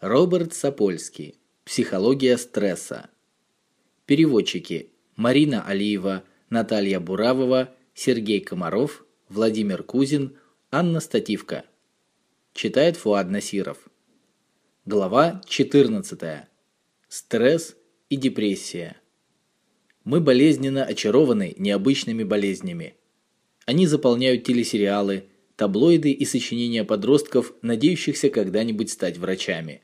Роберт Сапольский. Психология стресса. Переводчики: Марина Алиева, Наталья Буравова, Сергей Комаров, Владимир Кузин, Анна Стативка. Читает Фуад Насиров. Глава 14. Стресс и депрессия. Мы болезненно очарованы необычными болезнями. Они заполняют телесериалы, таблоиды и сочинения подростков, надеющихся когда-нибудь стать врачами.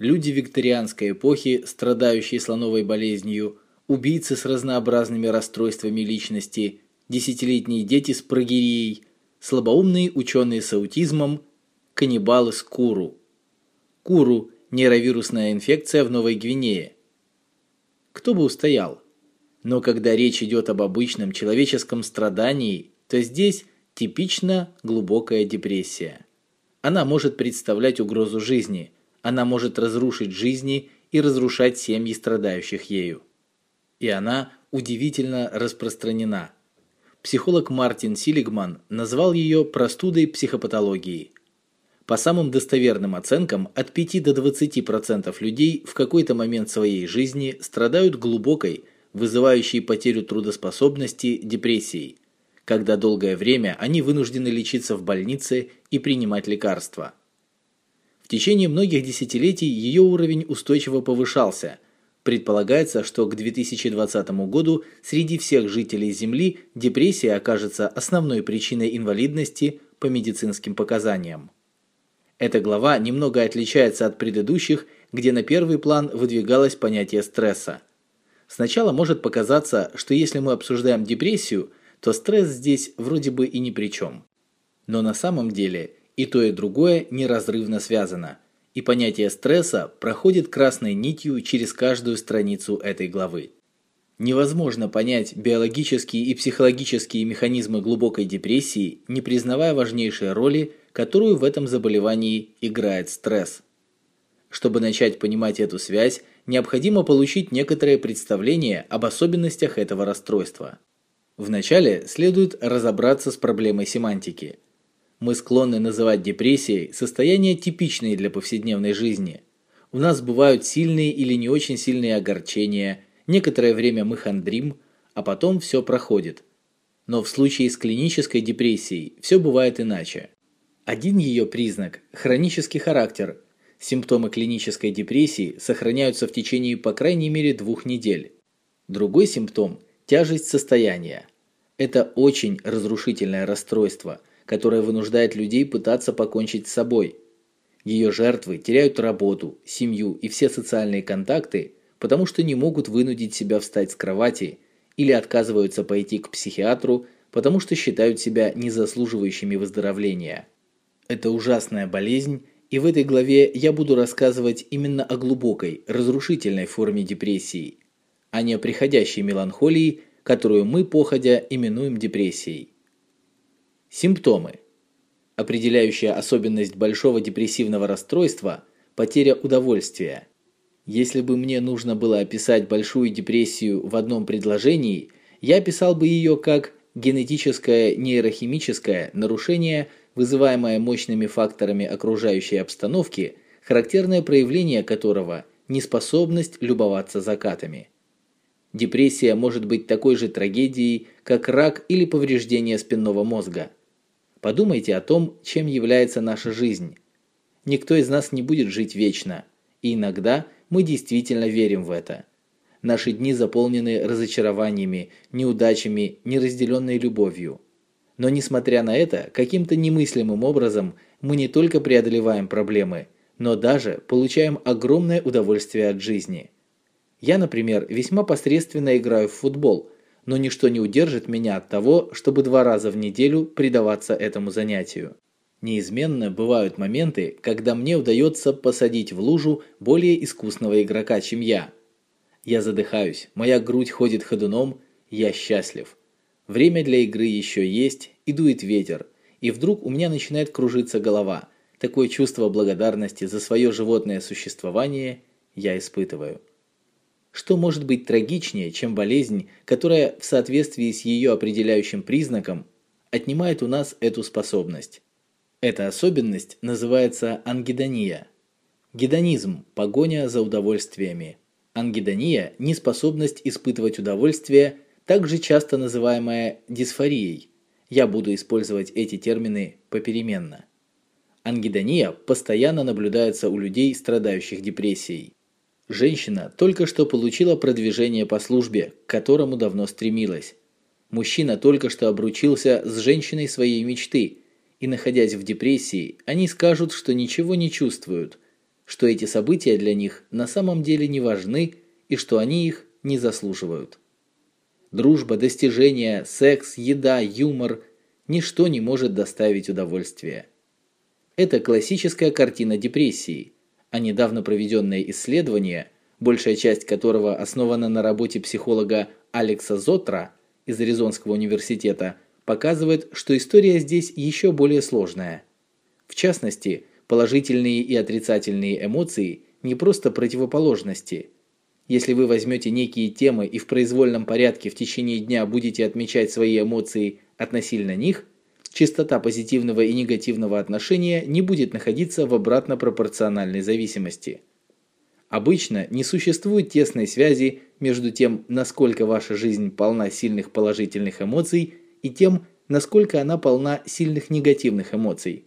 Люди викторианской эпохи, страдающие слоновой болезнью, убийцы с разнообразными расстройствами личности, десятилетние дети с прогирией, слабоумные ученые с аутизмом, каннибалы с куру. Куру – нейровирусная инфекция в Новой Гвинее. Кто бы устоял? Но когда речь идет об обычном человеческом страдании, то здесь типично глубокая депрессия. Она может представлять угрозу жизни, она может разрушить жизни и разрушать семьи страдающих ею. И она удивительно распространена. Психолог Мартин Силигман назвал ее простудой психопатологии. По самым достоверным оценкам, от 5 до 20% людей в какой-то момент своей жизни страдают глубокой, вызывающей потерю трудоспособности депрессией – когда долгое время они вынуждены лечиться в больнице и принимать лекарства. Течение многих десятилетий ее уровень устойчиво повышался. Предполагается, что к 2020 году среди всех жителей Земли депрессия окажется основной причиной инвалидности по медицинским показаниям. Эта глава немного отличается от предыдущих, где на первый план выдвигалось понятие стресса. Сначала может показаться, что если мы обсуждаем депрессию – то стресс здесь вроде бы и ни при чем. Но на самом деле и то, и другое неразрывно связано, и понятие стресса проходит красной нитью через каждую страницу этой главы. Невозможно понять биологические и психологические механизмы глубокой депрессии, не признавая важнейшей роли, которую в этом заболевании играет стресс. Чтобы начать понимать эту связь, необходимо получить некоторое представление об особенностях этого расстройства. Вначале следует разобраться с проблемой семантики. Мы склонны называть депрессией состояние типичное для повседневной жизни. У нас бывают сильные или не очень сильные огорчения, некоторое время мы хандрим, а потом все проходит. Но в случае с клинической депрессией все бывает иначе. Один ее признак хронический характер. Симптомы клинической депрессии сохраняются в течение по крайней мере двух недель. Другой симптом тяжесть состояния. Это очень разрушительное расстройство, которое вынуждает людей пытаться покончить с собой. Ее жертвы теряют работу, семью и все социальные контакты, потому что не могут вынудить себя встать с кровати или отказываются пойти к психиатру, потому что считают себя незаслуживающими выздоровления. Это ужасная болезнь, и в этой главе я буду рассказывать именно о глубокой, разрушительной форме депрессии, а не о приходящей меланхолии, которую мы походя именуем депрессией. Симптомы. Определяющая особенность большого депрессивного расстройства потеря удовольствия. Если бы мне нужно было описать большую депрессию в одном предложении, я описал бы ее как генетическое нейрохимическое нарушение, вызываемое мощными факторами окружающей обстановки, характерное проявление которого неспособность любоваться закатами. Депрессия может быть такой же трагедией, как рак или повреждение спинного мозга. Подумайте о том, чем является наша жизнь. Никто из нас не будет жить вечно, и иногда мы действительно верим в это. Наши дни заполнены разочарованиями, неудачами, неразделенной любовью. Но несмотря на это, каким-то немыслимым образом мы не только преодолеваем проблемы, но даже получаем огромное удовольствие от жизни – я, например, весьма посредственно играю в футбол, но ничто не удержит меня от того, чтобы два раза в неделю предаваться этому занятию. Неизменно бывают моменты, когда мне удается посадить в лужу более искусного игрока, чем я. Я задыхаюсь, моя грудь ходит ходуном, я счастлив. Время для игры еще есть, и дует ветер, и вдруг у меня начинает кружиться голова. Такое чувство благодарности за свое животное существование я испытываю. Что может быть трагичнее, чем болезнь, которая в соответствии с ее определяющим признаком отнимает у нас эту способность? Эта особенность называется ангидония. Гедонизм – погоня за удовольствиями. Ангедония – неспособность испытывать удовольствие, также часто называемая дисфорией. Я буду использовать эти термины попеременно. Ангедония постоянно наблюдается у людей, страдающих депрессией. Женщина только что получила продвижение по службе, к которому давно стремилась. Мужчина только что обручился с женщиной своей мечты, и находясь в депрессии, они скажут, что ничего не чувствуют, что эти события для них на самом деле не важны и что они их не заслуживают. Дружба, достижения, секс, еда, юмор – ничто не может доставить удовольствия. Это классическая картина депрессии – а недавно проведенное исследование, большая часть которого основана на работе психолога Алекса Зотра из Аризонского университета, показывает, что история здесь еще более сложная. В частности, положительные и отрицательные эмоции не просто противоположности. Если вы возьмете некие темы и в произвольном порядке в течение дня будете отмечать свои эмоции относительно них, частота позитивного и негативного отношения не будет находиться в обратно пропорциональной зависимости. Обычно не существует тесной связи между тем, насколько ваша жизнь полна сильных положительных эмоций, и тем, насколько она полна сильных негативных эмоций.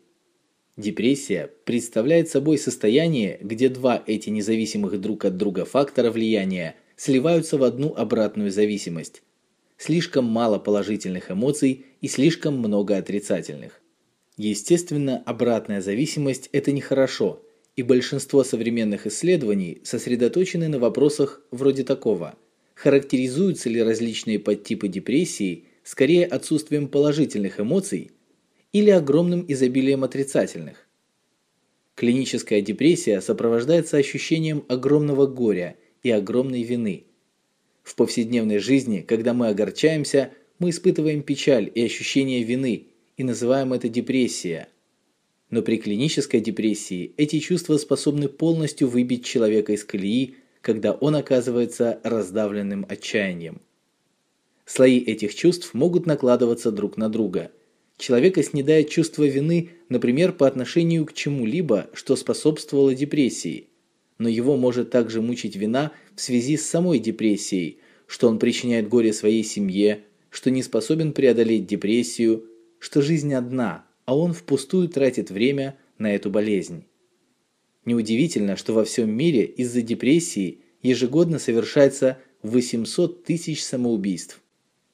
Депрессия представляет собой состояние, где два эти независимых друг от друга фактора влияния сливаются в одну обратную зависимость слишком мало положительных эмоций и слишком много отрицательных. Естественно, обратная зависимость это нехорошо, и большинство современных исследований сосредоточены на вопросах вроде такого: характеризуются ли различные подтипы депрессии скорее отсутствием положительных эмоций или огромным изобилием отрицательных? Клиническая депрессия сопровождается ощущением огромного горя и огромной вины – в повседневной жизни, когда мы огорчаемся, мы испытываем печаль и ощущение вины и называем это депрессия. Но при клинической депрессии эти чувства способны полностью выбить человека из колеи, когда он оказывается раздавленным отчаянием. Слои этих чувств могут накладываться друг на друга. Человека снедает чувство вины, например, по отношению к чему-либо, что способствовало депрессии – но его может также мучить вина в связи с самой депрессией, что он причиняет горе своей семье, что не способен преодолеть депрессию, что жизнь одна, а он впустую тратит время на эту болезнь. Неудивительно, что во всем мире из-за депрессии ежегодно совершается 800 тысяч самоубийств.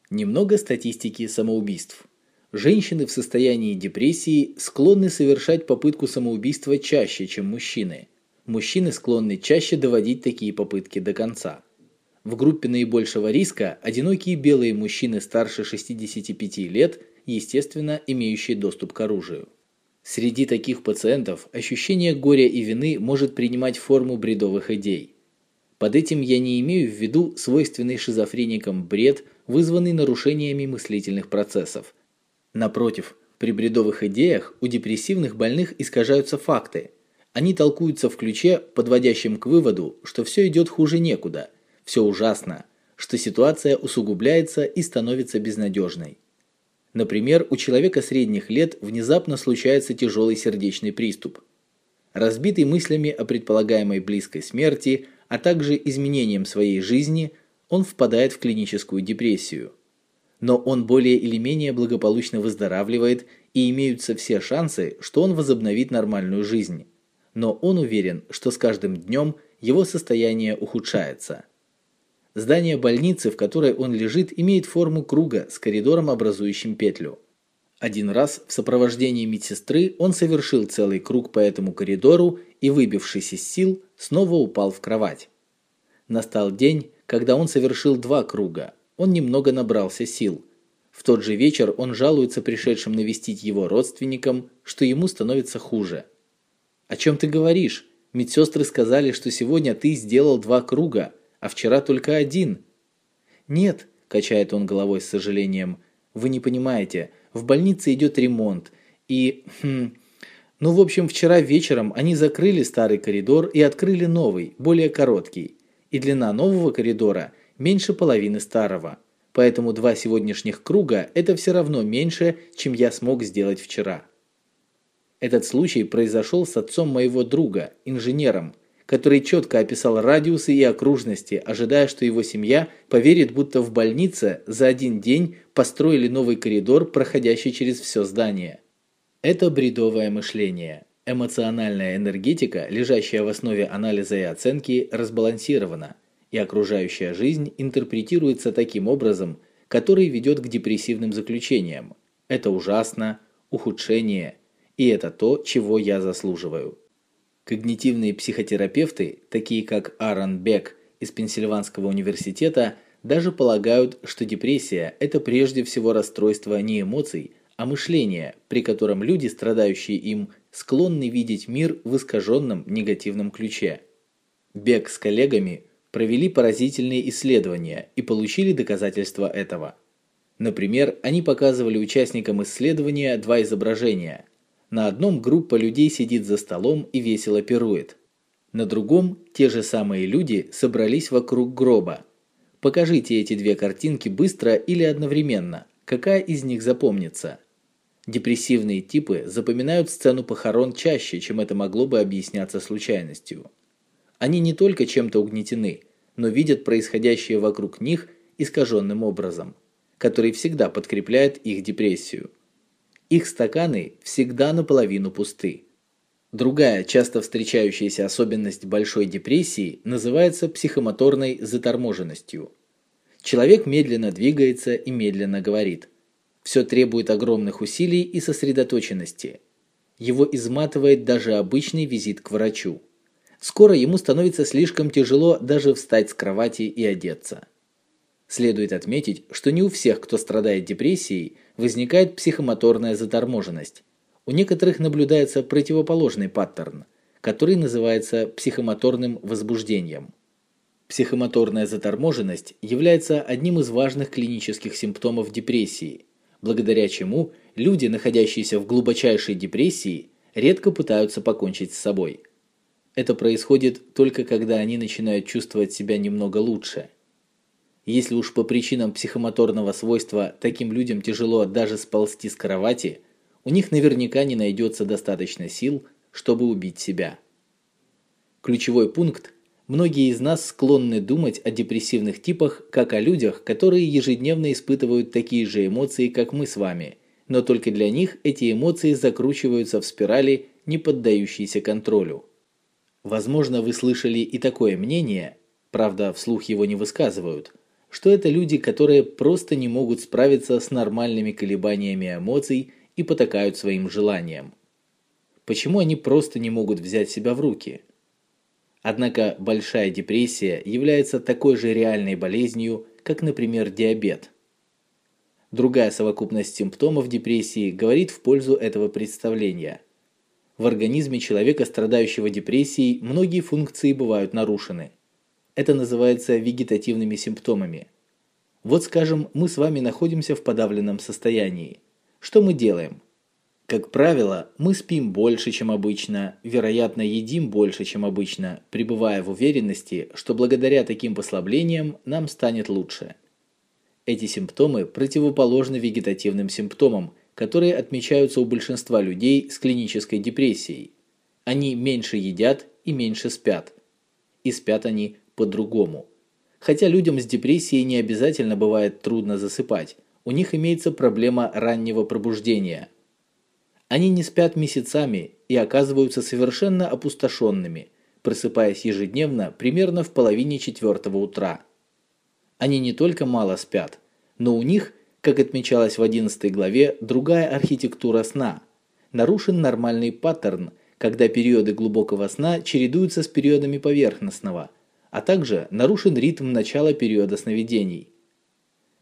Немного статистики самоубийств. Женщины в состоянии депрессии склонны совершать попытку самоубийства чаще, чем мужчины – мужчины склонны чаще доводить такие попытки до конца. В группе наибольшего риска одинокие белые мужчины старше 65 лет, естественно, имеющие доступ к оружию. Среди таких пациентов ощущение горя и вины может принимать форму бредовых идей. Под этим я не имею в виду свойственный шизофреникам бред, вызванный нарушениями мыслительных процессов. Напротив, при бредовых идеях у депрессивных больных искажаются факты – они толкуются в ключе, подводящем к выводу, что все идет хуже некуда, все ужасно, что ситуация усугубляется и становится безнадежной. Например, у человека средних лет внезапно случается тяжелый сердечный приступ. Разбитый мыслями о предполагаемой близкой смерти, а также изменением своей жизни, он впадает в клиническую депрессию. Но он более или менее благополучно выздоравливает, и имеются все шансы, что он возобновит нормальную жизнь но он уверен, что с каждым днем его состояние ухудшается. Здание больницы, в которой он лежит, имеет форму круга с коридором, образующим петлю. Один раз в сопровождении медсестры он совершил целый круг по этому коридору и, выбившись из сил, снова упал в кровать. Настал день, когда он совершил два круга. Он немного набрался сил. В тот же вечер он жалуется пришедшим навестить его родственникам, что ему становится хуже. О чем ты говоришь? Медсестры сказали, что сегодня ты сделал два круга, а вчера только один. Нет, качает он головой с сожалением. Вы не понимаете, в больнице идет ремонт. И хм, ну, в общем, вчера вечером они закрыли старый коридор и открыли новый, более короткий. И длина нового коридора меньше половины старого. Поэтому два сегодняшних круга это все равно меньше, чем я смог сделать вчера. Этот случай произошел с отцом моего друга, инженером, который четко описал радиусы и окружности, ожидая, что его семья поверит, будто в больнице за один день построили новый коридор, проходящий через все здание. Это бредовое мышление. Эмоциональная энергетика, лежащая в основе анализа и оценки, разбалансирована, и окружающая жизнь интерпретируется таким образом, который ведет к депрессивным заключениям. Это ужасно, ухудшение, и это то, чего я заслуживаю. Когнитивные психотерапевты, такие как Аарон Бек из Пенсильванского университета, даже полагают, что депрессия это прежде всего расстройство не эмоций, а мышления, при котором люди, страдающие им, склонны видеть мир в искаженном негативном ключе. Бек с коллегами провели поразительные исследования и получили доказательства этого. Например, они показывали участникам исследования два изображения – на одном группа людей сидит за столом и весело пирует. На другом те же самые люди собрались вокруг гроба. Покажите эти две картинки быстро или одновременно. Какая из них запомнится? Депрессивные типы запоминают сцену похорон чаще, чем это могло бы объясняться случайностью. Они не только чем-то угнетены, но видят происходящее вокруг них искаженным образом, который всегда подкрепляет их депрессию. Их стаканы всегда наполовину пусты. Другая часто встречающаяся особенность большой депрессии называется психомоторной заторможенностью. Человек медленно двигается и медленно говорит. Все требует огромных усилий и сосредоточенности. Его изматывает даже обычный визит к врачу. Скоро ему становится слишком тяжело даже встать с кровати и одеться. Следует отметить, что не у всех, кто страдает депрессией, возникает психомоторная заторможенность. У некоторых наблюдается противоположный паттерн, который называется психомоторным возбуждением. Психомоторная заторможенность является одним из важных клинических симптомов депрессии, благодаря чему люди, находящиеся в глубочайшей депрессии, редко пытаются покончить с собой. Это происходит только когда они начинают чувствовать себя немного лучше – если уж по причинам психомоторного свойства таким людям тяжело даже сползти с кровати, у них наверняка не найдется достаточно сил, чтобы убить себя. Ключевой пункт Многие из нас склонны думать о депрессивных типах как о людях, которые ежедневно испытывают такие же эмоции, как мы с вами, но только для них эти эмоции закручиваются в спирали, не поддающиеся контролю. Возможно, вы слышали и такое мнение, правда, вслух его не высказывают, что это люди, которые просто не могут справиться с нормальными колебаниями эмоций и потакают своим желаниям. Почему они просто не могут взять себя в руки? Однако большая депрессия является такой же реальной болезнью, как, например, диабет. Другая совокупность симптомов депрессии говорит в пользу этого представления. В организме человека, страдающего депрессией, многие функции бывают нарушены – это называется вегетативными симптомами. Вот, скажем, мы с вами находимся в подавленном состоянии. Что мы делаем? Как правило, мы спим больше, чем обычно, вероятно, едим больше, чем обычно, пребывая в уверенности, что благодаря таким послаблениям нам станет лучше. Эти симптомы противоположны вегетативным симптомам, которые отмечаются у большинства людей с клинической депрессией. Они меньше едят и меньше спят. И спят они по-другому. Хотя людям с депрессией не обязательно бывает трудно засыпать, у них имеется проблема раннего пробуждения. Они не спят месяцами и оказываются совершенно опустошенными, просыпаясь ежедневно примерно в половине четвертого утра. Они не только мало спят, но у них, как отмечалось в 11 главе, другая архитектура сна. Нарушен нормальный паттерн, когда периоды глубокого сна чередуются с периодами поверхностного – а также нарушен ритм начала периода сновидений.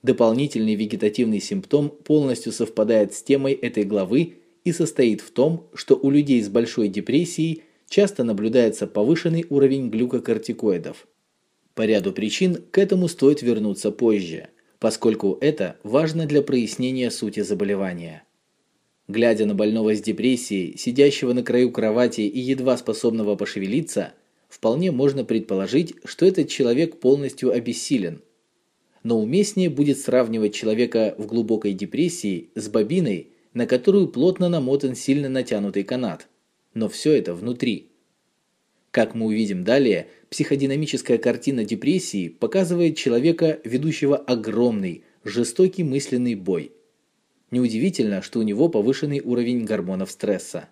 Дополнительный вегетативный симптом полностью совпадает с темой этой главы и состоит в том, что у людей с большой депрессией часто наблюдается повышенный уровень глюкокортикоидов. По ряду причин к этому стоит вернуться позже, поскольку это важно для прояснения сути заболевания. Глядя на больного с депрессией, сидящего на краю кровати и едва способного пошевелиться – вполне можно предположить, что этот человек полностью обессилен. Но уместнее будет сравнивать человека в глубокой депрессии с бобиной, на которую плотно намотан сильно натянутый канат. Но все это внутри. Как мы увидим далее, психодинамическая картина депрессии показывает человека, ведущего огромный, жестокий мысленный бой. Неудивительно, что у него повышенный уровень гормонов стресса.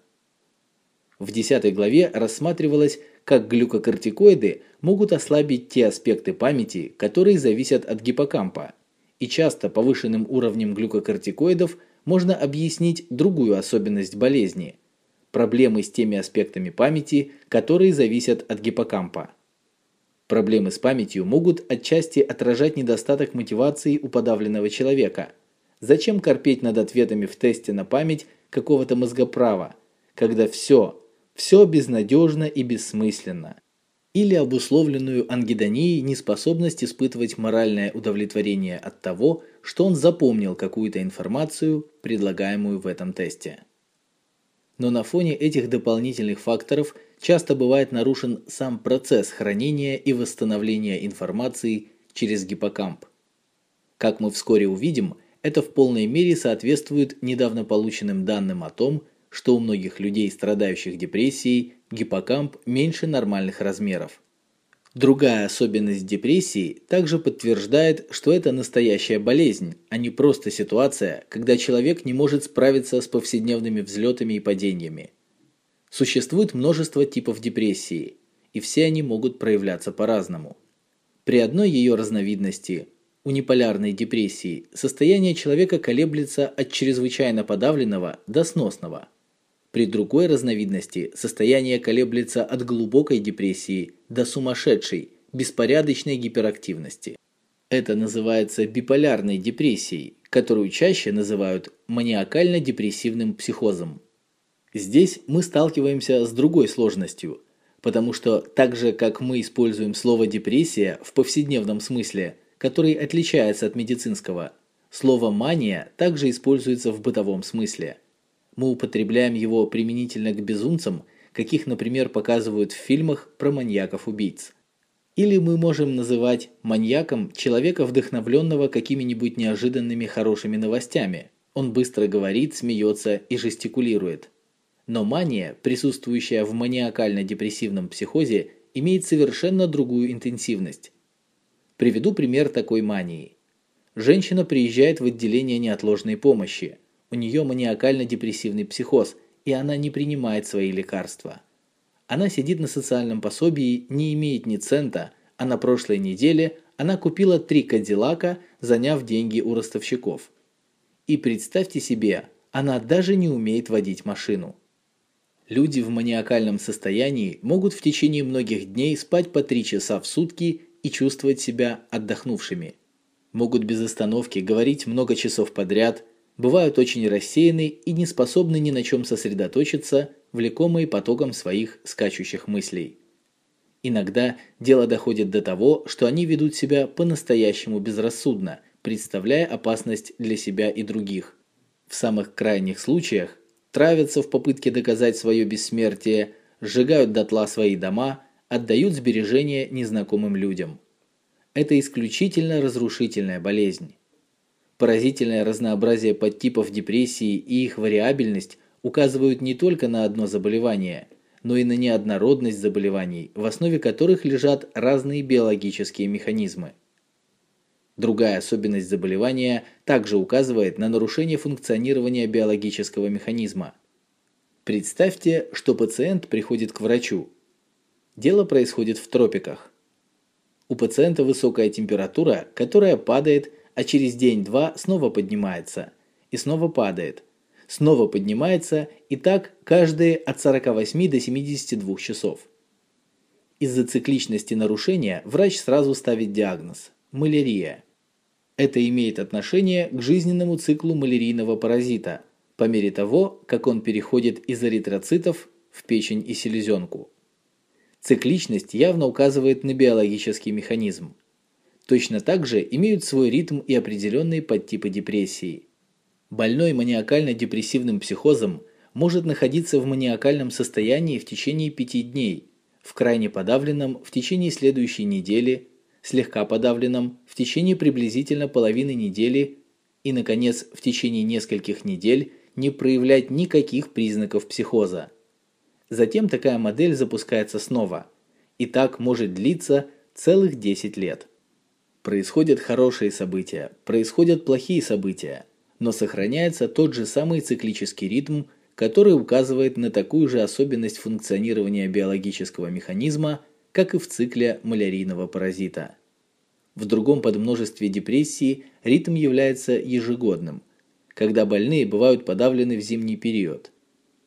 В 10 главе рассматривалось, как глюкокортикоиды могут ослабить те аспекты памяти, которые зависят от гиппокампа. И часто повышенным уровнем глюкокортикоидов можно объяснить другую особенность болезни – проблемы с теми аспектами памяти, которые зависят от гиппокампа. Проблемы с памятью могут отчасти отражать недостаток мотивации у подавленного человека. Зачем корпеть над ответами в тесте на память какого-то мозгоправа, когда все, все безнадежно и бессмысленно? Или обусловленную ангидонией неспособность испытывать моральное удовлетворение от того, что он запомнил какую-то информацию, предлагаемую в этом тесте. Но на фоне этих дополнительных факторов часто бывает нарушен сам процесс хранения и восстановления информации через гиппокамп. Как мы вскоре увидим, это в полной мере соответствует недавно полученным данным о том, что у многих людей, страдающих депрессией, гиппокамп меньше нормальных размеров. Другая особенность депрессии также подтверждает, что это настоящая болезнь, а не просто ситуация, когда человек не может справиться с повседневными взлетами и падениями. Существует множество типов депрессии, и все они могут проявляться по-разному. При одной ее разновидности, униполярной депрессии, состояние человека колеблется от чрезвычайно подавленного до сносного – при другой разновидности состояние колеблется от глубокой депрессии до сумасшедшей, беспорядочной гиперактивности. Это называется биполярной депрессией, которую чаще называют маниакально-депрессивным психозом. Здесь мы сталкиваемся с другой сложностью, потому что так же, как мы используем слово депрессия в повседневном смысле, который отличается от медицинского, слово мания также используется в бытовом смысле – мы употребляем его применительно к безумцам, каких, например, показывают в фильмах про маньяков-убийц. Или мы можем называть маньяком человека, вдохновленного какими-нибудь неожиданными хорошими новостями. Он быстро говорит, смеется и жестикулирует. Но мания, присутствующая в маниакально-депрессивном психозе, имеет совершенно другую интенсивность. Приведу пример такой мании. Женщина приезжает в отделение неотложной помощи – у нее маниакально-депрессивный психоз, и она не принимает свои лекарства. Она сидит на социальном пособии, не имеет ни цента, а на прошлой неделе она купила три Кадиллака, заняв деньги у ростовщиков. И представьте себе, она даже не умеет водить машину. Люди в маниакальном состоянии могут в течение многих дней спать по 3 часа в сутки и чувствовать себя отдохнувшими. Могут без остановки говорить много часов подряд – бывают очень рассеяны и не способны ни на чем сосредоточиться, влекомые потоком своих скачущих мыслей. Иногда дело доходит до того, что они ведут себя по-настоящему безрассудно, представляя опасность для себя и других. В самых крайних случаях травятся в попытке доказать свое бессмертие, сжигают дотла свои дома, отдают сбережения незнакомым людям. Это исключительно разрушительная болезнь. Поразительное разнообразие подтипов депрессии и их вариабельность указывают не только на одно заболевание, но и на неоднородность заболеваний, в основе которых лежат разные биологические механизмы. Другая особенность заболевания также указывает на нарушение функционирования биологического механизма. Представьте, что пациент приходит к врачу. Дело происходит в тропиках. У пациента высокая температура, которая падает а через день-два снова поднимается и снова падает. Снова поднимается и так каждые от 48 до 72 часов. Из-за цикличности нарушения врач сразу ставит диагноз – малярия. Это имеет отношение к жизненному циклу малярийного паразита, по мере того, как он переходит из эритроцитов в печень и селезенку. Цикличность явно указывает на биологический механизм. Точно так же имеют свой ритм и определенные подтипы депрессии. Больной маниакально-депрессивным психозом может находиться в маниакальном состоянии в течение пяти дней, в крайне подавленном в течение следующей недели, слегка подавленном в течение приблизительно половины недели и, наконец, в течение нескольких недель не проявлять никаких признаков психоза. Затем такая модель запускается снова, и так может длиться целых 10 лет. Происходят хорошие события, происходят плохие события, но сохраняется тот же самый циклический ритм, который указывает на такую же особенность функционирования биологического механизма, как и в цикле малярийного паразита. В другом подмножестве депрессии ритм является ежегодным, когда больные бывают подавлены в зимний период.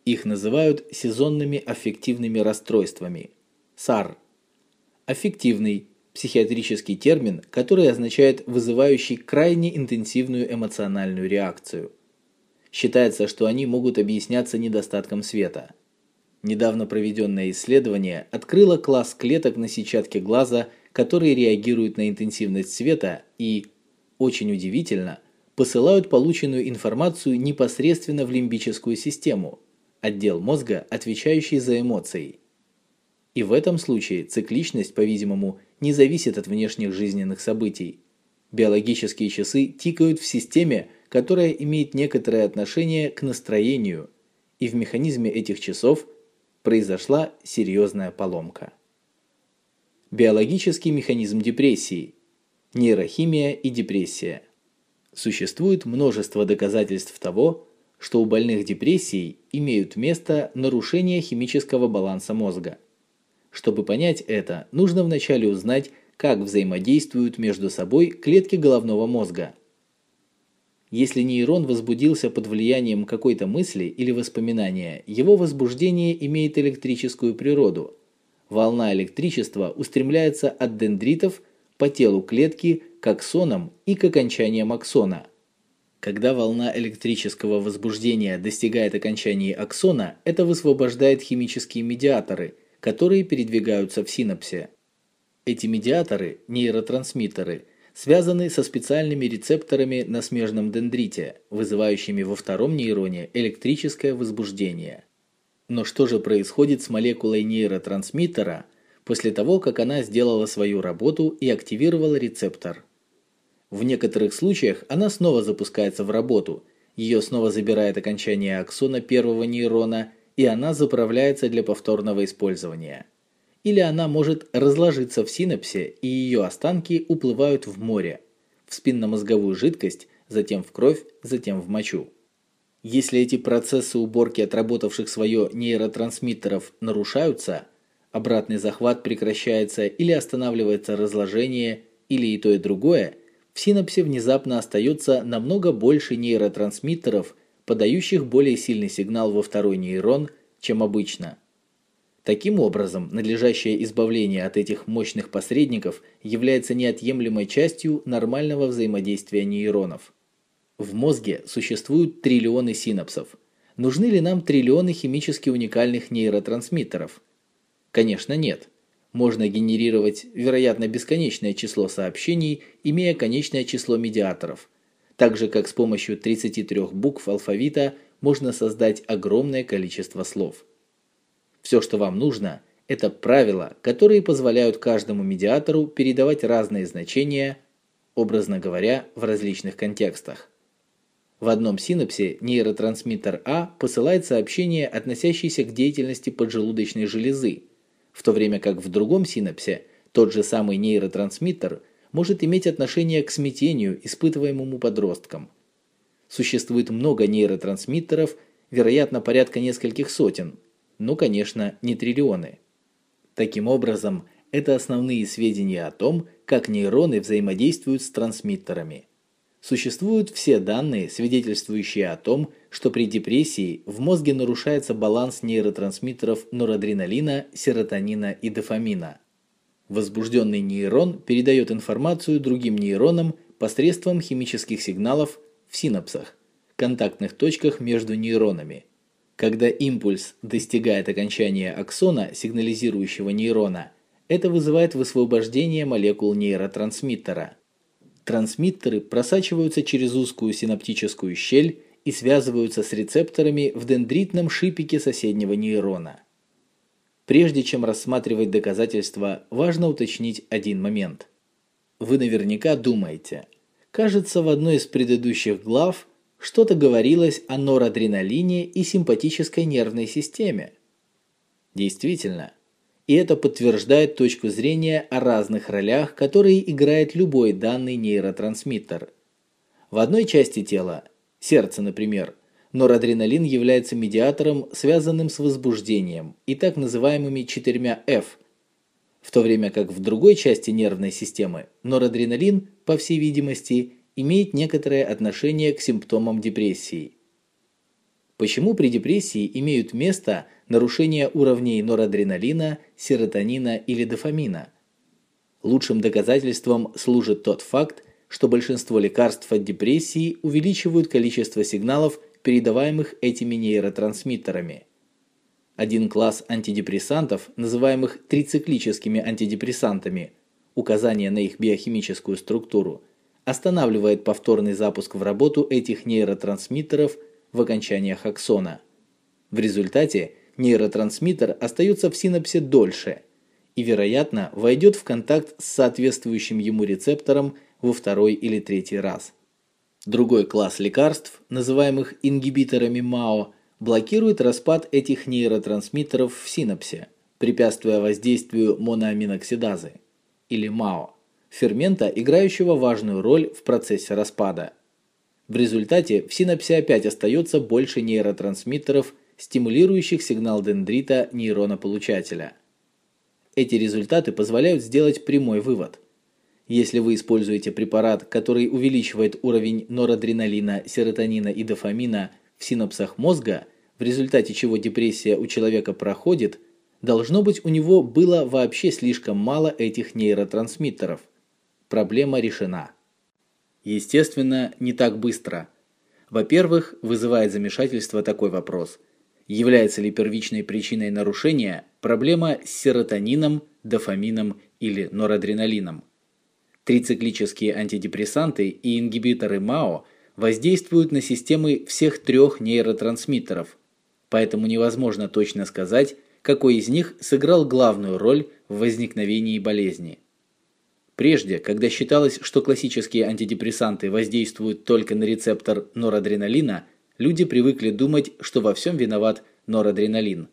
Их называют сезонными аффективными расстройствами САР. Аффективный психиатрический термин, который означает вызывающий крайне интенсивную эмоциональную реакцию. Считается, что они могут объясняться недостатком света. Недавно проведенное исследование открыло класс клеток на сетчатке глаза, которые реагируют на интенсивность света и, очень удивительно, посылают полученную информацию непосредственно в лимбическую систему, отдел мозга, отвечающий за эмоции. И в этом случае цикличность, по-видимому, не зависит от внешних жизненных событий. Биологические часы тикают в системе, которая имеет некоторое отношение к настроению, и в механизме этих часов произошла серьезная поломка. Биологический механизм депрессии. Нейрохимия и депрессия. Существует множество доказательств того, что у больных депрессией имеют место нарушения химического баланса мозга. Чтобы понять это, нужно вначале узнать, как взаимодействуют между собой клетки головного мозга. Если нейрон возбудился под влиянием какой-то мысли или воспоминания, его возбуждение имеет электрическую природу – волна электричества устремляется от дендритов по телу клетки к аксонам и к окончаниям аксона. Когда волна электрического возбуждения достигает окончаний аксона, это высвобождает химические медиаторы, которые передвигаются в синапсе. Эти медиаторы, нейротрансмиттеры, связаны со специальными рецепторами на смежном дендрите, вызывающими во втором нейроне электрическое возбуждение. Но что же происходит с молекулой нейротрансмиттера после того, как она сделала свою работу и активировала рецептор? В некоторых случаях она снова запускается в работу, ее снова забирает окончание аксона первого нейрона, и она заправляется для повторного использования. Или она может разложиться в синапсе, и ее останки уплывают в море, в спинномозговую жидкость, затем в кровь, затем в мочу. Если эти процессы уборки отработавших свое нейротрансмиттеров нарушаются, обратный захват прекращается или останавливается разложение, или и то, и другое, в синапсе внезапно остается намного больше нейротрансмиттеров, подающих более сильный сигнал во второй нейрон, чем обычно. Таким образом, надлежащее избавление от этих мощных посредников является неотъемлемой частью нормального взаимодействия нейронов. В мозге существуют триллионы синапсов. Нужны ли нам триллионы химически уникальных нейротрансмиттеров? Конечно, нет. Можно генерировать, вероятно, бесконечное число сообщений, имея конечное число медиаторов. Так же, как с помощью 33 букв алфавита можно создать огромное количество слов. Все, что вам нужно, это правила, которые позволяют каждому медиатору передавать разные значения, образно говоря, в различных контекстах. В одном синапсе нейротрансмиттер А посылает сообщение, относящееся к деятельности поджелудочной железы, в то время как в другом синапсе тот же самый нейротрансмиттер может иметь отношение к смятению, испытываемому подростком. Существует много нейротрансмиттеров, вероятно, порядка нескольких сотен, но, конечно, не триллионы. Таким образом, это основные сведения о том, как нейроны взаимодействуют с трансмиттерами. Существуют все данные, свидетельствующие о том, что при депрессии в мозге нарушается баланс нейротрансмиттеров норадреналина, серотонина и дофамина. Возбужденный нейрон передает информацию другим нейронам посредством химических сигналов в синапсах, контактных точках между нейронами. Когда импульс достигает окончания аксона сигнализирующего нейрона, это вызывает высвобождение молекул нейротрансмиттера – Трансмиттеры просачиваются через узкую синаптическую щель и связываются с рецепторами в дендритном шипике соседнего нейрона. Прежде чем рассматривать доказательства, важно уточнить один момент. Вы наверняка думаете, кажется, в одной из предыдущих глав что-то говорилось о норадреналине и симпатической нервной системе. Действительно, и это подтверждает точку зрения о разных ролях, которые играет любой данный нейротрансмиттер. В одной части тела, сердце, например, норадреналин является медиатором, связанным с возбуждением и так называемыми четырьмя F, в то время как в другой части нервной системы норадреналин, по всей видимости, имеет некоторое отношение к симптомам депрессии. Почему при депрессии имеют место нарушения уровней норадреналина, серотонина или дофамина? Лучшим доказательством служит тот факт, что большинство лекарств от депрессии увеличивают количество сигналов, передаваемых этими нейротрансмиттерами. Один класс антидепрессантов, называемых трициклическими антидепрессантами, указание на их биохимическую структуру, останавливает повторный запуск в работу этих нейротрансмиттеров в окончаниях аксона. В результате нейротрансмиттер остается в синапсе дольше и, вероятно, войдет в контакт с соответствующим ему рецептором во второй или третий раз. Другой класс лекарств, называемых ингибиторами МАО, блокирует распад этих нейротрансмиттеров в синапсе, препятствуя воздействию моноаминоксидазы или МАО фермента, играющего важную роль в процессе распада. В результате в синапсе опять остается больше нейротрансмиттеров, стимулирующих сигнал дендрита нейрона-получателя. Эти результаты позволяют сделать прямой вывод. Если вы используете препарат, который увеличивает уровень норадреналина, серотонина и дофамина в синапсах мозга, в результате чего депрессия у человека проходит, должно быть у него было вообще слишком мало этих нейротрансмиттеров – проблема решена. Естественно, не так быстро. Во-первых, вызывает замешательство такой вопрос. Является ли первичной причиной нарушения проблема с серотонином, дофамином или норадреналином? Трициклические антидепрессанты и ингибиторы МАО воздействуют на системы всех трех нейротрансмиттеров, поэтому невозможно точно сказать, какой из них сыграл главную роль в возникновении болезни. Прежде, когда считалось, что классические антидепрессанты воздействуют только на рецептор норадреналина, люди привыкли думать, что во всем виноват норадреналин.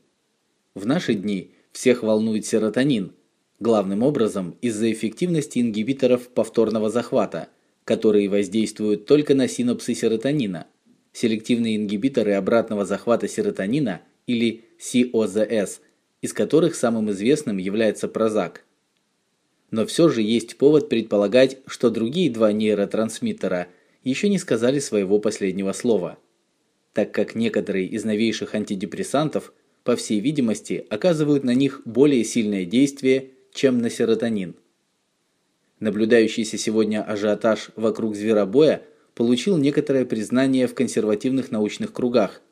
В наши дни всех волнует серотонин, главным образом из-за эффективности ингибиторов повторного захвата, которые воздействуют только на синапсы серотонина. Селективные ингибиторы обратного захвата серотонина или COZS, из которых самым известным является Прозак но все же есть повод предполагать, что другие два нейротрансмиттера еще не сказали своего последнего слова, так как некоторые из новейших антидепрессантов, по всей видимости, оказывают на них более сильное действие, чем на серотонин. Наблюдающийся сегодня ажиотаж вокруг зверобоя получил некоторое признание в консервативных научных кругах.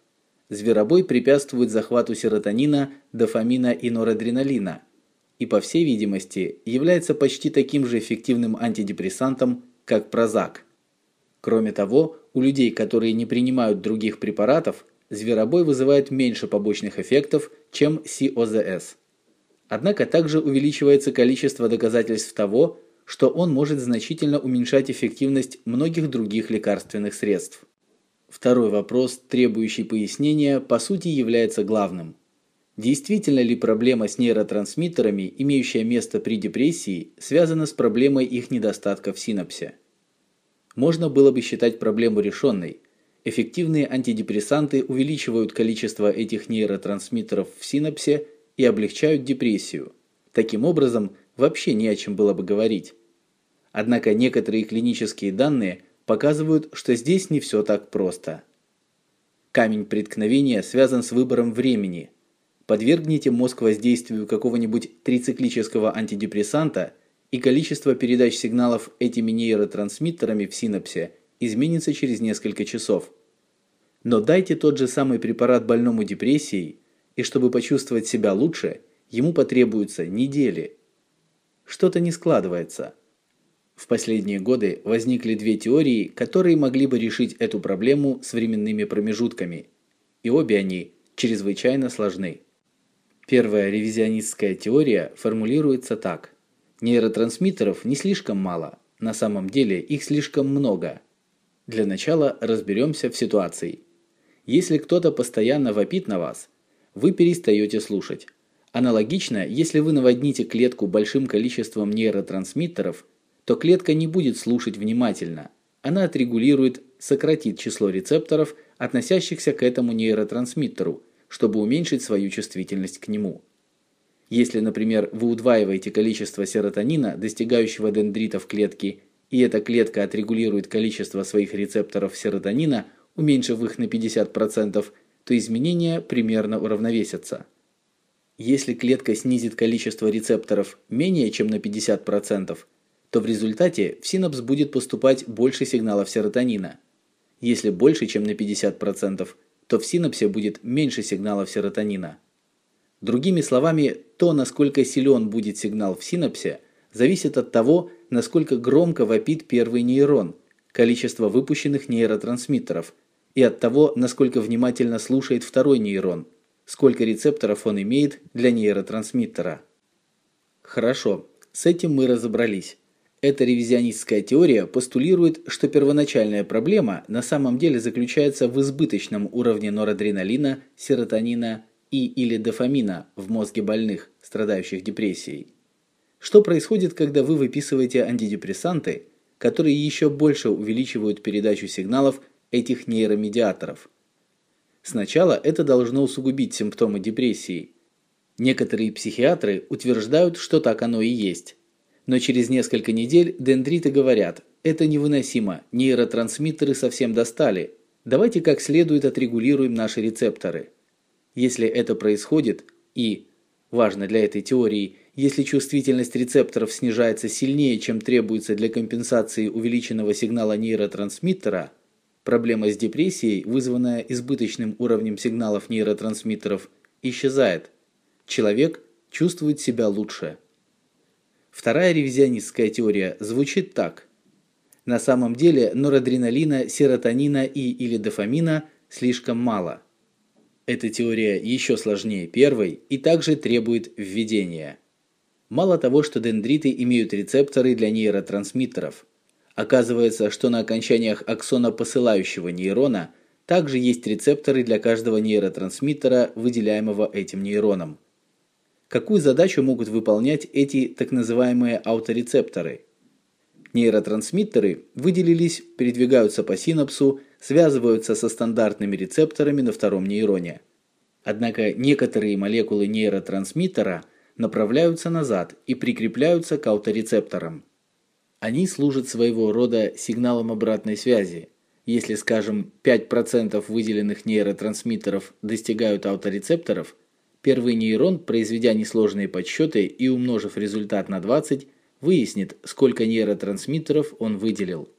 Зверобой препятствует захвату серотонина, дофамина и норадреналина – и, по всей видимости, является почти таким же эффективным антидепрессантом, как Прозак. Кроме того, у людей, которые не принимают других препаратов, зверобой вызывает меньше побочных эффектов, чем СОЗС. Однако также увеличивается количество доказательств того, что он может значительно уменьшать эффективность многих других лекарственных средств. Второй вопрос, требующий пояснения, по сути является главным – Действительно ли проблема с нейротрансмиттерами, имеющая место при депрессии, связана с проблемой их недостатка в синапсе? Можно было бы считать проблему решенной. Эффективные антидепрессанты увеличивают количество этих нейротрансмиттеров в синапсе и облегчают депрессию. Таким образом, вообще не о чем было бы говорить. Однако некоторые клинические данные показывают, что здесь не все так просто. Камень преткновения связан с выбором времени – Подвергните мозг воздействию какого-нибудь трициклического антидепрессанта, и количество передач сигналов этими нейротрансмиттерами в синапсе изменится через несколько часов. Но дайте тот же самый препарат больному депрессией, и чтобы почувствовать себя лучше, ему потребуются недели. Что-то не складывается. В последние годы возникли две теории, которые могли бы решить эту проблему с временными промежутками, и обе они чрезвычайно сложны. Первая ревизионистская теория формулируется так. Нейротрансмиттеров не слишком мало, на самом деле их слишком много. Для начала разберемся в ситуации. Если кто-то постоянно вопит на вас, вы перестаете слушать. Аналогично, если вы наводните клетку большим количеством нейротрансмиттеров, то клетка не будет слушать внимательно. Она отрегулирует, сократит число рецепторов, относящихся к этому нейротрансмиттеру, чтобы уменьшить свою чувствительность к нему. Если, например, вы удваиваете количество серотонина, достигающего дендритов клетки, и эта клетка отрегулирует количество своих рецепторов серотонина, уменьшив их на 50%, то изменения примерно уравновесятся. Если клетка снизит количество рецепторов менее чем на 50%, то в результате в синапс будет поступать больше сигналов серотонина. Если больше чем на 50%, то в синапсе будет меньше сигналов серотонина. Другими словами, то, насколько силен будет сигнал в синапсе, зависит от того, насколько громко вопит первый нейрон, количество выпущенных нейротрансмиттеров, и от того, насколько внимательно слушает второй нейрон, сколько рецепторов он имеет для нейротрансмиттера. Хорошо, с этим мы разобрались. Эта ревизионистская теория постулирует, что первоначальная проблема на самом деле заключается в избыточном уровне норадреналина, серотонина и или дофамина в мозге больных, страдающих депрессией. Что происходит, когда вы выписываете антидепрессанты, которые еще больше увеличивают передачу сигналов этих нейромедиаторов? Сначала это должно усугубить симптомы депрессии. Некоторые психиатры утверждают, что так оно и есть. Но через несколько недель дендриты говорят: "Это невыносимо, нейротрансмиттеры совсем достали. Давайте как следует отрегулируем наши рецепторы". Если это происходит и важно для этой теории, если чувствительность рецепторов снижается сильнее, чем требуется для компенсации увеличенного сигнала нейротрансмиттера, Проблема с депрессией, вызванная избыточным уровнем сигналов нейротрансмиттеров, исчезает. Человек чувствует себя лучше. Вторая ревизионистская теория звучит так: на самом деле норадреналина, серотонина и или дофамина слишком мало. Эта теория еще сложнее первой и также требует введения. Мало того, что дендриты имеют рецепторы для нейротрансмиттеров, Оказывается, что на окончаниях аксона посылающего нейрона также есть рецепторы для каждого нейротрансмиттера, выделяемого этим нейроном. Какую задачу могут выполнять эти так называемые ауторецепторы? Нейротрансмиттеры выделились, передвигаются по синапсу, связываются со стандартными рецепторами на втором нейроне. Однако некоторые молекулы нейротрансмиттера направляются назад и прикрепляются к ауторецепторам. Они служат своего рода сигналом обратной связи. Если, скажем, 5% выделенных нейротрансмиттеров достигают ауторецепторов, первый нейрон, произведя несложные подсчеты и умножив результат на 20, выяснит, сколько нейротрансмиттеров он выделил.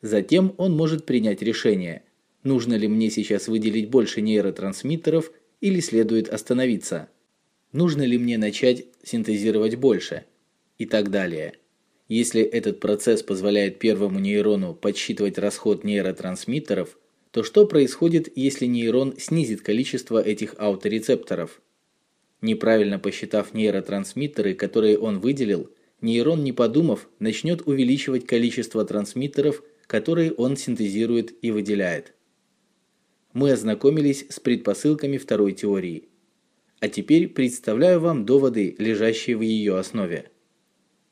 Затем он может принять решение, нужно ли мне сейчас выделить больше нейротрансмиттеров или следует остановиться. Нужно ли мне начать синтезировать больше и так далее. Если этот процесс позволяет первому нейрону подсчитывать расход нейротрансмиттеров, то что происходит, если нейрон снизит количество этих ауторецепторов? Неправильно посчитав нейротрансмиттеры, которые он выделил, нейрон, не подумав, начнет увеличивать количество трансмиттеров, которые он синтезирует и выделяет. Мы ознакомились с предпосылками второй теории. А теперь представляю вам доводы, лежащие в ее основе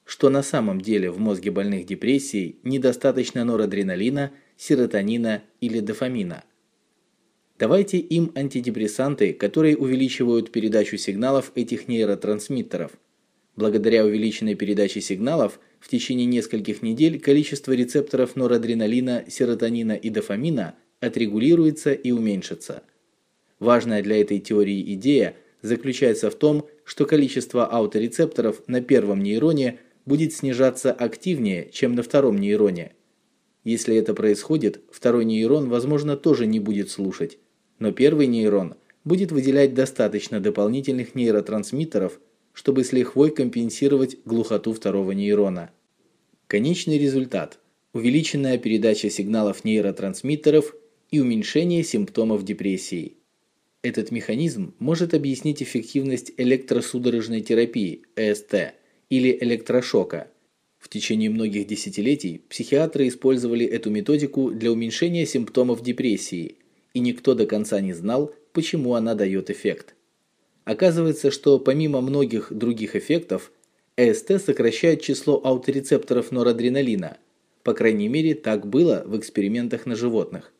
что на самом деле в мозге больных депрессией недостаточно норадреналина, серотонина или дофамина. Давайте им антидепрессанты, которые увеличивают передачу сигналов этих нейротрансмиттеров. Благодаря увеличенной передаче сигналов в течение нескольких недель количество рецепторов норадреналина, серотонина и дофамина отрегулируется и уменьшится. Важная для этой теории идея заключается в том, что количество ауторецепторов на первом нейроне – будет снижаться активнее, чем на втором нейроне. Если это происходит, второй нейрон, возможно, тоже не будет слушать, но первый нейрон будет выделять достаточно дополнительных нейротрансмиттеров, чтобы с лихвой компенсировать глухоту второго нейрона. Конечный результат увеличенная передача сигналов нейротрансмиттеров и уменьшение симптомов депрессии. Этот механизм может объяснить эффективность электросудорожной терапии ЭСТ или электрошока. В течение многих десятилетий психиатры использовали эту методику для уменьшения симптомов депрессии, и никто до конца не знал, почему она дает эффект. Оказывается, что помимо многих других эффектов, ЭСТ сокращает число ауторецепторов норадреналина. По крайней мере, так было в экспериментах на животных.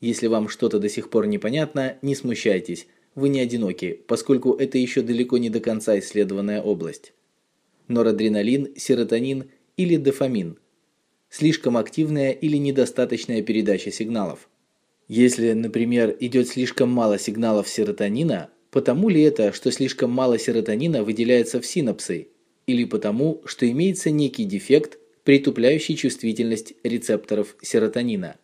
Если вам что-то до сих пор непонятно, не смущайтесь, вы не одиноки, поскольку это еще далеко не до конца исследованная область. Норадреналин, серотонин или дофамин. Слишком активная или недостаточная передача сигналов. Если, например, идет слишком мало сигналов серотонина, потому ли это, что слишком мало серотонина выделяется в синапсы, или потому, что имеется некий дефект, притупляющий чувствительность рецепторов серотонина.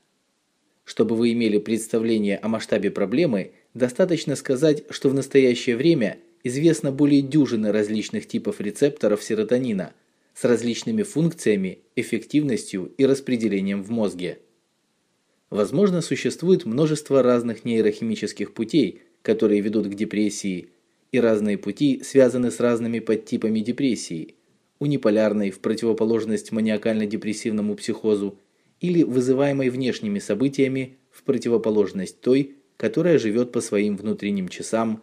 Чтобы вы имели представление о масштабе проблемы, достаточно сказать, что в настоящее время известно более дюжины различных типов рецепторов серотонина с различными функциями, эффективностью и распределением в мозге. Возможно, существует множество разных нейрохимических путей, которые ведут к депрессии, и разные пути связаны с разными подтипами депрессии: униполярной в противоположность маниакально-депрессивному психозу или вызываемой внешними событиями в противоположность той, которая живет по своим внутренним часам,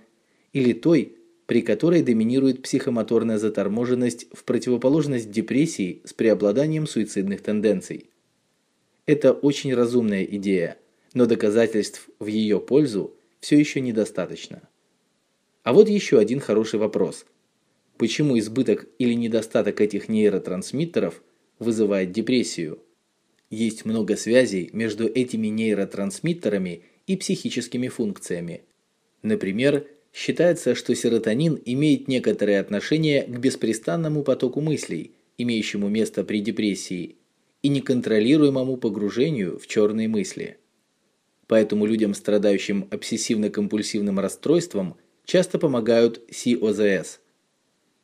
или той, при которой доминирует психомоторная заторможенность в противоположность депрессии с преобладанием суицидных тенденций. Это очень разумная идея, но доказательств в ее пользу все еще недостаточно. А вот еще один хороший вопрос. Почему избыток или недостаток этих нейротрансмиттеров вызывает депрессию? Есть много связей между этими нейротрансмиттерами и психическими функциями. Например, считается, что серотонин имеет некоторое отношение к беспрестанному потоку мыслей, имеющему место при депрессии, и неконтролируемому погружению в черные мысли. Поэтому людям, страдающим обсессивно-компульсивным расстройством, часто помогают СИОЗС.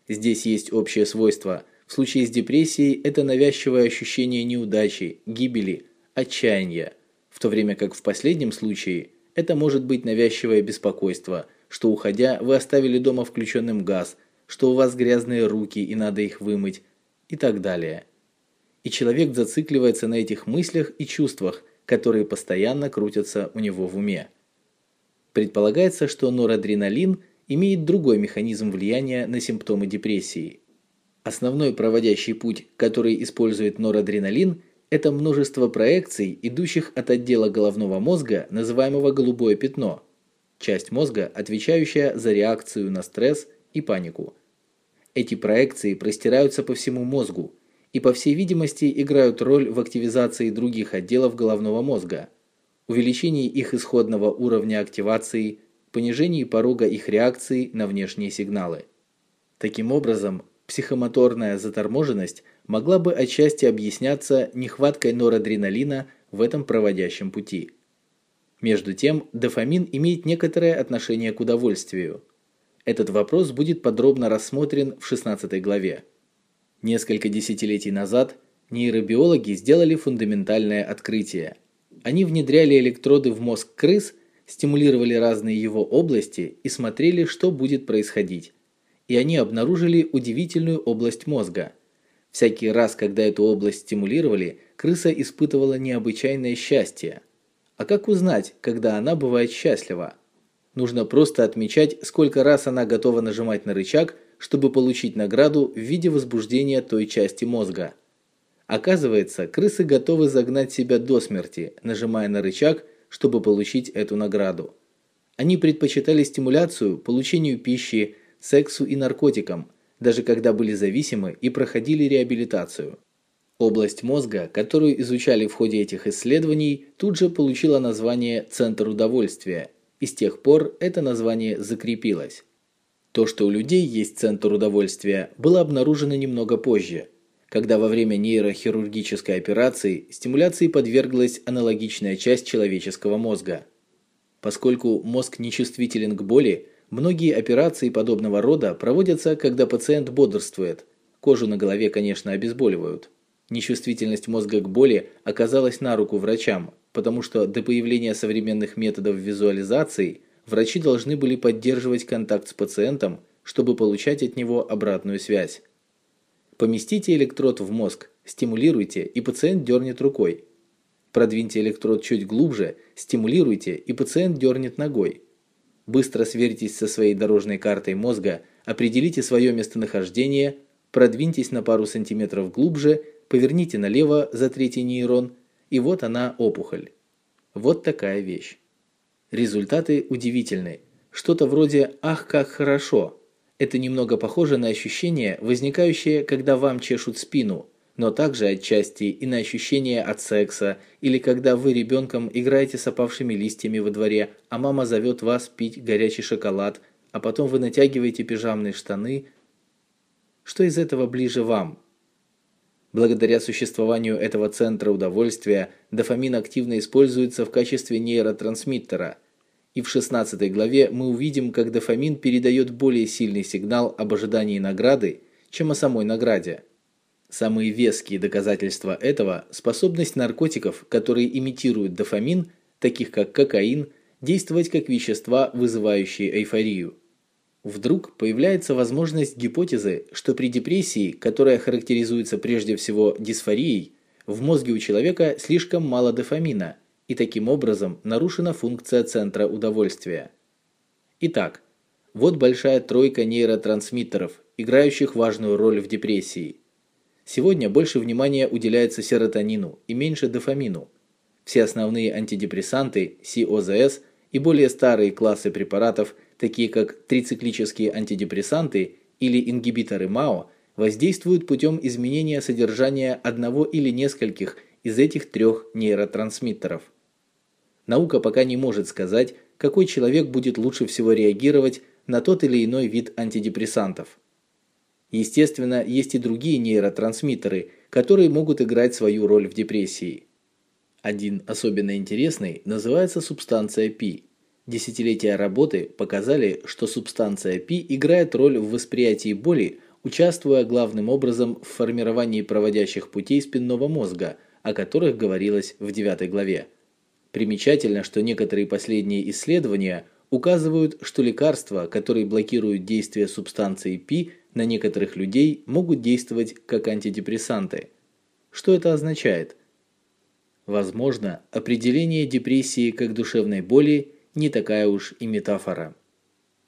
Здесь есть общее свойство. В случае с депрессией это навязчивое ощущение неудачи, гибели, отчаяния, в то время как в последнем случае это может быть навязчивое беспокойство, что уходя вы оставили дома включенным газ, что у вас грязные руки и надо их вымыть и так далее и человек зацикливается на этих мыслях и чувствах, которые постоянно крутятся у него в уме. Предполагается, что норадреналин имеет другой механизм влияния на симптомы депрессии. Основной проводящий путь, который использует норадреналин, это множество проекций, идущих от отдела головного мозга, называемого голубое пятно, часть мозга, отвечающая за реакцию на стресс и панику. Эти проекции простираются по всему мозгу, и, по всей видимости, играют роль в активизации других отделов головного мозга, увеличении их исходного уровня активации, понижении порога их реакции на внешние сигналы. Таким образом, психомоторная заторможенность могла бы отчасти объясняться нехваткой норадреналина в этом проводящем пути. Между тем, дофамин имеет некоторое отношение к удовольствию. Этот вопрос будет подробно рассмотрен в 16 главе. Несколько десятилетий назад нейробиологи сделали фундаментальное открытие. Они внедряли электроды в мозг крыс, стимулировали разные его области и смотрели, что будет происходить. И они обнаружили удивительную область мозга. Всякий раз, когда эту область стимулировали, крыса испытывала необычайное счастье. А как узнать, когда она бывает счастлива? Нужно просто отмечать, сколько раз она готова нажимать на рычаг, чтобы получить награду в виде возбуждения той части мозга. Оказывается, крысы готовы загнать себя до смерти, нажимая на рычаг, чтобы получить эту награду. Они предпочитали стимуляцию получению пищи, сексу и наркотикам, даже когда были зависимы и проходили реабилитацию. Область мозга, которую изучали в ходе этих исследований, тут же получила название центр удовольствия, и с тех пор это название закрепилось. То, что у людей есть центр удовольствия, было обнаружено немного позже, когда во время нейрохирургической операции стимуляции подверглась аналогичная часть человеческого мозга. Поскольку мозг нечувствителен к боли, многие операции подобного рода проводятся, когда пациент бодрствует. Кожу на голове, конечно, обезболивают. Нечувствительность мозга к боли оказалась на руку врачам, потому что до появления современных методов визуализации врачи должны были поддерживать контакт с пациентом, чтобы получать от него обратную связь. Поместите электрод в мозг, стимулируйте, и пациент дернет рукой. Продвиньте электрод чуть глубже, стимулируйте, и пациент дернет ногой. Быстро сверьтесь со своей дорожной картой мозга, определите свое местонахождение, продвиньтесь на пару сантиметров глубже, поверните налево за третий нейрон, и вот она опухоль. Вот такая вещь. Результаты удивительны. Что-то вроде «ах, как хорошо». Это немного похоже на ощущение, возникающее, когда вам чешут спину, но также отчасти и на ощущение от секса, или когда вы ребенком играете с опавшими листьями во дворе, а мама зовет вас пить горячий шоколад, а потом вы натягиваете пижамные штаны. Что из этого ближе вам? Благодаря существованию этого центра удовольствия, дофамин активно используется в качестве нейротрансмиттера – и в 16 главе мы увидим, как дофамин передает более сильный сигнал об ожидании награды, чем о самой награде. Самые веские доказательства этого – способность наркотиков, которые имитируют дофамин, таких как кокаин, действовать как вещества, вызывающие эйфорию. Вдруг появляется возможность гипотезы, что при депрессии, которая характеризуется прежде всего дисфорией, в мозге у человека слишком мало дофамина – и таким образом нарушена функция центра удовольствия. Итак, вот большая тройка нейротрансмиттеров, играющих важную роль в депрессии. Сегодня больше внимания уделяется серотонину и меньше дофамину. Все основные антидепрессанты, СОЗС и более старые классы препаратов, такие как трициклические антидепрессанты или ингибиторы МАО, воздействуют путем изменения содержания одного или нескольких из этих трех нейротрансмиттеров. Наука пока не может сказать, какой человек будет лучше всего реагировать на тот или иной вид антидепрессантов. Естественно, есть и другие нейротрансмиттеры, которые могут играть свою роль в депрессии. Один особенно интересный называется субстанция Пи. Десятилетия работы показали, что субстанция Пи играет роль в восприятии боли, участвуя главным образом в формировании проводящих путей спинного мозга, о которых говорилось в 9 главе. Примечательно, что некоторые последние исследования указывают, что лекарства, которые блокируют действие субстанции Пи на некоторых людей, могут действовать как антидепрессанты. Что это означает? Возможно, определение депрессии как душевной боли не такая уж и метафора.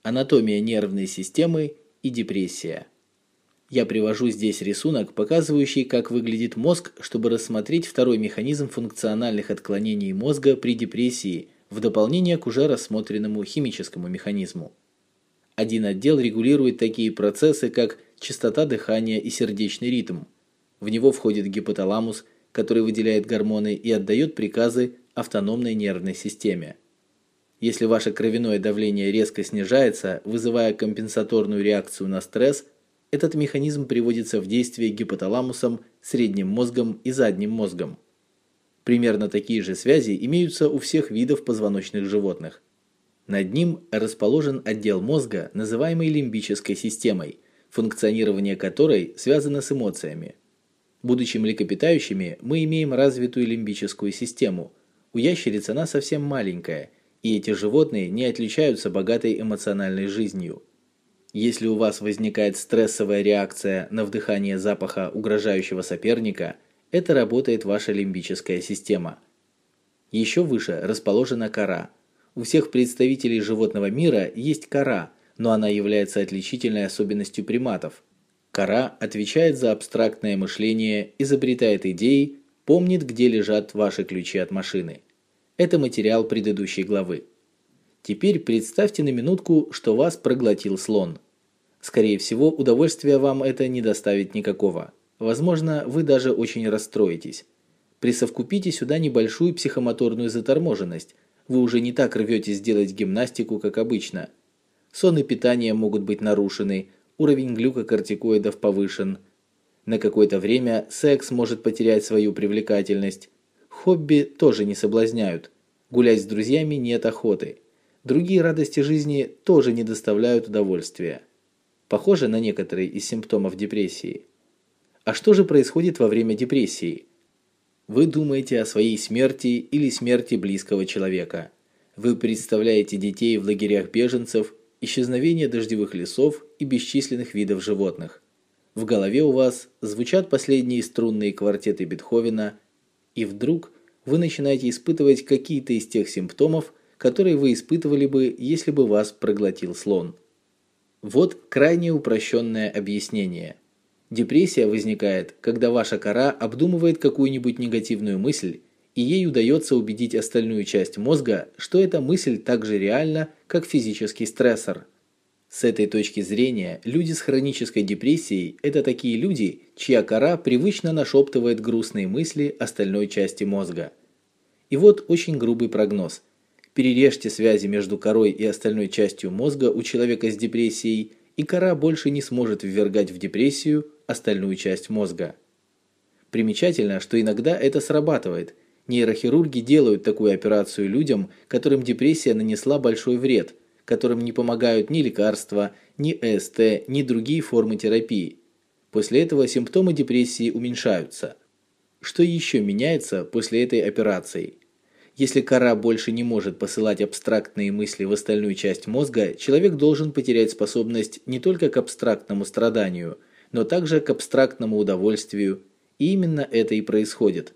Анатомия нервной системы и депрессия. Я привожу здесь рисунок, показывающий, как выглядит мозг, чтобы рассмотреть второй механизм функциональных отклонений мозга при депрессии, в дополнение к уже рассмотренному химическому механизму. Один отдел регулирует такие процессы, как частота дыхания и сердечный ритм. В него входит гипоталамус, который выделяет гормоны и отдает приказы автономной нервной системе. Если ваше кровяное давление резко снижается, вызывая компенсаторную реакцию на стресс – этот механизм приводится в действие гипоталамусом, средним мозгом и задним мозгом. Примерно такие же связи имеются у всех видов позвоночных животных. Над ним расположен отдел мозга, называемый лимбической системой, функционирование которой связано с эмоциями. Будучи млекопитающими, мы имеем развитую лимбическую систему. У ящериц она совсем маленькая, и эти животные не отличаются богатой эмоциональной жизнью. Если у вас возникает стрессовая реакция на вдыхание запаха угрожающего соперника, это работает ваша лимбическая система. Еще выше расположена кора. У всех представителей животного мира есть кора, но она является отличительной особенностью приматов. Кора отвечает за абстрактное мышление, изобретает идеи, помнит, где лежат ваши ключи от машины. Это материал предыдущей главы. Теперь представьте на минутку, что вас проглотил слон – Скорее всего, удовольствия вам это не доставит никакого. Возможно, вы даже очень расстроитесь. Присовкупите сюда небольшую психомоторную заторможенность. Вы уже не так рветесь сделать гимнастику, как обычно. Сон и питание могут быть нарушены, уровень глюкокортикоидов повышен. На какое-то время секс может потерять свою привлекательность. Хобби тоже не соблазняют. Гулять с друзьями нет охоты. Другие радости жизни тоже не доставляют удовольствия похоже на некоторые из симптомов депрессии. А что же происходит во время депрессии? Вы думаете о своей смерти или смерти близкого человека. Вы представляете детей в лагерях беженцев, исчезновение дождевых лесов и бесчисленных видов животных. В голове у вас звучат последние струнные квартеты Бетховена, и вдруг вы начинаете испытывать какие-то из тех симптомов, которые вы испытывали бы, если бы вас проглотил слон. Вот крайне упрощенное объяснение. Депрессия возникает, когда ваша кора обдумывает какую-нибудь негативную мысль, и ей удается убедить остальную часть мозга, что эта мысль так же реальна, как физический стрессор – с этой точки зрения, люди с хронической депрессией – это такие люди, чья кора привычно нашептывает грустные мысли остальной части мозга. И вот очень грубый прогноз. Перережьте связи между корой и остальной частью мозга у человека с депрессией, и кора больше не сможет ввергать в депрессию остальную часть мозга. Примечательно, что иногда это срабатывает. Нейрохирурги делают такую операцию людям, которым депрессия нанесла большой вред – которым не помогают ни лекарства, ни ЭСТ, ни другие формы терапии. После этого симптомы депрессии уменьшаются. Что еще меняется после этой операции? Если кора больше не может посылать абстрактные мысли в остальную часть мозга, человек должен потерять способность не только к абстрактному страданию, но также к абстрактному удовольствию, и именно это и происходит.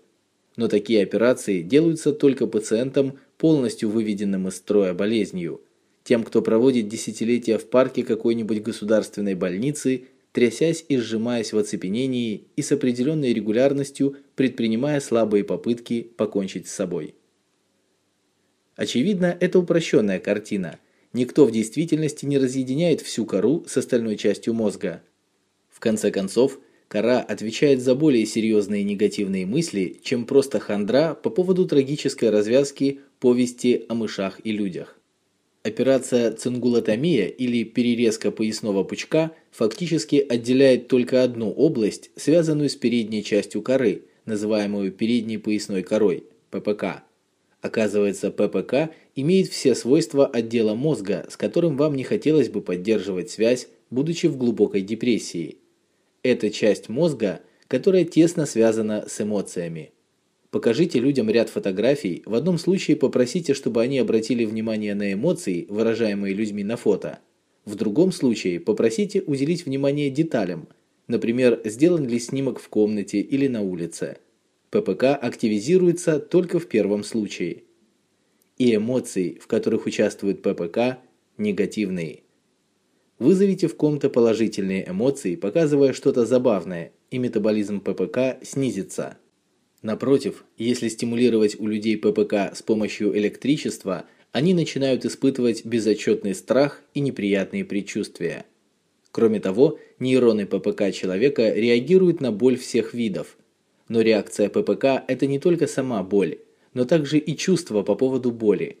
Но такие операции делаются только пациентам, полностью выведенным из строя болезнью – тем, кто проводит десятилетия в парке какой-нибудь государственной больницы, трясясь и сжимаясь в оцепенении и с определенной регулярностью предпринимая слабые попытки покончить с собой. Очевидно, это упрощенная картина. Никто в действительности не разъединяет всю кору с остальной частью мозга. В конце концов, кора отвечает за более серьезные негативные мысли, чем просто хандра по поводу трагической развязки повести о мышах и людях. Операция цингулотомия или перерезка поясного пучка фактически отделяет только одну область, связанную с передней частью коры, называемую передней поясной корой ППК. Оказывается, ППК имеет все свойства отдела мозга, с которым вам не хотелось бы поддерживать связь, будучи в глубокой депрессии. Это часть мозга, которая тесно связана с эмоциями. Покажите людям ряд фотографий, в одном случае попросите, чтобы они обратили внимание на эмоции, выражаемые людьми на фото. В другом случае попросите уделить внимание деталям, например, сделан ли снимок в комнате или на улице. ППК активизируется только в первом случае. И эмоции, в которых участвует ППК, негативные. Вызовите в ком-то положительные эмоции, показывая что-то забавное, и метаболизм ППК снизится. Напротив, если стимулировать у людей ППК с помощью электричества, они начинают испытывать безотчетный страх и неприятные предчувствия. Кроме того, нейроны ППК человека реагируют на боль всех видов. Но реакция ППК это не только сама боль, но также и чувство по поводу боли.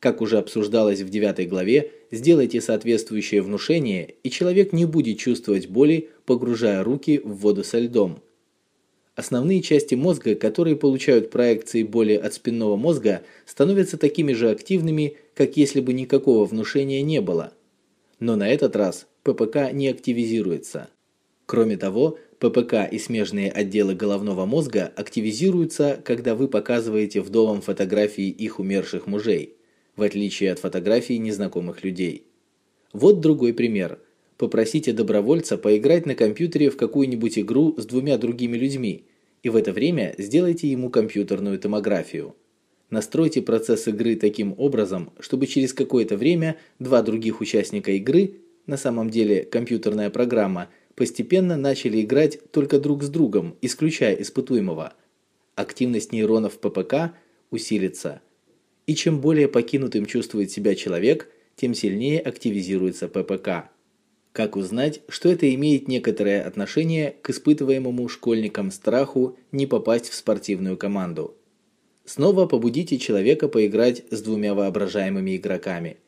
Как уже обсуждалось в 9 главе, сделайте соответствующее внушение, и человек не будет чувствовать боли, погружая руки в воду со льдом. Основные части мозга, которые получают проекции боли от спинного мозга, становятся такими же активными, как если бы никакого внушения не было. Но на этот раз ППК не активизируется. Кроме того, ППК и смежные отделы головного мозга активизируются, когда вы показываете вдовам фотографии их умерших мужей, в отличие от фотографий незнакомых людей. Вот другой пример – Попросите добровольца поиграть на компьютере в какую-нибудь игру с двумя другими людьми, и в это время сделайте ему компьютерную томографию. Настройте процесс игры таким образом, чтобы через какое-то время два других участника игры, на самом деле компьютерная программа, постепенно начали играть только друг с другом, исключая испытуемого. Активность нейронов ППК усилится. И чем более покинутым чувствует себя человек, тем сильнее активизируется ППК. Как узнать, что это имеет некоторое отношение к испытываемому школьникам страху не попасть в спортивную команду? Снова побудите человека поиграть с двумя воображаемыми игроками.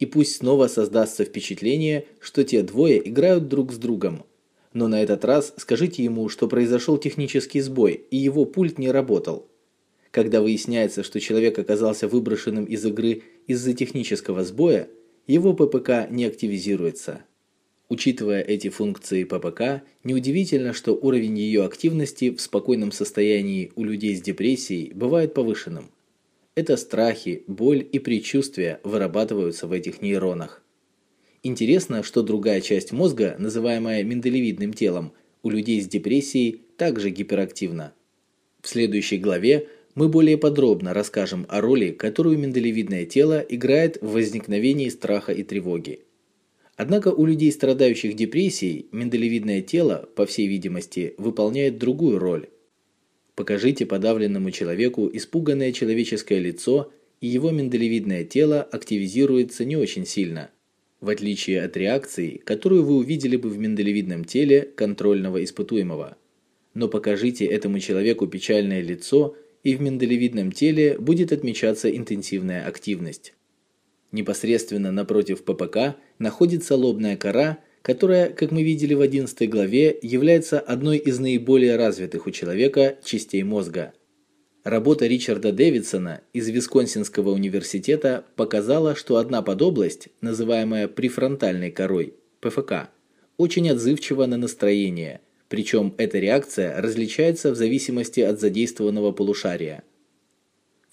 И пусть снова создастся впечатление, что те двое играют друг с другом. Но на этот раз скажите ему, что произошел технический сбой, и его пульт не работал. Когда выясняется, что человек оказался выброшенным из игры из-за технического сбоя, его ППК не активизируется. Учитывая эти функции ППК, неудивительно, что уровень ее активности в спокойном состоянии у людей с депрессией бывает повышенным. Это страхи, боль и предчувствия вырабатываются в этих нейронах. Интересно, что другая часть мозга, называемая миндалевидным телом, у людей с депрессией также гиперактивна. В следующей главе мы более подробно расскажем о роли, которую миндалевидное тело играет в возникновении страха и тревоги. Однако у людей, страдающих депрессией, миндалевидное тело, по всей видимости, выполняет другую роль. Покажите подавленному человеку испуганное человеческое лицо, и его миндалевидное тело активизируется не очень сильно, в отличие от реакции, которую вы увидели бы в миндалевидном теле контрольного испытуемого. Но покажите этому человеку печальное лицо, и в миндалевидном теле будет отмечаться интенсивная активность. Непосредственно напротив ППК находится лобная кора, которая, как мы видели в 11 главе, является одной из наиболее развитых у человека частей мозга. Работа Ричарда Дэвидсона из Висконсинского университета показала, что одна подобласть, называемая префронтальной корой, ПФК, очень отзывчива на настроение, причем эта реакция различается в зависимости от задействованного полушария –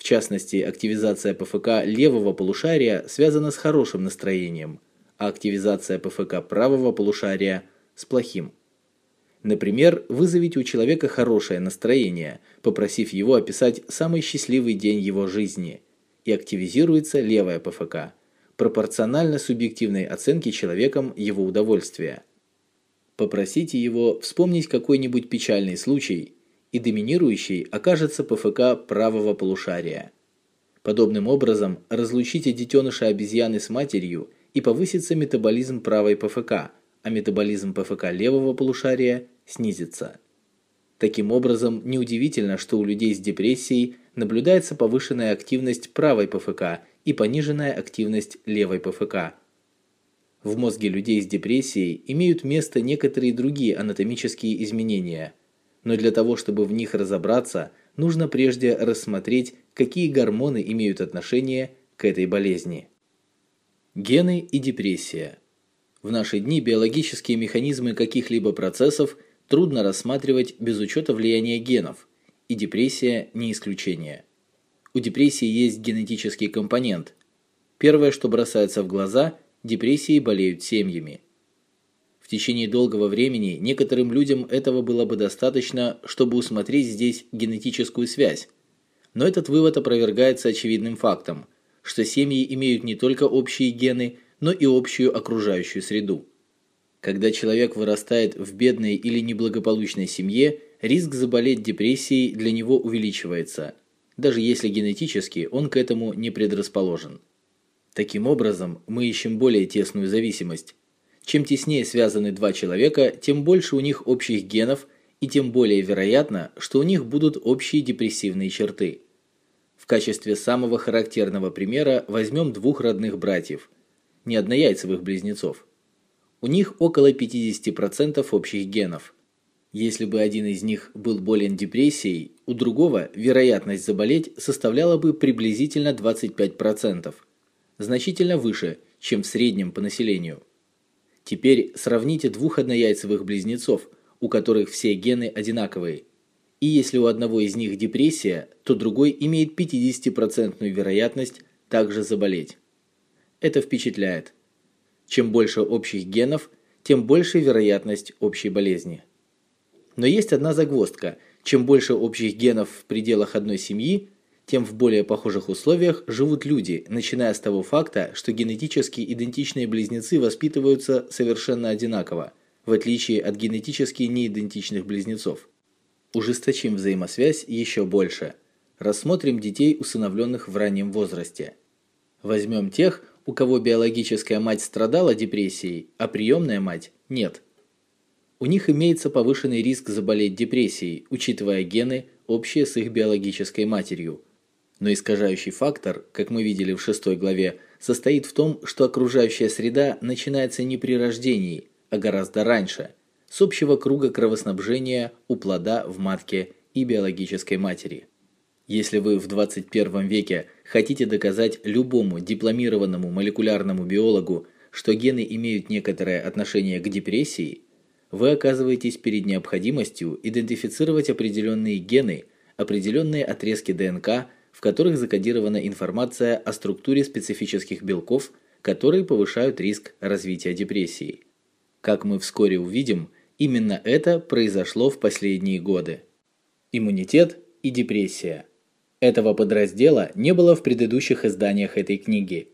в частности, активизация ПФК левого полушария связана с хорошим настроением, а активизация ПФК правого полушария с плохим. Например, вызовите у человека хорошее настроение, попросив его описать самый счастливый день его жизни, и активизируется левая ПФК, пропорционально субъективной оценке человеком его удовольствия. Попросите его вспомнить какой-нибудь печальный случай и доминирующей окажется ПФК правого полушария. Подобным образом разлучите детеныша обезьяны с матерью и повысится метаболизм правой ПФК, а метаболизм ПФК левого полушария снизится. Таким образом, неудивительно, что у людей с депрессией наблюдается повышенная активность правой ПФК и пониженная активность левой ПФК. В мозге людей с депрессией имеют место некоторые другие анатомические изменения – но для того, чтобы в них разобраться, нужно прежде рассмотреть, какие гормоны имеют отношение к этой болезни. Гены и депрессия. В наши дни биологические механизмы каких-либо процессов трудно рассматривать без учета влияния генов, и депрессия не исключение. У депрессии есть генетический компонент. Первое, что бросается в глаза – депрессией болеют семьями – в течение долгого времени некоторым людям этого было бы достаточно, чтобы усмотреть здесь генетическую связь. Но этот вывод опровергается очевидным фактом, что семьи имеют не только общие гены, но и общую окружающую среду. Когда человек вырастает в бедной или неблагополучной семье, риск заболеть депрессией для него увеличивается, даже если генетически он к этому не предрасположен. Таким образом, мы ищем более тесную зависимость, чем теснее связаны два человека, тем больше у них общих генов и тем более вероятно, что у них будут общие депрессивные черты. В качестве самого характерного примера возьмем двух родных братьев, не однояйцевых близнецов. У них около 50% общих генов. Если бы один из них был болен депрессией, у другого вероятность заболеть составляла бы приблизительно 25%, значительно выше, чем в среднем по населению. Теперь сравните двух однояйцевых близнецов, у которых все гены одинаковые. И если у одного из них депрессия, то другой имеет 50% вероятность также заболеть. Это впечатляет. Чем больше общих генов, тем больше вероятность общей болезни. Но есть одна загвоздка. Чем больше общих генов в пределах одной семьи, тем в более похожих условиях живут люди, начиная с того факта, что генетически идентичные близнецы воспитываются совершенно одинаково, в отличие от генетически неидентичных близнецов. Ужесточим взаимосвязь еще больше. Рассмотрим детей, усыновленных в раннем возрасте. Возьмем тех, у кого биологическая мать страдала депрессией, а приемная мать – нет. У них имеется повышенный риск заболеть депрессией, учитывая гены, общие с их биологической матерью – но искажающий фактор, как мы видели в шестой главе, состоит в том, что окружающая среда начинается не при рождении, а гораздо раньше, с общего круга кровоснабжения у плода в матке и биологической матери. Если вы в 21 веке хотите доказать любому дипломированному молекулярному биологу, что гены имеют некоторое отношение к депрессии, вы оказываетесь перед необходимостью идентифицировать определенные гены, определенные отрезки ДНК, которых закодирована информация о структуре специфических белков, которые повышают риск развития депрессии. Как мы вскоре увидим, именно это произошло в последние годы. Иммунитет и депрессия. Этого подраздела не было в предыдущих изданиях этой книги.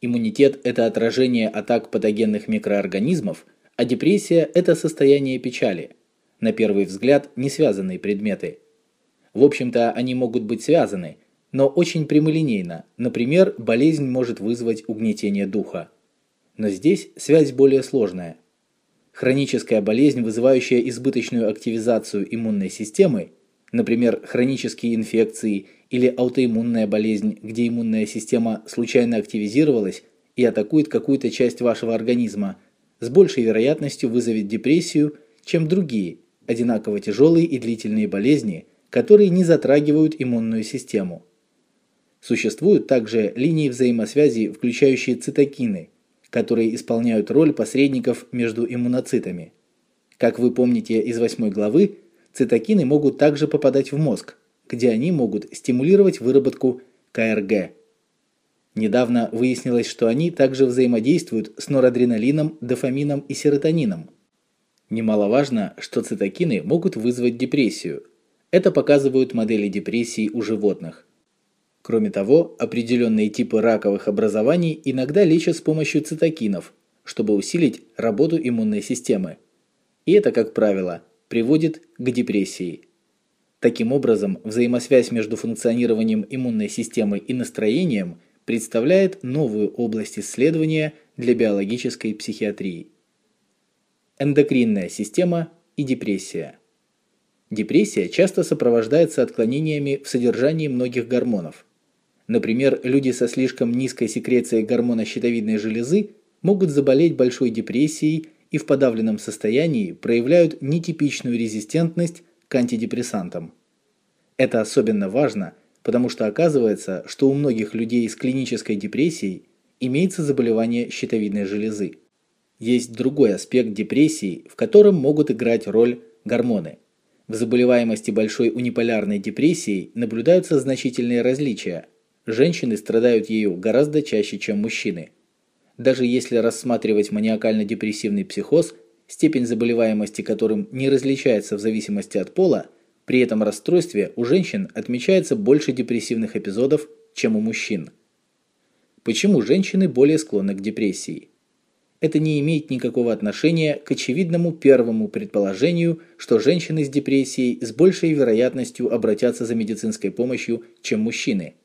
Иммунитет это отражение атак патогенных микроорганизмов, а депрессия это состояние печали. На первый взгляд, не связанные предметы. В общем-то, они могут быть связаны, но очень прямолинейно. Например, болезнь может вызвать угнетение духа. Но здесь связь более сложная. Хроническая болезнь, вызывающая избыточную активизацию иммунной системы, например, хронические инфекции или аутоиммунная болезнь, где иммунная система случайно активизировалась и атакует какую-то часть вашего организма, с большей вероятностью вызовет депрессию, чем другие, одинаково тяжелые и длительные болезни, которые не затрагивают иммунную систему. Существуют также линии взаимосвязи, включающие цитокины, которые исполняют роль посредников между иммуноцитами. Как вы помните из восьмой главы, цитокины могут также попадать в мозг, где они могут стимулировать выработку КРГ. Недавно выяснилось, что они также взаимодействуют с норадреналином, дофамином и серотонином. Немаловажно, что цитокины могут вызвать депрессию. Это показывают модели депрессии у животных. Кроме того, определенные типы раковых образований иногда лечат с помощью цитокинов, чтобы усилить работу иммунной системы. И это, как правило, приводит к депрессии. Таким образом, взаимосвязь между функционированием иммунной системы и настроением представляет новую область исследования для биологической психиатрии. Эндокринная система и депрессия. Депрессия часто сопровождается отклонениями в содержании многих гормонов – Например, люди со слишком низкой секрецией гормона щитовидной железы могут заболеть большой депрессией и в подавленном состоянии проявляют нетипичную резистентность к антидепрессантам. Это особенно важно, потому что оказывается, что у многих людей с клинической депрессией имеется заболевание щитовидной железы. Есть другой аспект депрессии, в котором могут играть роль гормоны. В заболеваемости большой униполярной депрессией наблюдаются значительные различия, Женщины страдают ею гораздо чаще, чем мужчины. Даже если рассматривать маниакально-депрессивный психоз, степень заболеваемости которым не различается в зависимости от пола, при этом расстройстве у женщин отмечается больше депрессивных эпизодов, чем у мужчин. Почему женщины более склонны к депрессии? Это не имеет никакого отношения к очевидному первому предположению, что женщины с депрессией с большей вероятностью обратятся за медицинской помощью, чем мужчины –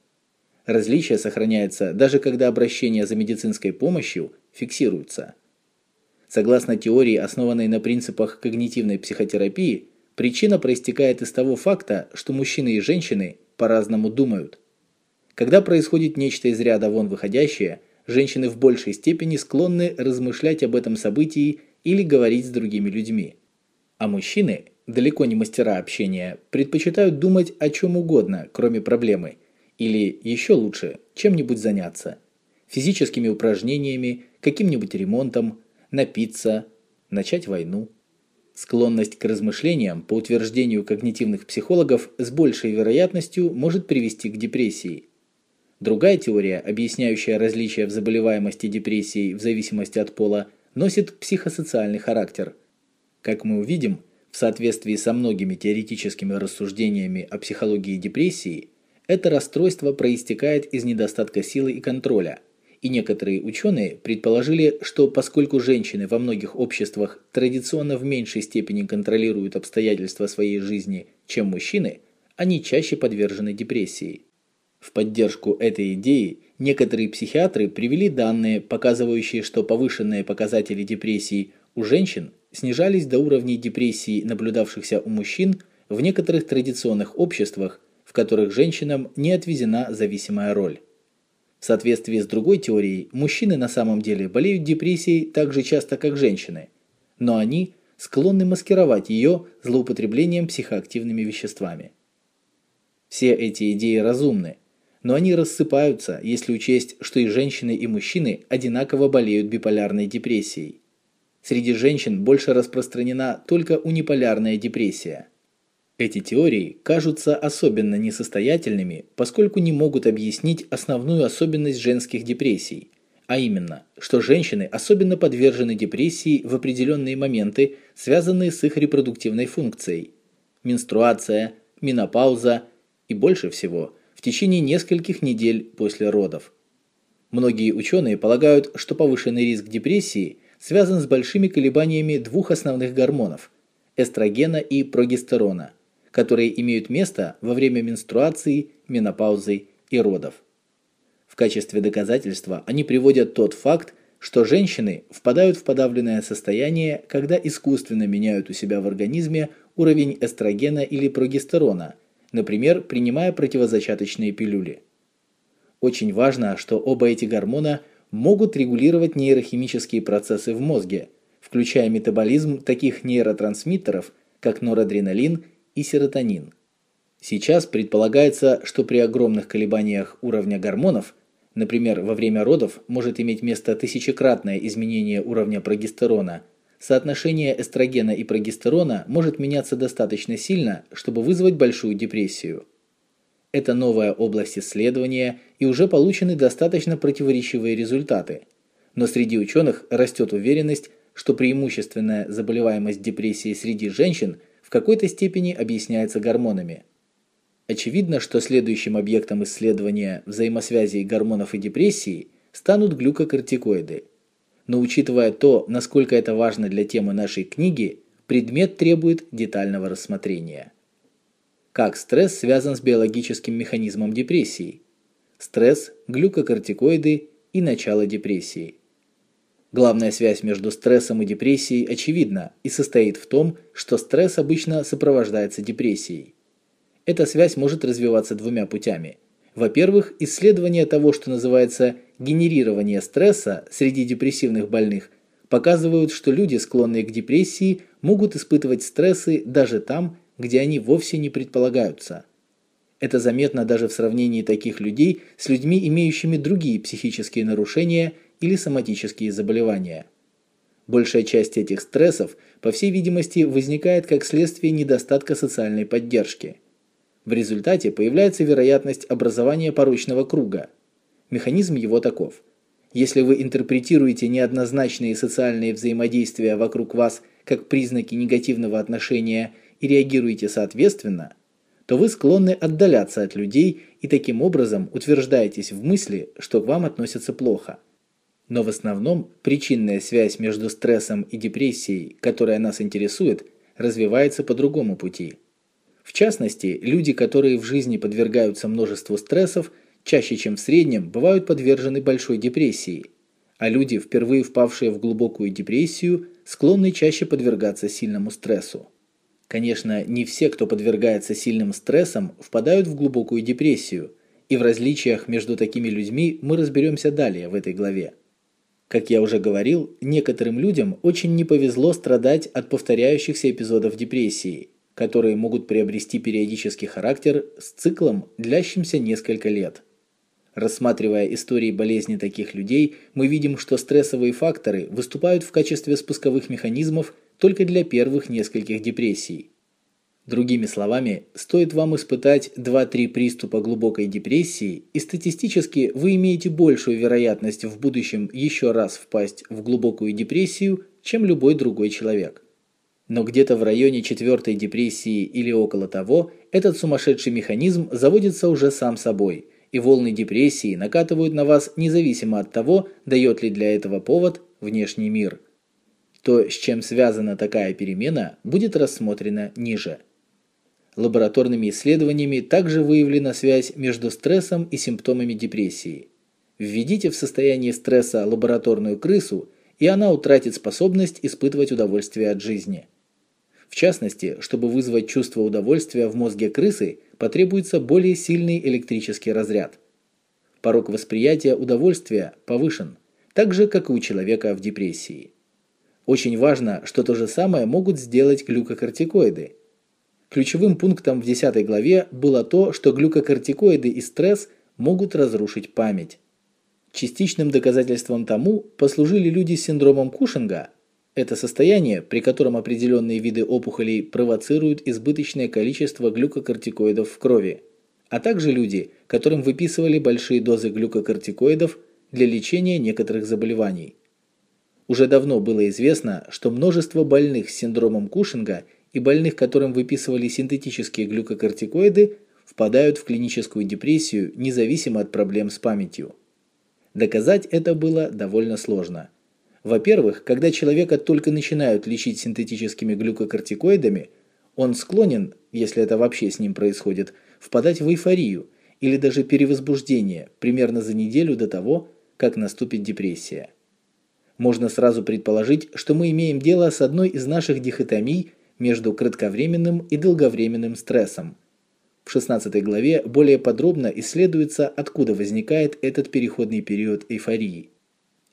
Различие сохраняется даже когда обращения за медицинской помощью фиксируются. Согласно теории, основанной на принципах когнитивной психотерапии, причина проистекает из того факта, что мужчины и женщины по-разному думают. Когда происходит нечто из ряда вон выходящее, женщины в большей степени склонны размышлять об этом событии или говорить с другими людьми. А мужчины, далеко не мастера общения, предпочитают думать о чем угодно, кроме проблемы – или еще лучше, чем-нибудь заняться. Физическими упражнениями, каким-нибудь ремонтом, напиться, начать войну. Склонность к размышлениям, по утверждению когнитивных психологов, с большей вероятностью может привести к депрессии. Другая теория, объясняющая различия в заболеваемости депрессией в зависимости от пола, носит психосоциальный характер. Как мы увидим, в соответствии со многими теоретическими рассуждениями о психологии депрессии, это расстройство проистекает из недостатка силы и контроля. И некоторые ученые предположили, что поскольку женщины во многих обществах традиционно в меньшей степени контролируют обстоятельства своей жизни, чем мужчины, они чаще подвержены депрессии. В поддержку этой идеи некоторые психиатры привели данные, показывающие, что повышенные показатели депрессии у женщин снижались до уровней депрессии, наблюдавшихся у мужчин в некоторых традиционных обществах в которых женщинам не отведена зависимая роль. В соответствии с другой теорией, мужчины на самом деле болеют депрессией так же часто, как женщины, но они склонны маскировать ее злоупотреблением психоактивными веществами. Все эти идеи разумны, но они рассыпаются, если учесть, что и женщины, и мужчины одинаково болеют биполярной депрессией. Среди женщин больше распространена только униполярная депрессия – эти теории кажутся особенно несостоятельными, поскольку не могут объяснить основную особенность женских депрессий, А именно, что женщины особенно подвержены депрессии в определенные моменты, связанные с их репродуктивной функцией. Менструация, менопауза и больше всего в течение нескольких недель после родов. Многие ученые полагают, что повышенный риск депрессии связан с большими колебаниями двух основных гормонов – эстрогена и прогестерона, которые имеют место во время менструации, менопаузы и родов. В качестве доказательства они приводят тот факт, что женщины впадают в подавленное состояние, когда искусственно меняют у себя в организме уровень эстрогена или прогестерона, например, принимая противозачаточные пилюли. Очень важно, что оба эти гормона могут регулировать нейрохимические процессы в мозге, включая метаболизм таких нейротрансмиттеров, как норадреналин и серотонин. Сейчас предполагается, что при огромных колебаниях уровня гормонов, например, во время родов, может иметь место тысячекратное изменение уровня прогестерона. Соотношение эстрогена и прогестерона может меняться достаточно сильно, чтобы вызвать большую депрессию. Это новая область исследования, и уже получены достаточно противоречивые результаты. Но среди ученых растет уверенность, что преимущественная заболеваемость депрессией среди женщин в какой-то степени объясняется гормонами. Очевидно, что следующим объектом исследования взаимосвязи гормонов и депрессии станут глюкокортикоиды. Но учитывая то, насколько это важно для темы нашей книги, предмет требует детального рассмотрения. Как стресс связан с биологическим механизмом депрессии? Стресс, глюкокортикоиды и начало депрессии. Главная связь между стрессом и депрессией очевидна и состоит в том, что стресс обычно сопровождается депрессией. Эта связь может развиваться двумя путями. Во-первых, исследования того, что называется генерирование стресса среди депрессивных больных, показывают, что люди, склонные к депрессии, могут испытывать стрессы даже там, где они вовсе не предполагаются. Это заметно даже в сравнении таких людей с людьми, имеющими другие психические нарушения или соматические заболевания. Большая часть этих стрессов, по всей видимости, возникает как следствие недостатка социальной поддержки. В результате появляется вероятность образования порочного круга. Механизм его таков. Если вы интерпретируете неоднозначные социальные взаимодействия вокруг вас как признаки негативного отношения – и реагируете соответственно, то вы склонны отдаляться от людей и таким образом утверждаетесь в мысли, что к вам относятся плохо. Но в основном причинная связь между стрессом и депрессией, которая нас интересует, развивается по другому пути. В частности, люди, которые в жизни подвергаются множеству стрессов, чаще, чем в среднем, бывают подвержены большой депрессии, а люди, впервые впавшие в глубокую депрессию, склонны чаще подвергаться сильному стрессу. Конечно, не все, кто подвергается сильным стрессам, впадают в глубокую депрессию, и в различиях между такими людьми мы разберемся далее в этой главе. Как я уже говорил, некоторым людям очень не повезло страдать от повторяющихся эпизодов депрессии, которые могут приобрести периодический характер с циклом, длящимся несколько лет. Рассматривая истории болезни таких людей, мы видим, что стрессовые факторы выступают в качестве спусковых механизмов – только для первых нескольких депрессий. Другими словами, стоит вам испытать 2-3 приступа глубокой депрессии, и статистически вы имеете большую вероятность в будущем еще раз впасть в глубокую депрессию, чем любой другой человек. Но где-то в районе четвертой депрессии или около того, этот сумасшедший механизм заводится уже сам собой, и волны депрессии накатывают на вас независимо от того, дает ли для этого повод внешний мир – то, с чем связана такая перемена, будет рассмотрено ниже. Лабораторными исследованиями также выявлена связь между стрессом и симптомами депрессии. Введите в состояние стресса лабораторную крысу, и она утратит способность испытывать удовольствие от жизни. В частности, чтобы вызвать чувство удовольствия в мозге крысы, потребуется более сильный электрический разряд. Порог восприятия удовольствия повышен, так же, как и у человека в депрессии. Очень важно, что то же самое могут сделать глюкокортикоиды. Ключевым пунктом в 10 главе было то, что глюкокортикоиды и стресс могут разрушить память. Частичным доказательством тому послужили люди с синдромом Кушинга. Это состояние, при котором определенные виды опухолей провоцируют избыточное количество глюкокортикоидов в крови, а также люди, которым выписывали большие дозы глюкокортикоидов, для лечения некоторых заболеваний. Уже давно было известно, что множество больных с синдромом Кушинга и больных, которым выписывали синтетические глюкокортикоиды, впадают в клиническую депрессию независимо от проблем с памятью. Доказать это было довольно сложно. Во-первых, когда человека только начинают лечить синтетическими глюкокортикоидами, он склонен, если это вообще с ним происходит, впадать в эйфорию или даже перевозбуждение примерно за неделю до того, как наступит депрессия. Можно сразу предположить, что мы имеем дело с одной из наших дихотомий между кратковременным и долговременным стрессом. В 16 главе более подробно исследуется, откуда возникает этот переходный период эйфории.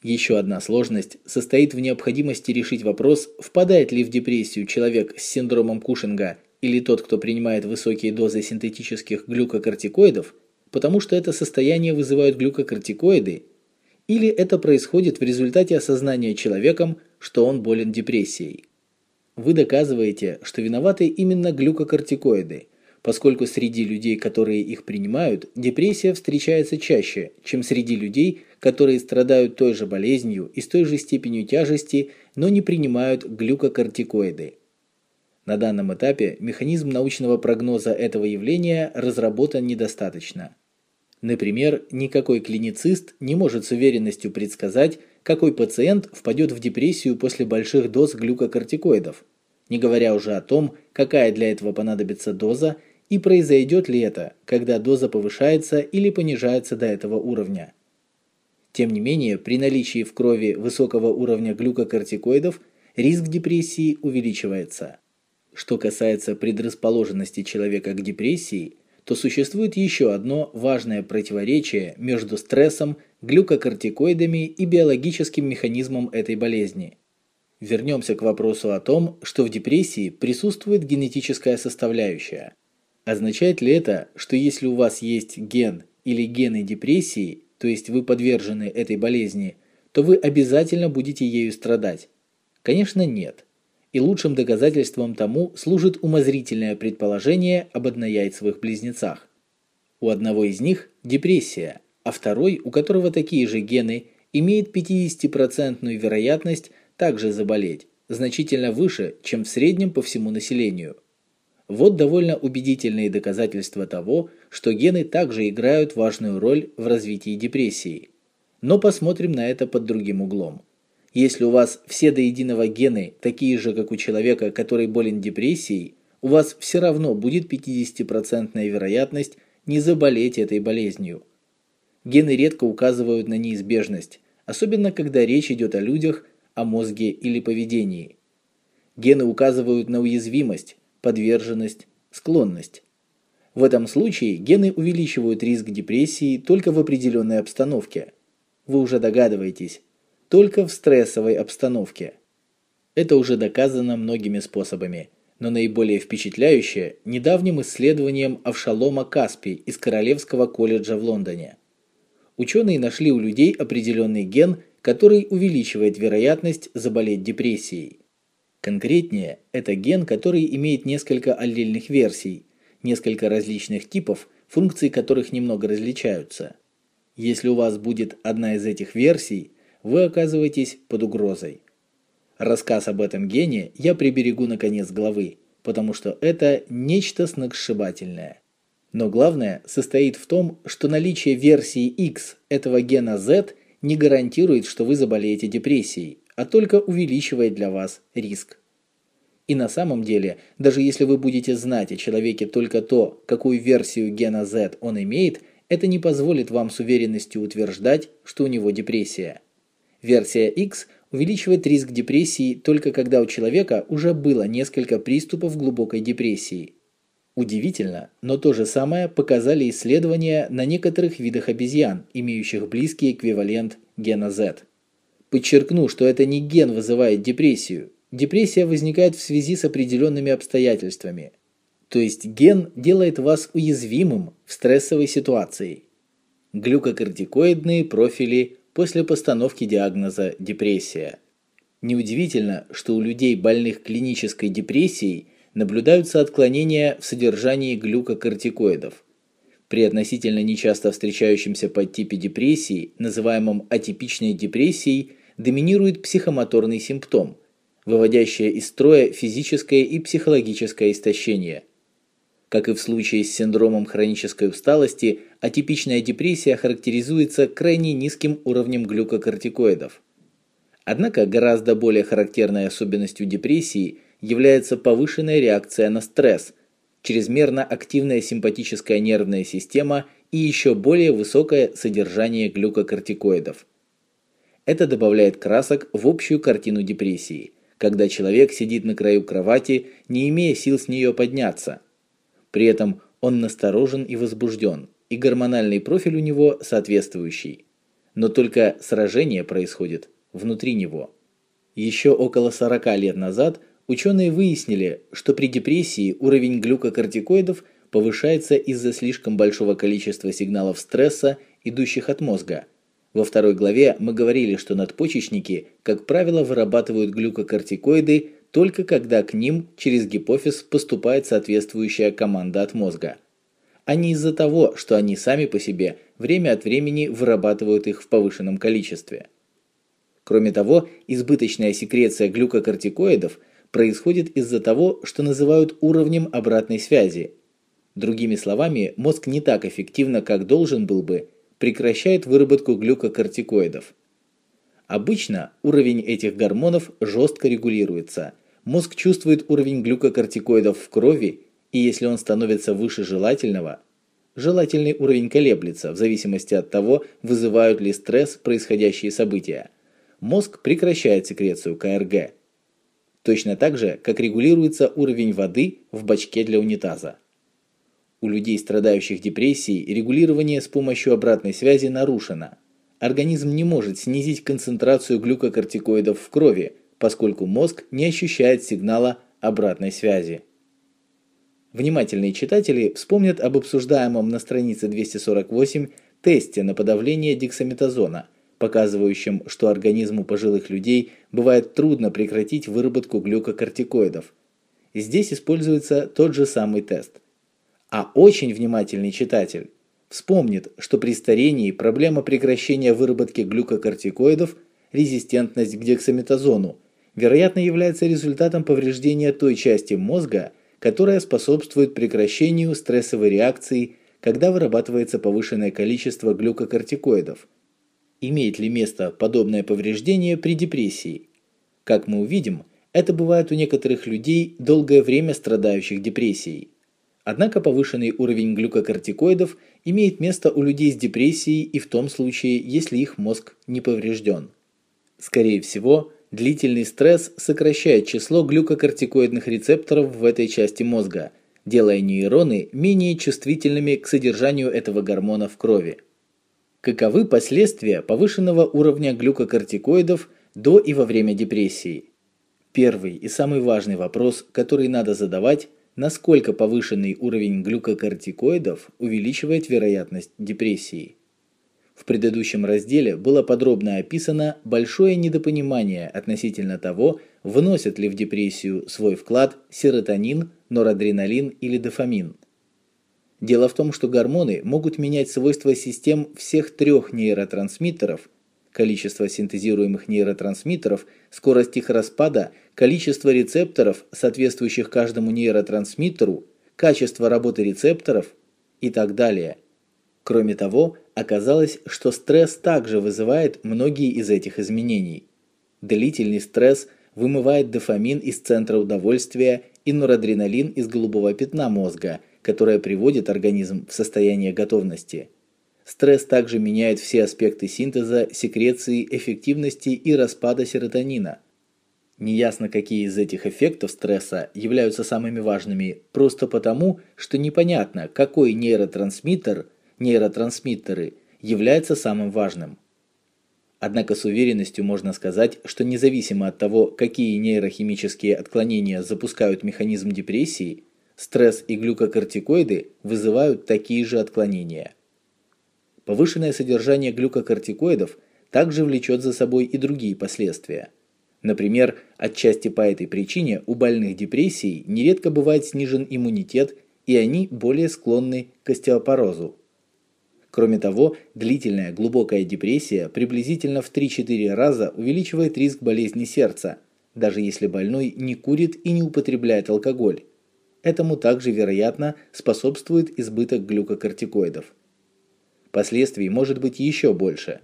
Еще одна сложность состоит в необходимости решить вопрос, впадает ли в депрессию человек с синдромом Кушинга или тот, кто принимает высокие дозы синтетических глюкокортикоидов, потому что это состояние вызывают глюкокортикоиды, или это происходит в результате осознания человеком, что он болен депрессией. Вы доказываете, что виноваты именно глюкокортикоиды, поскольку среди людей, которые их принимают, депрессия встречается чаще, чем среди людей, которые страдают той же болезнью и с той же степенью тяжести, но не принимают глюкокортикоиды. На данном этапе механизм научного прогноза этого явления разработан недостаточно. Например, никакой клиницист не может с уверенностью предсказать, какой пациент впадет в депрессию после больших доз глюкокортикоидов, не говоря уже о том, какая для этого понадобится доза и произойдет ли это, когда доза повышается или понижается до этого уровня. Тем не менее, при наличии в крови высокого уровня глюкокортикоидов риск депрессии увеличивается. Что касается предрасположенности человека к депрессии – то существует еще одно важное противоречие между стрессом, глюкокортикоидами и биологическим механизмом этой болезни. Вернемся к вопросу о том, что в депрессии присутствует генетическая составляющая. Означает ли это, что если у вас есть ген или гены депрессии, то есть вы подвержены этой болезни, то вы обязательно будете ею страдать? Конечно, нет и лучшим доказательством тому служит умозрительное предположение об однояйцевых близнецах. У одного из них депрессия, а второй, у которого такие же гены, имеет 50% вероятность также заболеть, значительно выше, чем в среднем по всему населению. Вот довольно убедительные доказательства того, что гены также играют важную роль в развитии депрессии. Но посмотрим на это под другим углом. Если у вас все до единого гены такие же, как у человека, который болен депрессией, у вас все равно будет 50% вероятность не заболеть этой болезнью. Гены редко указывают на неизбежность, особенно когда речь идет о людях, о мозге или поведении. Гены указывают на уязвимость, подверженность, склонность. В этом случае гены увеличивают риск депрессии только в определенной обстановке. Вы уже догадываетесь, только в стрессовой обстановке. Это уже доказано многими способами, но наиболее впечатляющее недавним исследованием Авшалома Каспи из Королевского колледжа в Лондоне. Ученые нашли у людей определенный ген, который увеличивает вероятность заболеть депрессией. Конкретнее, это ген, который имеет несколько аллельных версий, несколько различных типов, функции которых немного различаются. Если у вас будет одна из этих версий, вы оказываетесь под угрозой. Рассказ об этом гене я приберегу на конец главы, потому что это нечто сногсшибательное. Но главное состоит в том, что наличие версии X этого гена Z не гарантирует, что вы заболеете депрессией, а только увеличивает для вас риск. И на самом деле, даже если вы будете знать о человеке только то, какую версию гена Z он имеет, это не позволит вам с уверенностью утверждать, что у него депрессия. Версия X увеличивает риск депрессии только когда у человека уже было несколько приступов глубокой депрессии. Удивительно, но то же самое показали исследования на некоторых видах обезьян, имеющих близкий эквивалент гена Z. Подчеркну, что это не ген вызывает депрессию. Депрессия возникает в связи с определенными обстоятельствами. То есть ген делает вас уязвимым в стрессовой ситуации. Глюкокортикоидные профили после постановки диагноза депрессия. Неудивительно, что у людей, больных клинической депрессией, наблюдаются отклонения в содержании глюкокортикоидов. При относительно нечасто встречающемся подтипе депрессии, называемом атипичной депрессией, доминирует психомоторный симптом, выводящее из строя физическое и психологическое истощение. Как и в случае с синдромом хронической усталости, атипичная депрессия характеризуется крайне низким уровнем глюкокортикоидов. Однако гораздо более характерной особенностью депрессии является повышенная реакция на стресс, чрезмерно активная симпатическая нервная система и еще более высокое содержание глюкокортикоидов. Это добавляет красок в общую картину депрессии, когда человек сидит на краю кровати, не имея сил с нее подняться. При этом он насторожен и возбужден, и гормональный профиль у него соответствующий. Но только сражение происходит внутри него. Еще около 40 лет назад ученые выяснили, что при депрессии уровень глюкокортикоидов повышается из-за слишком большого количества сигналов стресса, идущих от мозга – во второй главе мы говорили, что надпочечники, как правило, вырабатывают глюкокортикоиды только когда к ним через гипофиз поступает соответствующая команда от мозга, а не из-за того, что они сами по себе время от времени вырабатывают их в повышенном количестве. Кроме того, избыточная секреция глюкокортикоидов происходит из-за того, что называют уровнем обратной связи. Другими словами, мозг не так эффективно, как должен был бы, прекращает выработку глюкокортикоидов. Обычно уровень этих гормонов жестко регулируется. Мозг чувствует уровень глюкокортикоидов в крови, и если он становится выше желательного, желательный уровень колеблется в зависимости от того, вызывают ли стресс происходящие события. Мозг прекращает секрецию КРГ. Точно так же, как регулируется уровень воды в бачке для унитаза. У людей, страдающих депрессией, регулирование с помощью обратной связи нарушено. Организм не может снизить концентрацию глюкокортикоидов в крови, поскольку мозг не ощущает сигнала обратной связи. Внимательные читатели вспомнят об обсуждаемом на странице 248 тесте на подавление дексаметазона, показывающем, что организму пожилых людей бывает трудно прекратить выработку глюкокортикоидов. Здесь используется тот же самый тест. А очень внимательный читатель вспомнит, что при старении проблема прекращения выработки глюкокортикоидов, резистентность к дексаметазону, вероятно является результатом повреждения той части мозга, которая способствует прекращению стрессовой реакции, когда вырабатывается повышенное количество глюкокортикоидов. Имеет ли место подобное повреждение при депрессии? Как мы увидим, это бывает у некоторых людей, долгое время страдающих депрессией. Однако повышенный уровень глюкокортикоидов имеет место у людей с депрессией и в том случае, если их мозг не поврежден. Скорее всего, длительный стресс сокращает число глюкокортикоидных рецепторов в этой части мозга, делая нейроны менее чувствительными к содержанию этого гормона в крови. Каковы последствия повышенного уровня глюкокортикоидов до и во время депрессии? Первый и самый важный вопрос, который надо задавать – насколько повышенный уровень глюкокортикоидов увеличивает вероятность депрессии. В предыдущем разделе было подробно описано большое недопонимание относительно того, вносят ли в депрессию свой вклад серотонин, норадреналин или дофамин. Дело в том, что гормоны могут менять свойства систем всех трех нейротрансмиттеров количество синтезируемых нейротрансмиттеров, скорость их распада, количество рецепторов, соответствующих каждому нейротрансмиттеру, качество работы рецепторов и так далее. Кроме того, оказалось, что стресс также вызывает многие из этих изменений. Длительный стресс вымывает дофамин из центра удовольствия и норадреналин из голубого пятна мозга, которое приводит организм в состояние готовности. Стресс также меняет все аспекты синтеза, секреции, эффективности и распада серотонина. Неясно, какие из этих эффектов стресса являются самыми важными, просто потому, что непонятно, какой нейротрансмиттер, нейротрансмиттеры является самым важным. Однако с уверенностью можно сказать, что независимо от того, какие нейрохимические отклонения запускают механизм депрессии, стресс и глюкокортикоиды вызывают такие же отклонения. Повышенное содержание глюкокортикоидов также влечет за собой и другие последствия. Например, отчасти по этой причине у больных депрессией нередко бывает снижен иммунитет, и они более склонны к остеопорозу. Кроме того, длительная глубокая депрессия приблизительно в 3-4 раза увеличивает риск болезни сердца, даже если больной не курит и не употребляет алкоголь. Этому также, вероятно, способствует избыток глюкокортикоидов. Последствий может быть еще больше.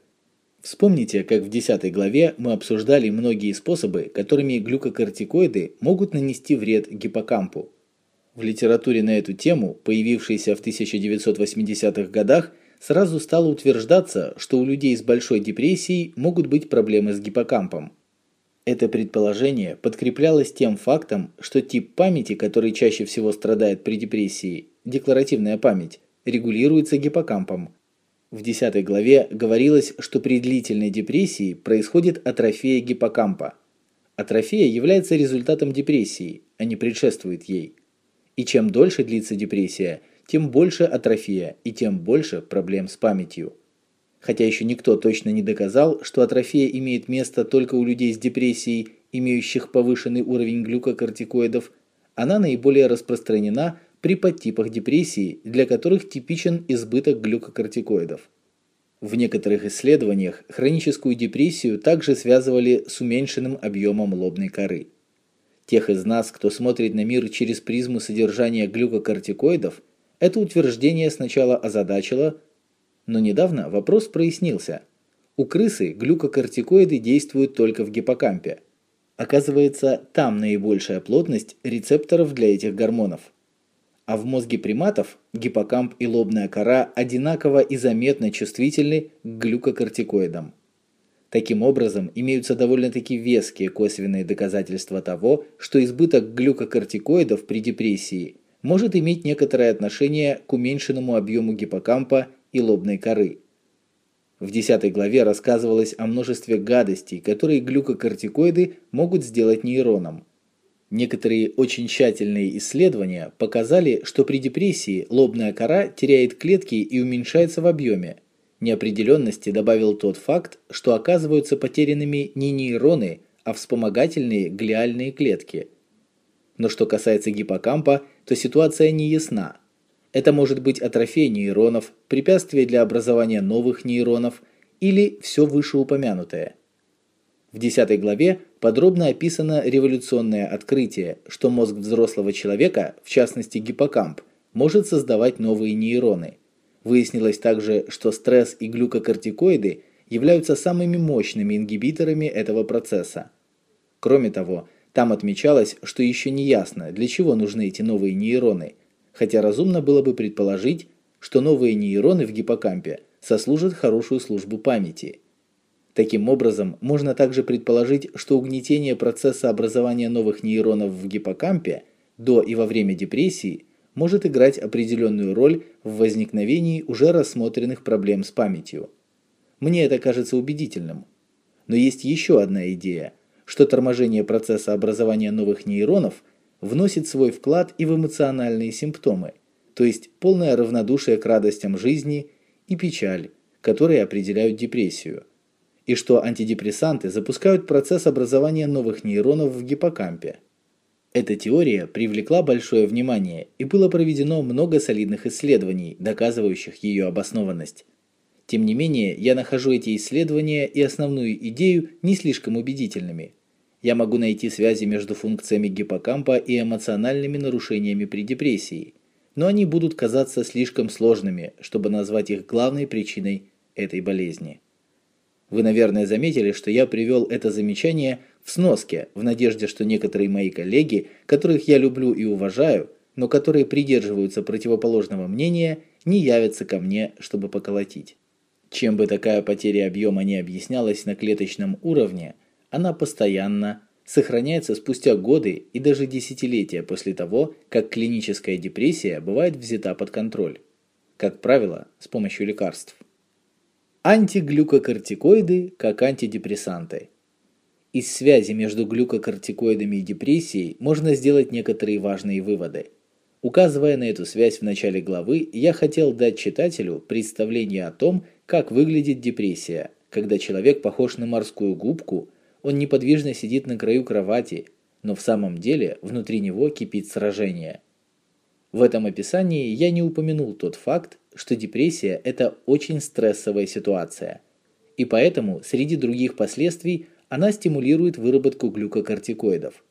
Вспомните, как в 10 главе мы обсуждали многие способы, которыми глюкокортикоиды могут нанести вред гиппокампу. В литературе на эту тему, появившейся в 1980-х годах, сразу стало утверждаться, что у людей с большой депрессией могут быть проблемы с гиппокампом. Это предположение подкреплялось тем фактом, что тип памяти, который чаще всего страдает при депрессии, декларативная память, регулируется гиппокампом. В 10 главе говорилось, что при длительной депрессии происходит атрофия гиппокампа. Атрофия является результатом депрессии, а не предшествует ей. И чем дольше длится депрессия, тем больше атрофия и тем больше проблем с памятью. Хотя еще никто точно не доказал, что атрофия имеет место только у людей с депрессией, имеющих повышенный уровень глюкокортикоидов, она наиболее распространена при подтипах депрессии, для которых типичен избыток глюкокортикоидов. В некоторых исследованиях хроническую депрессию также связывали с уменьшенным объемом лобной коры. Тех из нас, кто смотрит на мир через призму содержания глюкокортикоидов, это утверждение сначала озадачило, но недавно вопрос прояснился. У крысы глюкокортикоиды действуют только в гиппокампе. Оказывается, там наибольшая плотность рецепторов для этих гормонов. А в мозге приматов гиппокамп и лобная кора одинаково и заметно чувствительны к глюкокортикоидам. Таким образом, имеются довольно-таки веские косвенные доказательства того, что избыток глюкокортикоидов при депрессии может иметь некоторое отношение к уменьшенному объему гиппокампа и лобной коры. В 10 главе рассказывалось о множестве гадостей, которые глюкокортикоиды могут сделать нейронам. Некоторые очень тщательные исследования показали, что при депрессии лобная кора теряет клетки и уменьшается в объеме. Неопределенности добавил тот факт, что оказываются потерянными не нейроны, а вспомогательные глиальные клетки. Но что касается гиппокампа, то ситуация не ясна. Это может быть атрофия нейронов, препятствие для образования новых нейронов или все вышеупомянутое. В 10 главе подробно описано революционное открытие, что мозг взрослого человека, в частности гиппокамп, может создавать новые нейроны. Выяснилось также, что стресс и глюкокортикоиды являются самыми мощными ингибиторами этого процесса. Кроме того, там отмечалось, что еще не ясно, для чего нужны эти новые нейроны, хотя разумно было бы предположить, что новые нейроны в гиппокампе сослужат хорошую службу памяти. Таким образом, можно также предположить, что угнетение процесса образования новых нейронов в гиппокампе до и во время депрессии может играть определенную роль в возникновении уже рассмотренных проблем с памятью. Мне это кажется убедительным. Но есть еще одна идея – что торможение процесса образования новых нейронов вносит свой вклад и в эмоциональные симптомы, то есть полное равнодушие к радостям жизни и печаль, которые определяют депрессию, и что антидепрессанты запускают процесс образования новых нейронов в гиппокампе. Эта теория привлекла большое внимание, и было проведено много солидных исследований, доказывающих ее обоснованность. Тем не менее, я нахожу эти исследования и основную идею не слишком убедительными – я могу найти связи между функциями гиппокампа и эмоциональными нарушениями при депрессии, но они будут казаться слишком сложными, чтобы назвать их главной причиной этой болезни. Вы, наверное, заметили, что я привел это замечание в сноске, в надежде, что некоторые мои коллеги, которых я люблю и уважаю, но которые придерживаются противоположного мнения, не явятся ко мне, чтобы поколотить. Чем бы такая потеря объема не объяснялась на клеточном уровне, она постоянно сохраняется спустя годы и даже десятилетия после того, как клиническая депрессия бывает взята под контроль. Как правило, с помощью лекарств. Антиглюкокортикоиды как антидепрессанты. Из связи между глюкокортикоидами и депрессией можно сделать некоторые важные выводы. Указывая на эту связь в начале главы, я хотел дать читателю представление о том, как выглядит депрессия, когда человек похож на морскую губку – он неподвижно сидит на краю кровати, но в самом деле внутри него кипит сражение. В этом описании я не упомянул тот факт, что депрессия это очень стрессовая ситуация. И поэтому среди других последствий она стимулирует выработку глюкокортикоидов.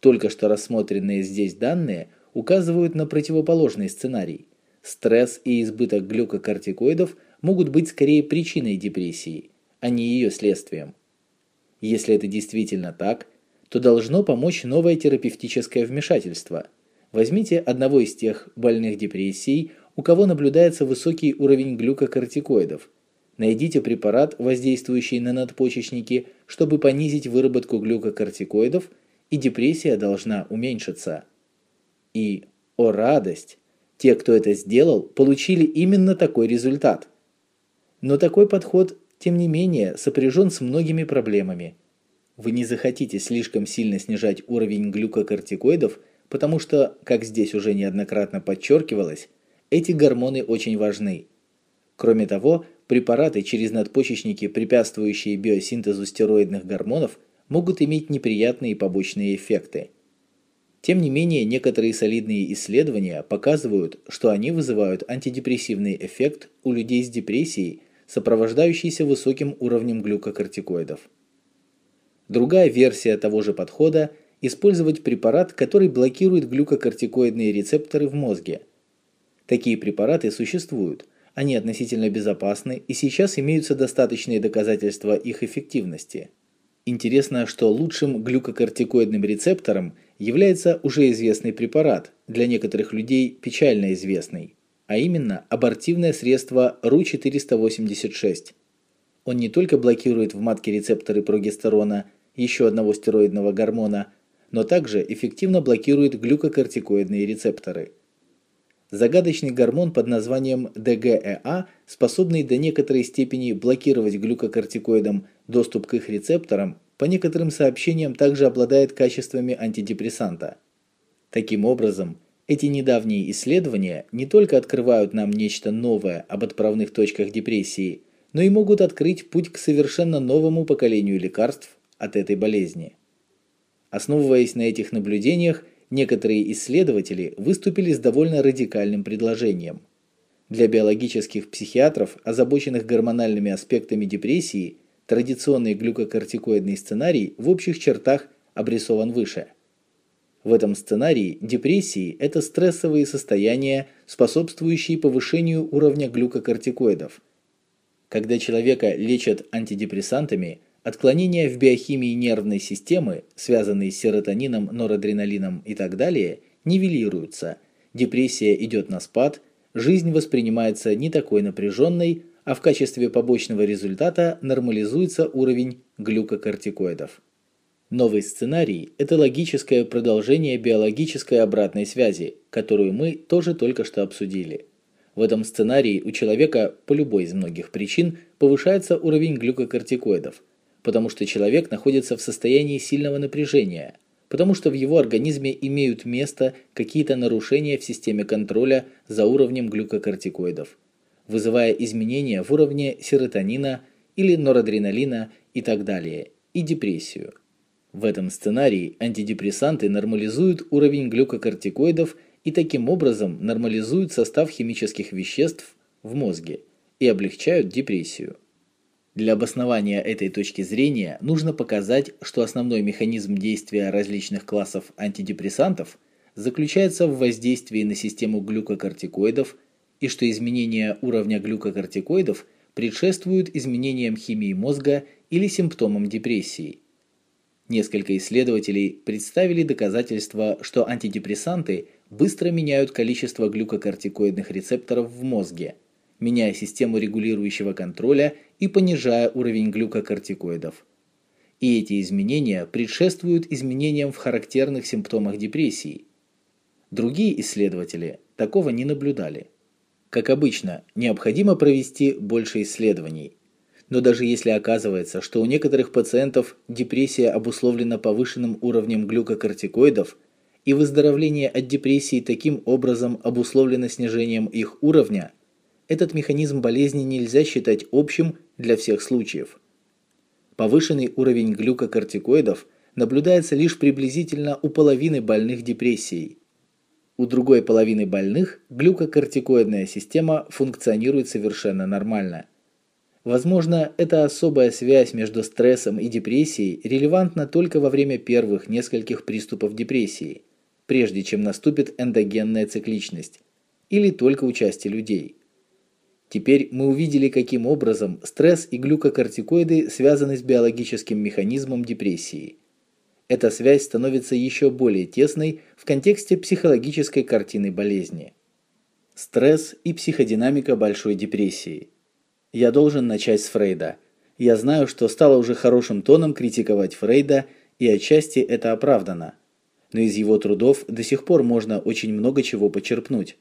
Только что рассмотренные здесь данные указывают на противоположный сценарий. Стресс и избыток глюкокортикоидов могут быть скорее причиной депрессии, а не ее следствием. Если это действительно так, то должно помочь новое терапевтическое вмешательство. Возьмите одного из тех больных депрессией, у кого наблюдается высокий уровень глюкокортикоидов. Найдите препарат, воздействующий на надпочечники, чтобы понизить выработку глюкокортикоидов, и депрессия должна уменьшиться. И, о радость, те, кто это сделал, получили именно такой результат. Но такой подход тем не менее сопряжен с многими проблемами. Вы не захотите слишком сильно снижать уровень глюкокортикоидов, потому что, как здесь уже неоднократно подчеркивалось, эти гормоны очень важны. Кроме того, препараты через надпочечники, препятствующие биосинтезу стероидных гормонов, могут иметь неприятные побочные эффекты. Тем не менее, некоторые солидные исследования показывают, что они вызывают антидепрессивный эффект у людей с депрессией сопровождающийся высоким уровнем глюкокортикоидов. Другая версия того же подхода – использовать препарат, который блокирует глюкокортикоидные рецепторы в мозге. Такие препараты существуют, они относительно безопасны и сейчас имеются достаточные доказательства их эффективности. Интересно, что лучшим глюкокортикоидным рецептором является уже известный препарат, для некоторых людей печально известный а именно абортивное средство РУ-486. Он не только блокирует в матке рецепторы прогестерона, еще одного стероидного гормона, но также эффективно блокирует глюкокортикоидные рецепторы. Загадочный гормон под названием ДГЭА, способный до некоторой степени блокировать глюкокортикоидам доступ к их рецепторам, по некоторым сообщениям также обладает качествами антидепрессанта. Таким образом, эти недавние исследования не только открывают нам нечто новое об отправных точках депрессии, но и могут открыть путь к совершенно новому поколению лекарств от этой болезни. Основываясь на этих наблюдениях, некоторые исследователи выступили с довольно радикальным предложением. Для биологических психиатров, озабоченных гормональными аспектами депрессии, традиционный глюкокортикоидный сценарий в общих чертах обрисован выше – в этом сценарии депрессии – это стрессовые состояния, способствующие повышению уровня глюкокортикоидов. Когда человека лечат антидепрессантами, отклонения в биохимии нервной системы, связанные с серотонином, норадреналином и так далее, нивелируются, депрессия идет на спад, жизнь воспринимается не такой напряженной, а в качестве побочного результата нормализуется уровень глюкокортикоидов. Новый сценарий – это логическое продолжение биологической обратной связи, которую мы тоже только что обсудили. В этом сценарии у человека по любой из многих причин повышается уровень глюкокортикоидов, потому что человек находится в состоянии сильного напряжения, потому что в его организме имеют место какие-то нарушения в системе контроля за уровнем глюкокортикоидов, вызывая изменения в уровне серотонина или норадреналина и так далее, и депрессию. В этом сценарии антидепрессанты нормализуют уровень глюкокортикоидов и таким образом нормализуют состав химических веществ в мозге и облегчают депрессию. Для обоснования этой точки зрения нужно показать, что основной механизм действия различных классов антидепрессантов заключается в воздействии на систему глюкокортикоидов и что изменение уровня глюкокортикоидов предшествуют изменениям химии мозга или симптомам депрессии – Несколько исследователей представили доказательства, что антидепрессанты быстро меняют количество глюкокортикоидных рецепторов в мозге, меняя систему регулирующего контроля и понижая уровень глюкокортикоидов. И эти изменения предшествуют изменениям в характерных симптомах депрессии. Другие исследователи такого не наблюдали. Как обычно, необходимо провести больше исследований, но даже если оказывается, что у некоторых пациентов депрессия обусловлена повышенным уровнем глюкокортикоидов, и выздоровление от депрессии таким образом обусловлено снижением их уровня, этот механизм болезни нельзя считать общим для всех случаев. Повышенный уровень глюкокортикоидов наблюдается лишь приблизительно у половины больных депрессией. У другой половины больных глюкокортикоидная система функционирует совершенно нормально. Возможно, эта особая связь между стрессом и депрессией релевантна только во время первых нескольких приступов депрессии, прежде чем наступит эндогенная цикличность, или только у части людей. Теперь мы увидели, каким образом стресс и глюкокортикоиды связаны с биологическим механизмом депрессии. Эта связь становится еще более тесной в контексте психологической картины болезни. Стресс и психодинамика большой депрессии. Я должен начать с Фрейда. Я знаю, что стало уже хорошим тоном критиковать Фрейда, и отчасти это оправдано. Но из его трудов до сих пор можно очень много чего почерпнуть.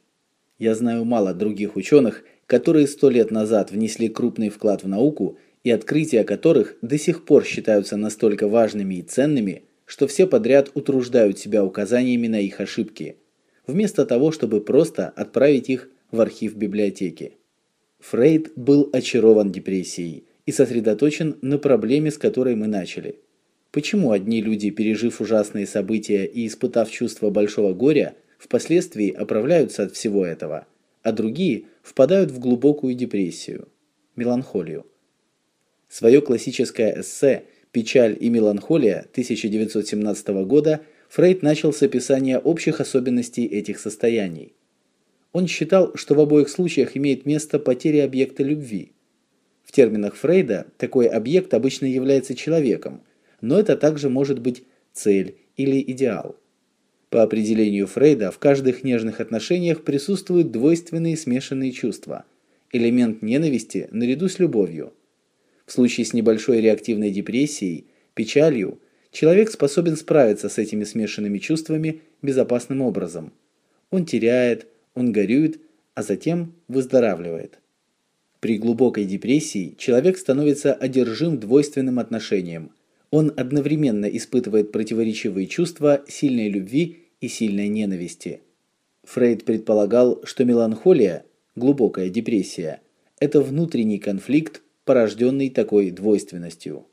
Я знаю мало других ученых, которые сто лет назад внесли крупный вклад в науку и открытия которых до сих пор считаются настолько важными и ценными, что все подряд утруждают себя указаниями на их ошибки, вместо того, чтобы просто отправить их в архив библиотеки. Фрейд был очарован депрессией и сосредоточен на проблеме, с которой мы начали. Почему одни люди, пережив ужасные события и испытав чувство большого горя, впоследствии оправляются от всего этого, а другие впадают в глубокую депрессию, меланхолию. Свое классическое эссе «Печаль и меланхолия» 1917 года Фрейд начал с описания общих особенностей этих состояний. Он считал, что в обоих случаях имеет место потеря объекта любви. В терминах Фрейда такой объект обычно является человеком, но это также может быть цель или идеал. По определению Фрейда, в каждых нежных отношениях присутствуют двойственные смешанные чувства. Элемент ненависти наряду с любовью. В случае с небольшой реактивной депрессией, печалью, человек способен справиться с этими смешанными чувствами безопасным образом. Он теряет, он горюет, а затем выздоравливает. При глубокой депрессии человек становится одержим двойственным отношением – он одновременно испытывает противоречивые чувства сильной любви и сильной ненависти. Фрейд предполагал, что меланхолия, глубокая депрессия, это внутренний конфликт, порожденный такой двойственностью.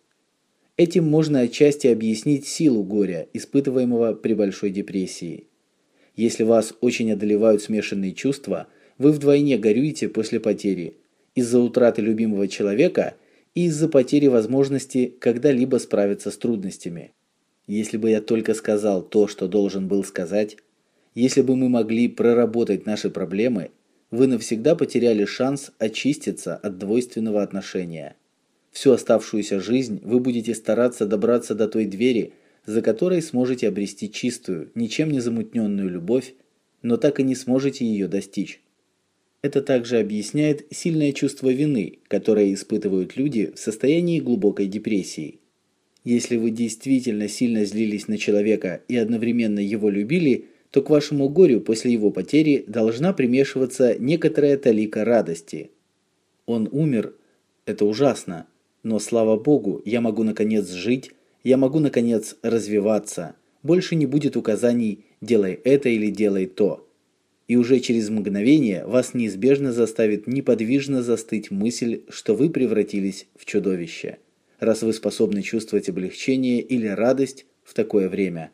Этим можно отчасти объяснить силу горя, испытываемого при большой депрессии. Если вас очень одолевают смешанные чувства, вы вдвойне горюете после потери из-за утраты любимого человека и из-за потери возможности когда-либо справиться с трудностями. Если бы я только сказал то, что должен был сказать, если бы мы могли проработать наши проблемы, вы навсегда потеряли шанс очиститься от двойственного отношения. Всю оставшуюся жизнь вы будете стараться добраться до той двери, за которой сможете обрести чистую, ничем не замутненную любовь, но так и не сможете ее достичь. Это также объясняет сильное чувство вины, которое испытывают люди в состоянии глубокой депрессии. Если вы действительно сильно злились на человека и одновременно его любили, то к вашему горю после его потери должна примешиваться некоторая талика радости. Он умер, это ужасно, но слава Богу, я могу наконец жить, я могу наконец развиваться. Больше не будет указаний делай это или делай то и уже через мгновение вас неизбежно заставит неподвижно застыть мысль, что вы превратились в чудовище, раз вы способны чувствовать облегчение или радость в такое время.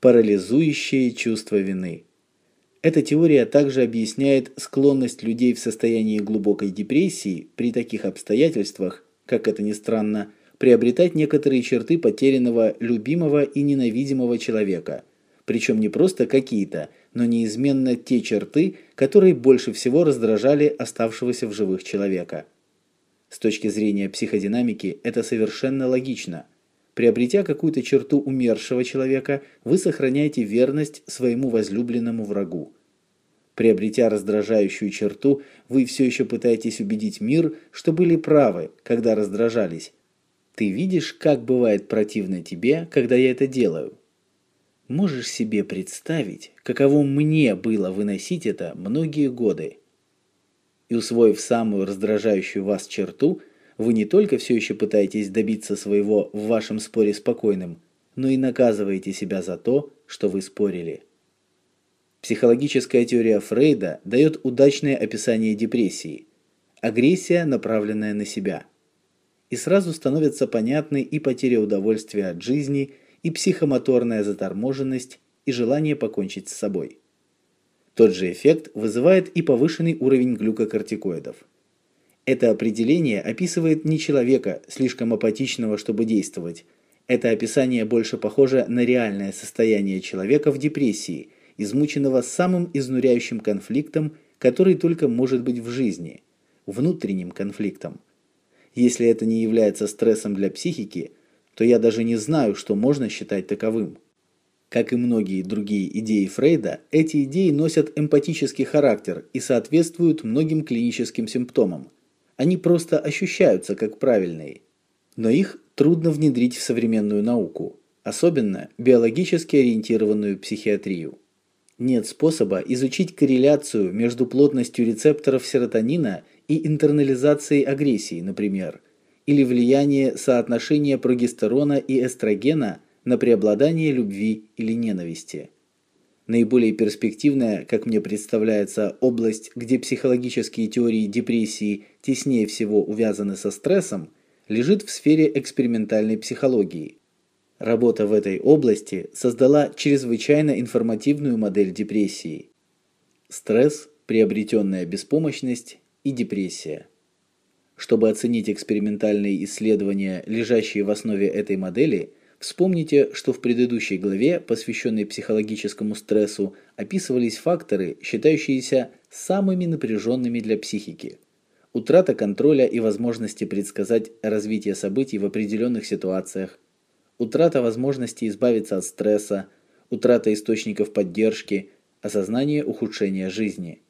Парализующее чувство вины. Эта теория также объясняет склонность людей в состоянии глубокой депрессии при таких обстоятельствах, как это ни странно, приобретать некоторые черты потерянного любимого и ненавидимого человека, причем не просто какие-то, но неизменно те черты, которые больше всего раздражали оставшегося в живых человека. С точки зрения психодинамики это совершенно логично. Приобретя какую-то черту умершего человека, вы сохраняете верность своему возлюбленному врагу. Приобретя раздражающую черту, вы все еще пытаетесь убедить мир, что были правы, когда раздражались. Ты видишь, как бывает противно тебе, когда я это делаю? Можешь себе представить, каково мне было выносить это многие годы? И усвоив самую раздражающую вас черту, вы не только все еще пытаетесь добиться своего в вашем споре спокойным, но и наказываете себя за то, что вы спорили. Психологическая теория Фрейда дает удачное описание депрессии. Агрессия, направленная на себя. И сразу становится понятной и потеря удовольствия от жизни – и психомоторная заторможенность и желание покончить с собой. Тот же эффект вызывает и повышенный уровень глюкокортикоидов. Это определение описывает не человека, слишком апатичного, чтобы действовать. Это описание больше похоже на реальное состояние человека в депрессии, измученного самым изнуряющим конфликтом, который только может быть в жизни внутренним конфликтом. Если это не является стрессом для психики, то я даже не знаю, что можно считать таковым. Как и многие другие идеи Фрейда, эти идеи носят эмпатический характер и соответствуют многим клиническим симптомам. Они просто ощущаются как правильные. Но их трудно внедрить в современную науку, особенно биологически ориентированную психиатрию. Нет способа изучить корреляцию между плотностью рецепторов серотонина и интернализацией агрессии, например, или влияние соотношения прогестерона и эстрогена на преобладание любви или ненависти. Наиболее перспективная, как мне представляется, область, где психологические теории депрессии теснее всего увязаны со стрессом, лежит в сфере экспериментальной психологии. Работа в этой области создала чрезвычайно информативную модель депрессии. Стресс, приобретенная беспомощность и депрессия. Чтобы оценить экспериментальные исследования, лежащие в основе этой модели, вспомните, что в предыдущей главе, посвященной психологическому стрессу, описывались факторы, считающиеся самыми напряженными для психики. Утрата контроля и возможности предсказать развитие событий в определенных ситуациях, утрата возможности избавиться от стресса, утрата источников поддержки, осознание ухудшения жизни –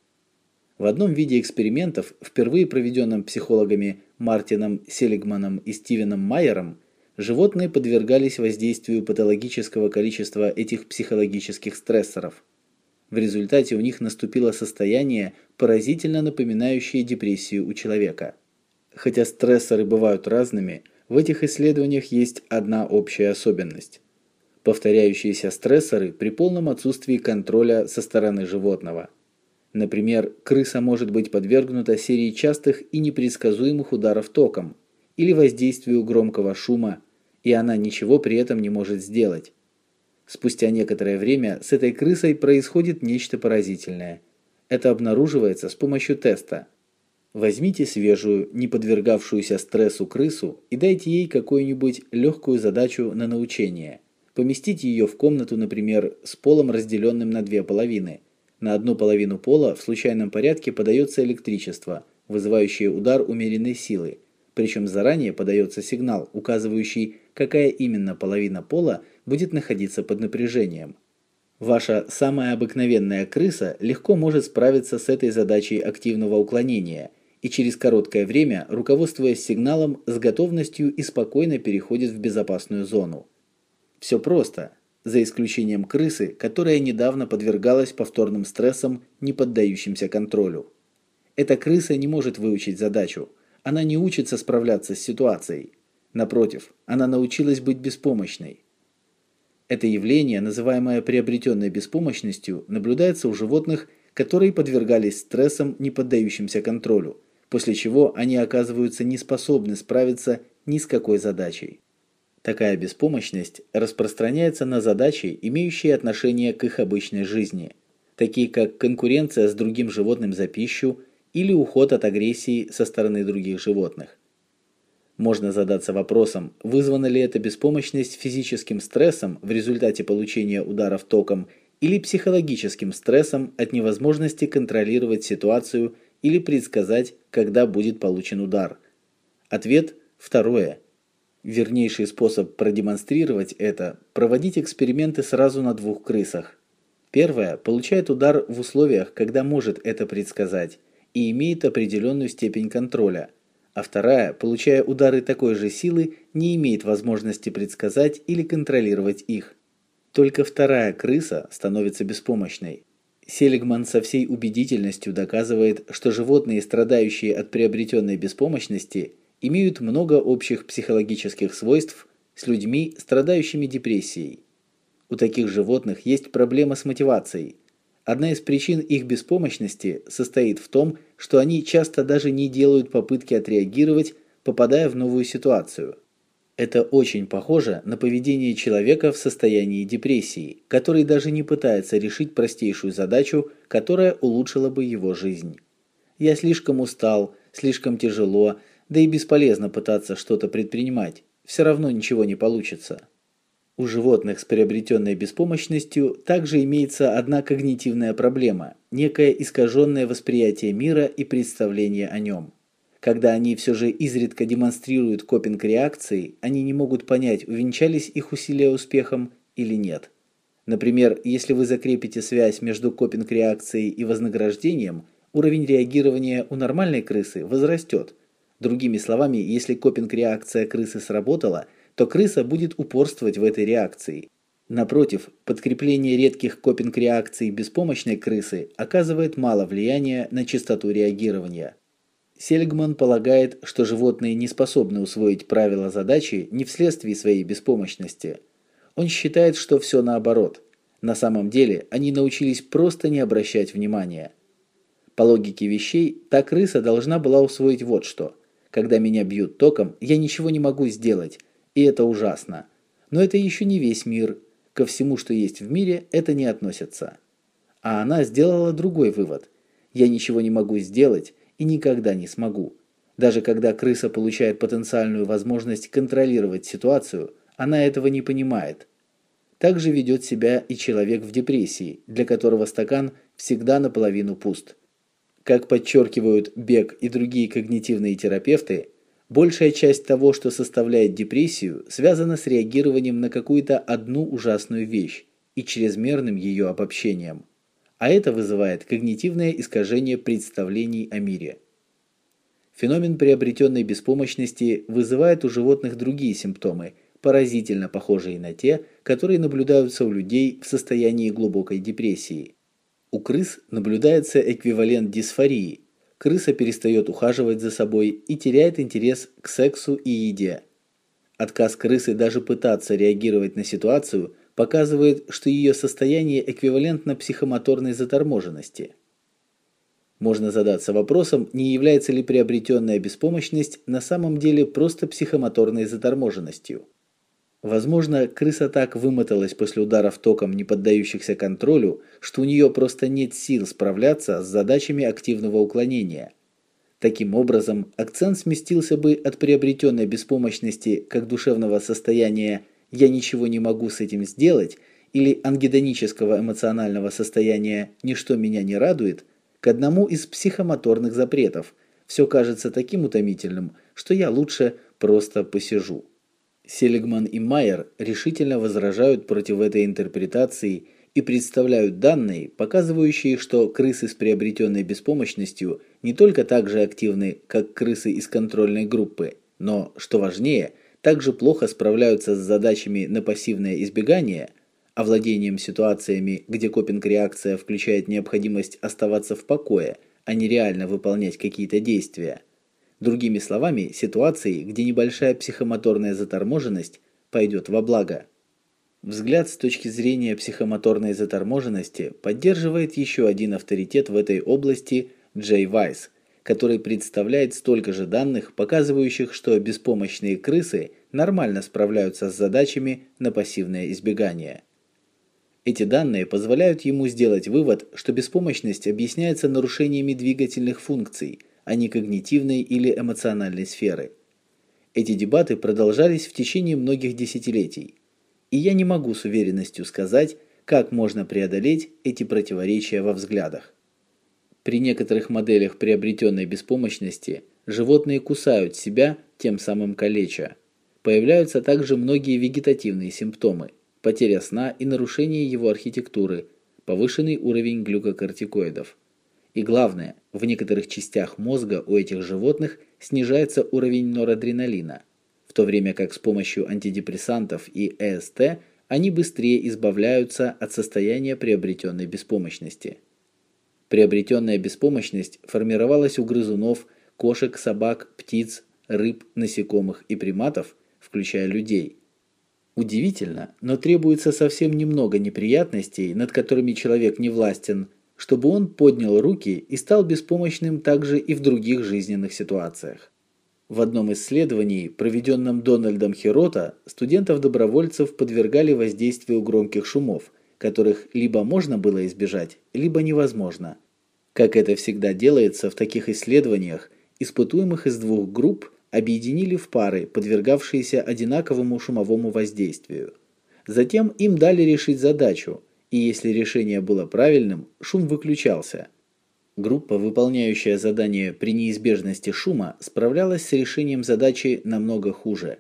в одном виде экспериментов, впервые проведенном психологами Мартином Селигманом и Стивеном Майером, животные подвергались воздействию патологического количества этих психологических стрессоров. В результате у них наступило состояние, поразительно напоминающее депрессию у человека. Хотя стрессоры бывают разными, в этих исследованиях есть одна общая особенность. Повторяющиеся стрессоры при полном отсутствии контроля со стороны животного – Например, крыса может быть подвергнута серии частых и непредсказуемых ударов током или воздействию громкого шума, и она ничего при этом не может сделать. Спустя некоторое время с этой крысой происходит нечто поразительное. Это обнаруживается с помощью теста. Возьмите свежую, не подвергавшуюся стрессу крысу и дайте ей какую-нибудь легкую задачу на научение. Поместите ее в комнату, например, с полом, разделенным на две половины – на одну половину пола в случайном порядке подается электричество, вызывающее удар умеренной силы, причем заранее подается сигнал, указывающий, какая именно половина пола будет находиться под напряжением. Ваша самая обыкновенная крыса легко может справиться с этой задачей активного уклонения и через короткое время, руководствуясь сигналом, с готовностью и спокойно переходит в безопасную зону. Все просто за исключением крысы, которая недавно подвергалась повторным стрессам, не поддающимся контролю. Эта крыса не может выучить задачу. Она не учится справляться с ситуацией. Напротив, она научилась быть беспомощной. Это явление, называемое приобретенной беспомощностью, наблюдается у животных, которые подвергались стрессам, не поддающимся контролю, после чего они оказываются неспособны справиться ни с какой задачей. Такая беспомощность распространяется на задачи, имеющие отношение к их обычной жизни, такие как конкуренция с другим животным за пищу или уход от агрессии со стороны других животных. Можно задаться вопросом, вызвана ли эта беспомощность физическим стрессом в результате получения ударов током или психологическим стрессом от невозможности контролировать ситуацию или предсказать, когда будет получен удар. Ответ – второе – Вернейший способ продемонстрировать это – проводить эксперименты сразу на двух крысах. Первая получает удар в условиях, когда может это предсказать, и имеет определенную степень контроля, а вторая, получая удары такой же силы, не имеет возможности предсказать или контролировать их. Только вторая крыса становится беспомощной. Селигман со всей убедительностью доказывает, что животные, страдающие от приобретенной беспомощности – имеют много общих психологических свойств с людьми, страдающими депрессией. У таких животных есть проблема с мотивацией. Одна из причин их беспомощности состоит в том, что они часто даже не делают попытки отреагировать, попадая в новую ситуацию. Это очень похоже на поведение человека в состоянии депрессии, который даже не пытается решить простейшую задачу, которая улучшила бы его жизнь. Я слишком устал, слишком тяжело, да и бесполезно пытаться что-то предпринимать. Все равно ничего не получится. У животных с приобретенной беспомощностью также имеется одна когнитивная проблема некое искаженное восприятие мира и представление о нем. Когда они все же изредка демонстрируют копинг-реакции, они не могут понять, увенчались их усилия успехом или нет. Например, если вы закрепите связь между копинг-реакцией и вознаграждением, уровень реагирования у нормальной крысы возрастет. Другими словами, если копинг-реакция крысы сработала, то крыса будет упорствовать в этой реакции. Напротив, подкрепление редких копинг-реакций беспомощной крысы оказывает мало влияния на частоту реагирования. Сельгман полагает, что животные не способны усвоить правила задачи не вследствие своей беспомощности. Он считает, что все наоборот. На самом деле, они научились просто не обращать внимания. По логике вещей, та крыса должна была усвоить вот что. Когда меня бьют током, я ничего не могу сделать, и это ужасно. Но это еще не весь мир. Ко всему, что есть в мире, это не относится. А она сделала другой вывод. Я ничего не могу сделать, и никогда не смогу. Даже когда крыса получает потенциальную возможность контролировать ситуацию, она этого не понимает. Так же ведет себя и человек в депрессии, для которого стакан всегда наполовину пуст. Как подчеркивают Бек и другие когнитивные терапевты, большая часть того, что составляет депрессию, связана с реагированием на какую-то одну ужасную вещь и чрезмерным ее обобщением а это вызывает когнитивное искажение представлений о мире. Феномен приобретенной беспомощности вызывает у животных другие симптомы, поразительно похожие на те, которые наблюдаются у людей в состоянии глубокой депрессии. У крыс наблюдается эквивалент дисфории. Крыса перестает ухаживать за собой и теряет интерес к сексу и еде. Отказ крысы даже пытаться реагировать на ситуацию показывает, что ее состояние эквивалентно психомоторной заторможенности. Можно задаться вопросом, не является ли приобретенная беспомощность на самом деле просто психомоторной заторможенностью. Возможно, крыса так вымоталась после ударов током, не поддающихся контролю, что у нее просто нет сил справляться с задачами активного уклонения. Таким образом, акцент сместился бы от приобретенной беспомощности как душевного состояния я ничего не могу с этим сделать, или ангидонического эмоционального состояния «ничто меня не радует» к одному из психомоторных запретов. Все кажется таким утомительным, что я лучше просто посижу. Селигман и Майер решительно возражают против этой интерпретации и представляют данные, показывающие, что крысы с приобретенной беспомощностью не только так же активны, как крысы из контрольной группы, но, что важнее – также плохо справляются с задачами на пассивное избегание, овладением ситуациями, где копинг-реакция включает необходимость оставаться в покое, а не реально выполнять какие-то действия. Другими словами, ситуации, где небольшая психомоторная заторможенность пойдет во благо. Взгляд с точки зрения психомоторной заторможенности поддерживает еще один авторитет в этой области Джей Вайс – который представляет столько же данных, показывающих, что беспомощные крысы нормально справляются с задачами на пассивное избегание. Эти данные позволяют ему сделать вывод, что беспомощность объясняется нарушениями двигательных функций, а не когнитивной или эмоциональной сферы. Эти дебаты продолжались в течение многих десятилетий, и я не могу с уверенностью сказать, как можно преодолеть эти противоречия во взглядах. При некоторых моделях приобретенной беспомощности животные кусают себя, тем самым калеча. Появляются также многие вегетативные симптомы: потеря сна и нарушение его архитектуры, повышенный уровень глюкокортикоидов. И главное, в некоторых частях мозга у этих животных снижается уровень норадреналина, в то время как с помощью антидепрессантов и ЭСТ они быстрее избавляются от состояния приобретенной беспомощности. Приобретенная беспомощность формировалась у грызунов, кошек, собак, птиц, рыб, насекомых и приматов, включая людей. Удивительно, но требуется совсем немного неприятностей, над которыми человек не властен, чтобы он поднял руки и стал беспомощным также и в других жизненных ситуациях. В одном исследовании, проведенном Дональдом Хирота, студентов-добровольцев подвергали воздействию громких шумов, которых либо можно было избежать, либо невозможно. Как это всегда делается в таких исследованиях, испытуемых из двух групп объединили в пары, подвергавшиеся одинаковому шумовому воздействию. Затем им дали решить задачу, и если решение было правильным, шум выключался – Группа, выполняющая задание при неизбежности шума, справлялась с решением задачи намного хуже.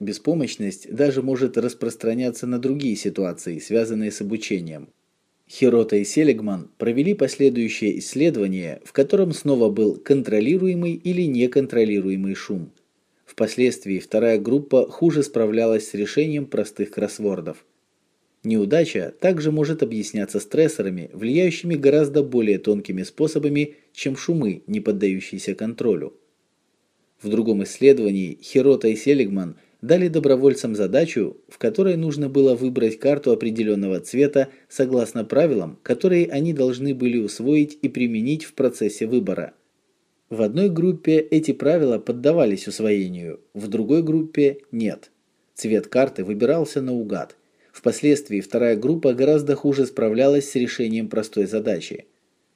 Беспомощность даже может распространяться на другие ситуации, связанные с обучением. Хирота и Селигман провели последующее исследование, в котором снова был контролируемый или неконтролируемый шум. Впоследствии вторая группа хуже справлялась с решением простых кроссвордов. Неудача также может объясняться стрессорами, влияющими гораздо более тонкими способами, чем шумы, не поддающиеся контролю. В другом исследовании Хирота и Селигман дали добровольцам задачу, в которой нужно было выбрать карту определенного цвета согласно правилам, которые они должны были усвоить и применить в процессе выбора. В одной группе эти правила поддавались усвоению, в другой группе нет. Цвет карты выбирался наугад. Впоследствии вторая группа гораздо хуже справлялась с решением простой задачи.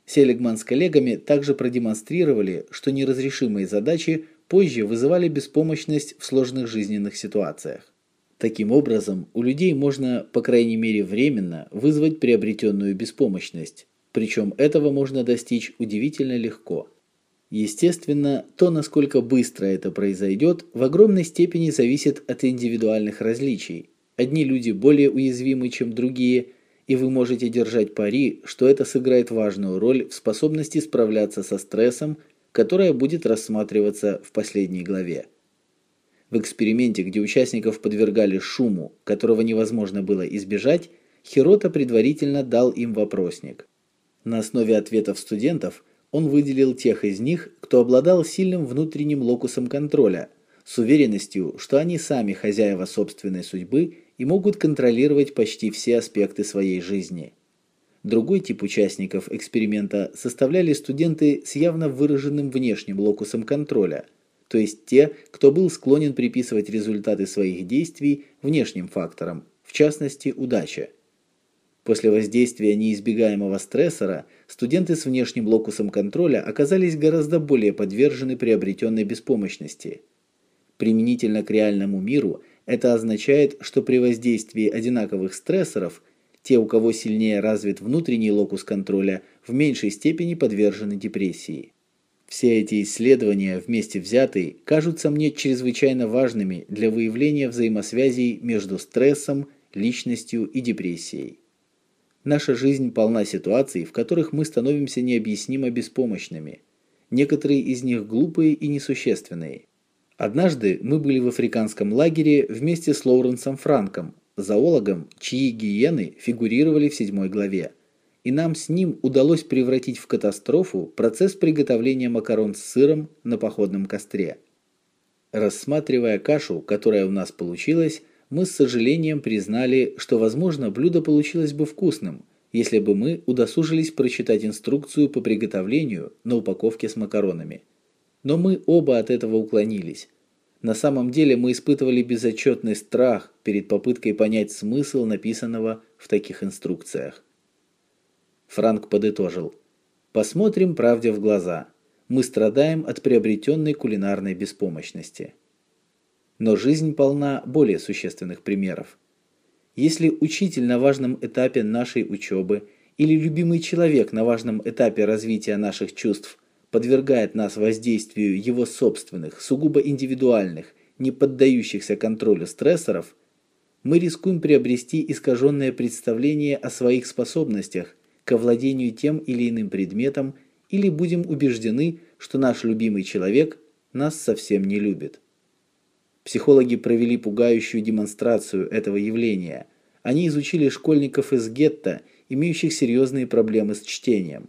Селигман с коллегами также продемонстрировали, что неразрешимые задачи позже вызывали беспомощность в сложных жизненных ситуациях. Таким образом, у людей можно, по крайней мере временно, вызвать приобретенную беспомощность, причем этого можно достичь удивительно легко. Естественно, то, насколько быстро это произойдет, в огромной степени зависит от индивидуальных различий, Одни люди более уязвимы, чем другие, и вы можете держать пари, что это сыграет важную роль в способности справляться со стрессом, которая будет рассматриваться в последней главе. В эксперименте, где участников подвергали шуму, которого невозможно было избежать, Хирота предварительно дал им вопросник. На основе ответов студентов он выделил тех из них, кто обладал сильным внутренним локусом контроля, с уверенностью, что они сами хозяева собственной судьбы и могут контролировать почти все аспекты своей жизни. Другой тип участников эксперимента составляли студенты с явно выраженным внешним локусом контроля, то есть те, кто был склонен приписывать результаты своих действий внешним факторам, в частности, удаче. После воздействия неизбегаемого стрессора студенты с внешним локусом контроля оказались гораздо более подвержены приобретенной беспомощности. Применительно к реальному миру – это означает, что при воздействии одинаковых стрессоров те, у кого сильнее развит внутренний локус контроля, в меньшей степени подвержены депрессии. Все эти исследования вместе взятые кажутся мне чрезвычайно важными для выявления взаимосвязей между стрессом, личностью и депрессией. Наша жизнь полна ситуаций, в которых мы становимся необъяснимо беспомощными. Некоторые из них глупые и несущественные. Однажды мы были в африканском лагере вместе с Лоуренсом Франком, зоологом, чьи гиены фигурировали в седьмой главе. И нам с ним удалось превратить в катастрофу процесс приготовления макарон с сыром на походном костре. Рассматривая кашу, которая у нас получилась, мы с сожалением признали, что, возможно, блюдо получилось бы вкусным, если бы мы удосужились прочитать инструкцию по приготовлению на упаковке с макаронами. Но мы оба от этого уклонились. На самом деле мы испытывали безотчетный страх перед попыткой понять смысл написанного в таких инструкциях. Франк подытожил: "Посмотрим правде в глаза. Мы страдаем от приобретенной кулинарной беспомощности. Но жизнь полна более существенных примеров. Если учитель на важном этапе нашей учебы или любимый человек на важном этапе развития наших чувств подвергает нас воздействию его собственных, сугубо индивидуальных, не поддающихся контролю стрессоров, мы рискуем приобрести искаженное представление о своих способностях к овладению тем или иным предметом или будем убеждены, что наш любимый человек нас совсем не любит. Психологи провели пугающую демонстрацию этого явления. Они изучили школьников из гетто, имеющих серьезные проблемы с чтением.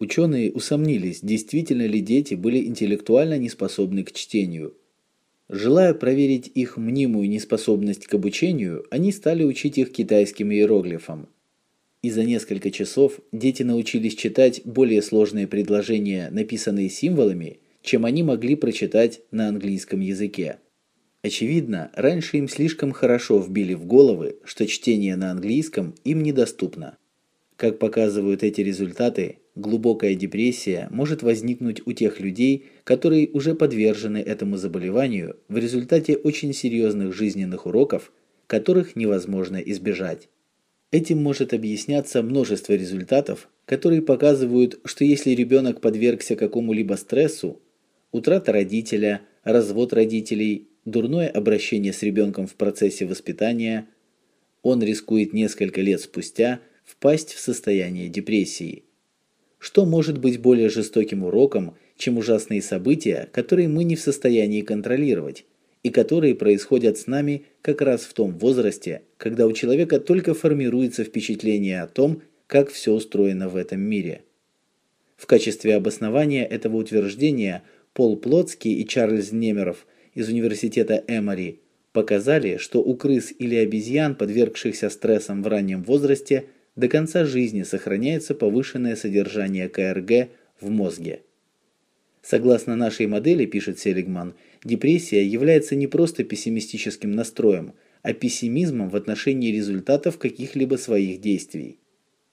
Ученые усомнились, действительно ли дети были интеллектуально неспособны к чтению. Желая проверить их мнимую неспособность к обучению, они стали учить их китайским иероглифам. И за несколько часов дети научились читать более сложные предложения, написанные символами, чем они могли прочитать на английском языке. Очевидно, раньше им слишком хорошо вбили в головы, что чтение на английском им недоступно. Как показывают эти результаты, глубокая депрессия может возникнуть у тех людей, которые уже подвержены этому заболеванию в результате очень серьезных жизненных уроков, которых невозможно избежать. Этим может объясняться множество результатов, которые показывают, что если ребенок подвергся какому-либо стрессу, утрата родителя, развод родителей, дурное обращение с ребенком в процессе воспитания, он рискует несколько лет спустя впасть в состояние депрессии. Что может быть более жестоким уроком, чем ужасные события, которые мы не в состоянии контролировать, и которые происходят с нами как раз в том возрасте, когда у человека только формируется впечатление о том, как все устроено в этом мире. В качестве обоснования этого утверждения Пол Плотский и Чарльз Немеров из университета Эмори показали, что у крыс или обезьян, подвергшихся стрессам в раннем возрасте, до конца жизни сохраняется повышенное содержание КРГ в мозге. Согласно нашей модели, пишет Селигман, депрессия является не просто пессимистическим настроем, а пессимизмом в отношении результатов каких-либо своих действий.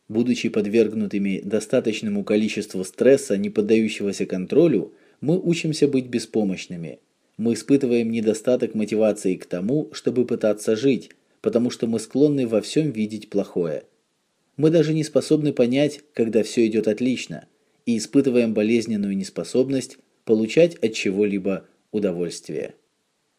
Будучи подвергнутыми достаточному количеству стресса, не поддающегося контролю, мы учимся быть беспомощными. Мы испытываем недостаток мотивации к тому, чтобы пытаться жить, потому что мы склонны во всем видеть плохое. Мы даже не способны понять, когда все идет отлично, и испытываем болезненную неспособность получать от чего-либо удовольствие.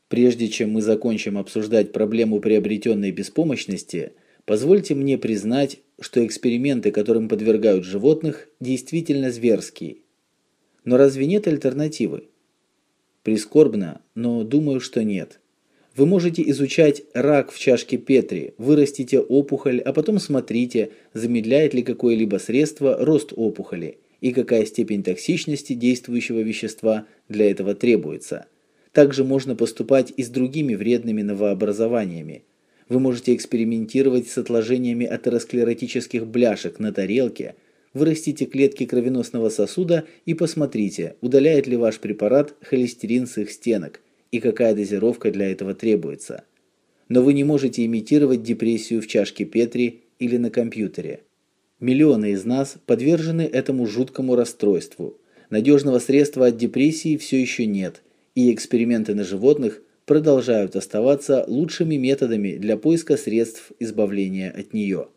Прежде чем мы закончим обсуждать проблему приобретенной беспомощности, позвольте мне признать, что эксперименты, которым подвергают животных, действительно зверские. Но разве нет альтернативы? Прискорбно, но думаю, что нет. Вы можете изучать рак в чашке Петри, вырастите опухоль, а потом смотрите, замедляет ли какое-либо средство рост опухоли и какая степень токсичности действующего вещества для этого требуется. Также можно поступать и с другими вредными новообразованиями. Вы можете экспериментировать с отложениями атеросклеротических бляшек на тарелке, вырастите клетки кровеносного сосуда и посмотрите, удаляет ли ваш препарат холестерин с их стенок и какая дозировка для этого требуется. Но вы не можете имитировать депрессию в чашке Петри или на компьютере. Миллионы из нас подвержены этому жуткому расстройству. Надежного средства от депрессии все еще нет, и эксперименты на животных продолжают оставаться лучшими методами для поиска средств избавления от нее.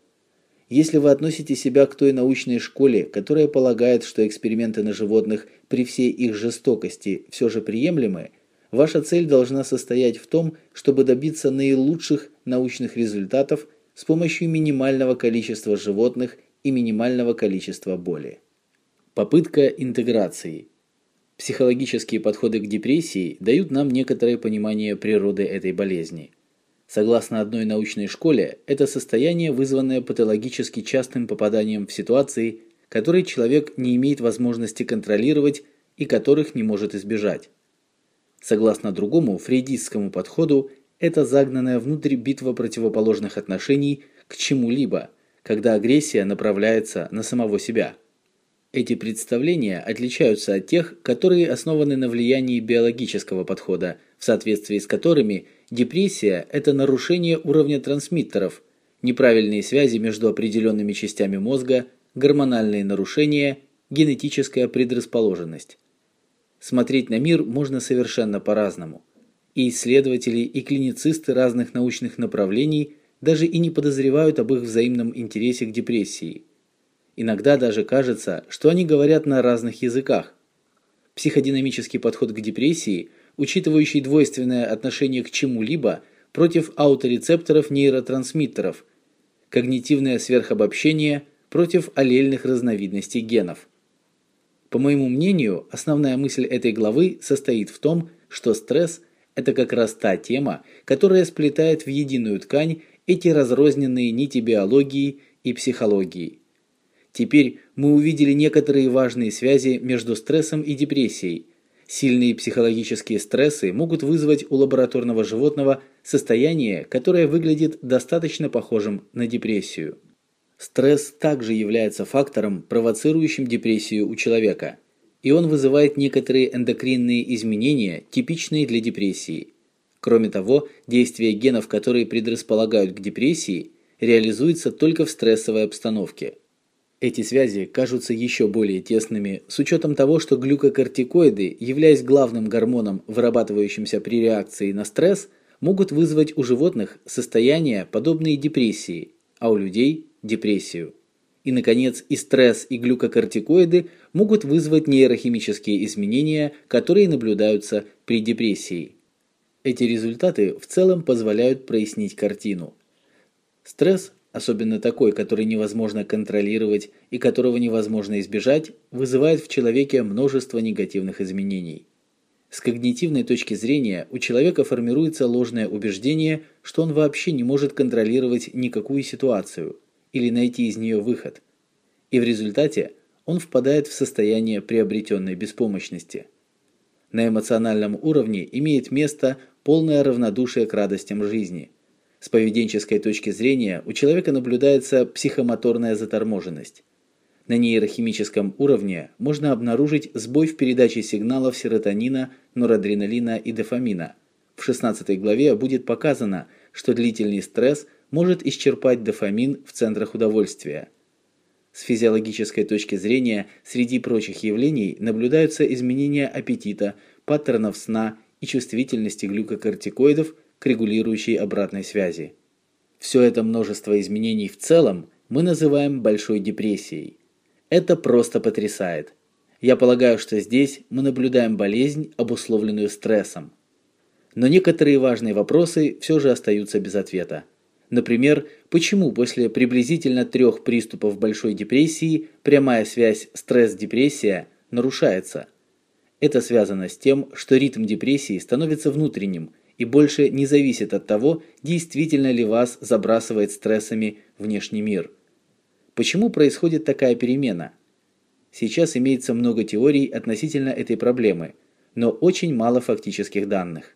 Если вы относите себя к той научной школе, которая полагает, что эксперименты на животных при всей их жестокости все же приемлемы, ваша цель должна состоять в том, чтобы добиться наилучших научных результатов с помощью минимального количества животных и минимального количества боли. Попытка интеграции. Психологические подходы к депрессии дают нам некоторое понимание природы этой болезни. Согласно одной научной школе, это состояние, вызванное патологически частым попаданием в ситуации, которые человек не имеет возможности контролировать и которых не может избежать. Согласно другому фрейдистскому подходу, это загнанная внутрь битва противоположных отношений к чему-либо – когда агрессия направляется на самого себя. Эти представления отличаются от тех, которые основаны на влиянии биологического подхода, в соответствии с которыми депрессия это нарушение уровня трансмиттеров, неправильные связи между определенными частями мозга, гормональные нарушения, генетическая предрасположенность. Смотреть на мир можно совершенно по-разному. И исследователи, и клиницисты разных научных направлений даже и не подозревают об их взаимном интересе к депрессии. Иногда даже кажется, что они говорят на разных языках. Психодинамический подход к депрессии, учитывающий двойственное отношение к чему-либо против ауторецепторов нейротрансмиттеров, когнитивное сверхобобщение против аллельных разновидностей генов. По моему мнению, основная мысль этой главы состоит в том, что стресс – это как раз та тема, которая сплетает в единую ткань эти разрозненные нити биологии и психологии. Теперь мы увидели некоторые важные связи между стрессом и депрессией. Сильные психологические стрессы могут вызвать у лабораторного животного состояние, которое выглядит достаточно похожим на депрессию. Стресс также является фактором, провоцирующим депрессию у человека. и он вызывает некоторые эндокринные изменения, типичные для депрессии. Кроме того, действие генов, которые предрасполагают к депрессии, реализуется только в стрессовой обстановке. Эти связи кажутся еще более тесными с учетом того, что глюкокортикоиды, являясь главным гормоном, вырабатывающимся при реакции на стресс, могут вызвать у животных состояния, подобные депрессии, а у людей депрессию. И наконец, и стресс, и глюкокортикоиды могут вызвать нейрохимические изменения, которые наблюдаются при депрессии. Эти результаты в целом позволяют прояснить картину. Стресс, особенно такой, который невозможно контролировать и которого невозможно избежать, вызывает в человеке множество негативных изменений. С когнитивной точки зрения у человека формируется ложное убеждение, что он вообще не может контролировать никакую ситуацию или найти из нее выход. И в результате он впадает в состояние приобретенной беспомощности. На эмоциональном уровне имеет место полное равнодушие к радостям жизни. С поведенческой точки зрения у человека наблюдается психомоторная заторможенность. На нейрохимическом уровне можно обнаружить сбой в передаче сигналов серотонина, норадреналина и дофамина. В 16 главе будет показано, что длительный стресс может исчерпать дофамин в центрах удовольствия. С физиологической точки зрения, среди прочих явлений наблюдаются изменения аппетита, паттернов сна и чувствительности глюкокортикоидов к регулирующей обратной связи. Все это множество изменений в целом мы называем большой депрессией. Это просто потрясает. Я полагаю, что здесь мы наблюдаем болезнь, обусловленную стрессом. Но некоторые важные вопросы все же остаются без ответа. Например, почему после приблизительно трех приступов большой депрессии прямая связь стресс-депрессия нарушается? Это связано с тем, что ритм депрессии становится внутренним и больше не зависит от того, действительно ли вас забрасывает стрессами внешний мир – Почему происходит такая перемена? Сейчас имеется много теорий относительно этой проблемы, но очень мало фактических данных.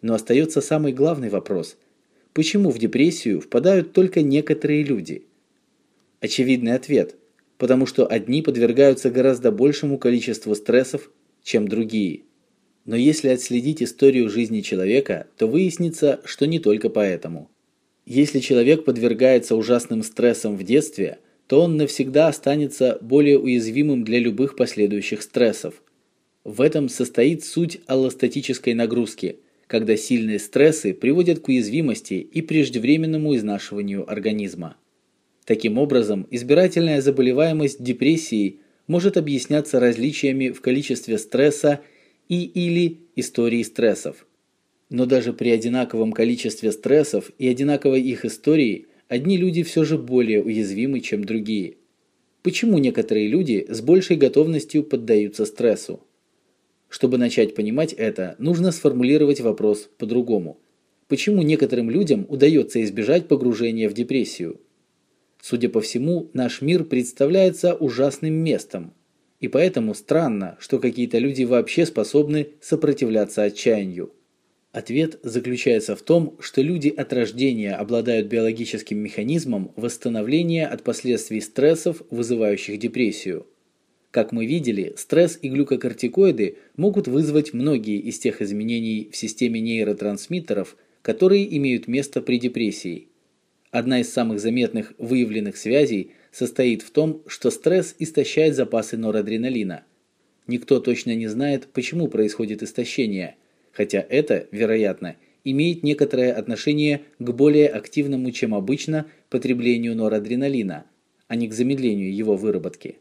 Но остается самый главный вопрос: почему в депрессию впадают только некоторые люди? Очевидный ответ: потому что одни подвергаются гораздо большему количеству стрессов, чем другие. Но если отследить историю жизни человека, то выяснится, что не только поэтому. Если человек подвергается ужасным стрессам в детстве, то он навсегда останется более уязвимым для любых последующих стрессов. В этом состоит суть аллостатической нагрузки, когда сильные стрессы приводят к уязвимости и преждевременному изнашиванию организма. Таким образом, избирательная заболеваемость депрессией может объясняться различиями в количестве стресса и или истории стрессов. Но даже при одинаковом количестве стрессов и одинаковой их истории, одни люди все же более уязвимы, чем другие. Почему некоторые люди с большей готовностью поддаются стрессу? Чтобы начать понимать это, нужно сформулировать вопрос по-другому. Почему некоторым людям удается избежать погружения в депрессию? Судя по всему, наш мир представляется ужасным местом, и поэтому странно, что какие-то люди вообще способны сопротивляться отчаянию. Ответ заключается в том, что люди от рождения обладают биологическим механизмом восстановления от последствий стрессов, вызывающих депрессию. Как мы видели, стресс и глюкокортикоиды могут вызвать многие из тех изменений в системе нейротрансмиттеров, которые имеют место при депрессии. Одна из самых заметных выявленных связей состоит в том, что стресс истощает запасы норадреналина. Никто точно не знает, почему происходит истощение – хотя это, вероятно, имеет некоторое отношение к более активному, чем обычно, потреблению норадреналина, а не к замедлению его выработки.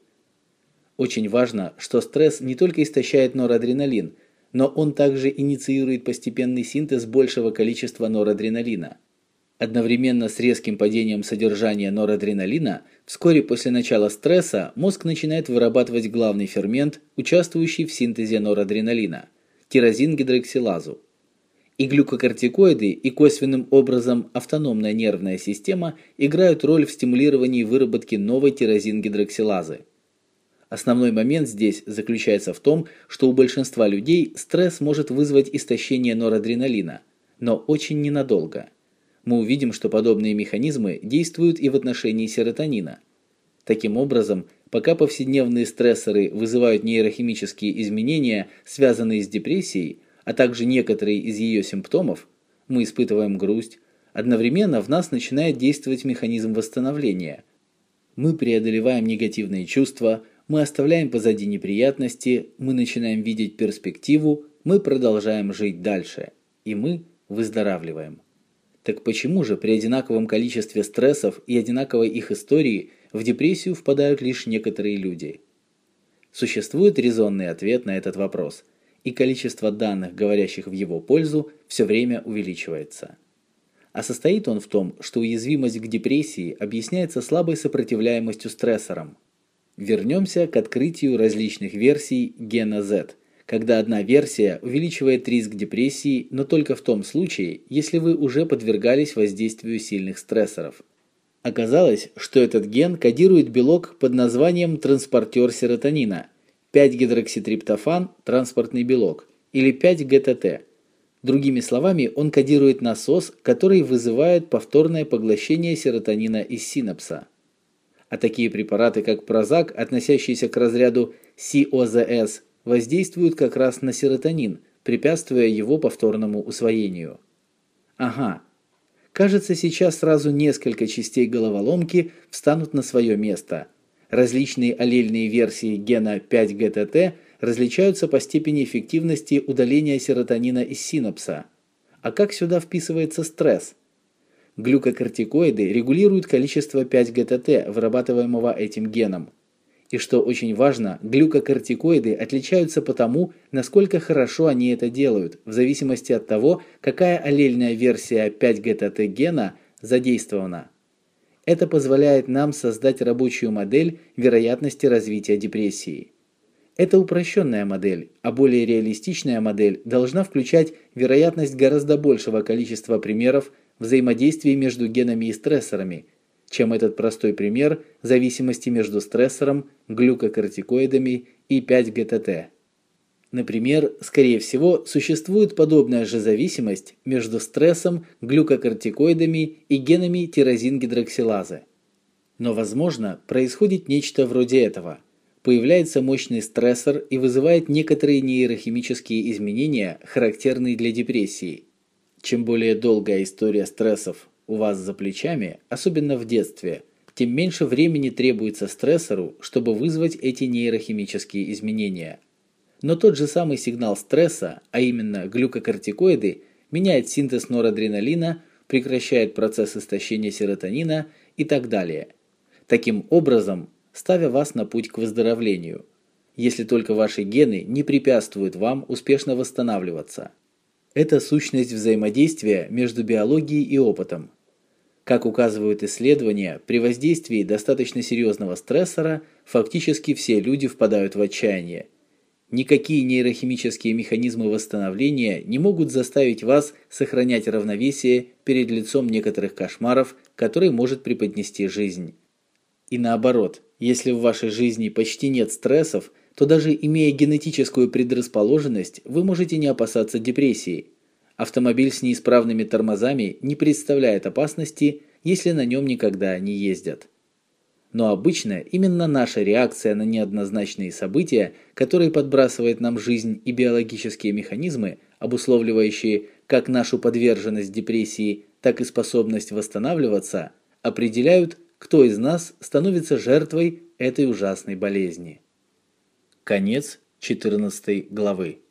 Очень важно, что стресс не только истощает норадреналин, но он также инициирует постепенный синтез большего количества норадреналина. Одновременно с резким падением содержания норадреналина, вскоре после начала стресса мозг начинает вырабатывать главный фермент, участвующий в синтезе норадреналина тирозингидроксилазу. И глюкокортикоиды, и косвенным образом автономная нервная система играют роль в стимулировании выработки новой тирозингидроксилазы. Основной момент здесь заключается в том, что у большинства людей стресс может вызвать истощение норадреналина, но очень ненадолго. Мы увидим, что подобные механизмы действуют и в отношении серотонина. Таким образом, пока повседневные стрессоры вызывают нейрохимические изменения, связанные с депрессией, а также некоторые из ее симптомов, мы испытываем грусть, одновременно в нас начинает действовать механизм восстановления. Мы преодолеваем негативные чувства, мы оставляем позади неприятности, мы начинаем видеть перспективу, мы продолжаем жить дальше, и мы выздоравливаем. Так почему же при одинаковом количестве стрессов и одинаковой их истории в депрессию впадают лишь некоторые люди? Существует резонный ответ на этот вопрос, и количество данных, говорящих в его пользу, все время увеличивается. А состоит он в том, что уязвимость к депрессии объясняется слабой сопротивляемостью стрессорам. Вернемся к открытию различных версий гена Z, когда одна версия увеличивает риск депрессии, но только в том случае, если вы уже подвергались воздействию сильных стрессоров. Оказалось, что этот ген кодирует белок под названием транспортер серотонина, 5-гидрокситриптофан транспортный белок или 5-ГТТ – Другими словами, он кодирует насос, который вызывает повторное поглощение серотонина из синапса. А такие препараты, как Прозак, относящиеся к разряду COZS, воздействуют как раз на серотонин, препятствуя его повторному усвоению. Ага. Кажется, сейчас сразу несколько частей головоломки встанут на свое место. Различные аллельные версии гена 5-ГТТ различаются по степени эффективности удаления серотонина из синапса. А как сюда вписывается стресс? Глюкокортикоиды регулируют количество 5-ГТТ, вырабатываемого этим геном. И что очень важно, глюкокортикоиды отличаются по тому, насколько хорошо они это делают, в зависимости от того, какая аллельная версия 5-ГТТ гена задействована. Это позволяет нам создать рабочую модель вероятности развития депрессии. Это упрощенная модель, а более реалистичная модель должна включать вероятность гораздо большего количества примеров взаимодействия между генами и стрессорами, чем этот простой пример зависимости между стрессором, глюкокортикоидами и 5-ГТТ. Например, скорее всего, существует подобная же зависимость между стрессом, глюкокортикоидами и генами тирозингидроксилазы. Но, возможно, происходит нечто вроде этого – появляется мощный стрессор и вызывает некоторые нейрохимические изменения, характерные для депрессии. Чем более долгая история стрессов у вас за плечами, особенно в детстве, тем меньше времени требуется стрессору, чтобы вызвать эти нейрохимические изменения. Но тот же самый сигнал стресса, а именно глюкокортикоиды, меняет синтез норадреналина, прекращает процесс истощения серотонина и так далее. Таким образом, ставя вас на путь к выздоровлению, если только ваши гены не препятствуют вам успешно восстанавливаться. Это сущность взаимодействия между биологией и опытом. Как указывают исследования, при воздействии достаточно серьезного стрессора фактически все люди впадают в отчаяние. Никакие нейрохимические механизмы восстановления не могут заставить вас сохранять равновесие перед лицом некоторых кошмаров, которые может преподнести жизнь. И наоборот, если в вашей жизни почти нет стрессов, то даже имея генетическую предрасположенность, вы можете не опасаться депрессии. Автомобиль с неисправными тормозами не представляет опасности, если на нем никогда не ездят. Но обычно именно наша реакция на неоднозначные события, которые подбрасывает нам жизнь и биологические механизмы, обусловливающие как нашу подверженность депрессии, так и способность восстанавливаться, определяют, кто из нас становится жертвой этой ужасной болезни. Конец 14 главы.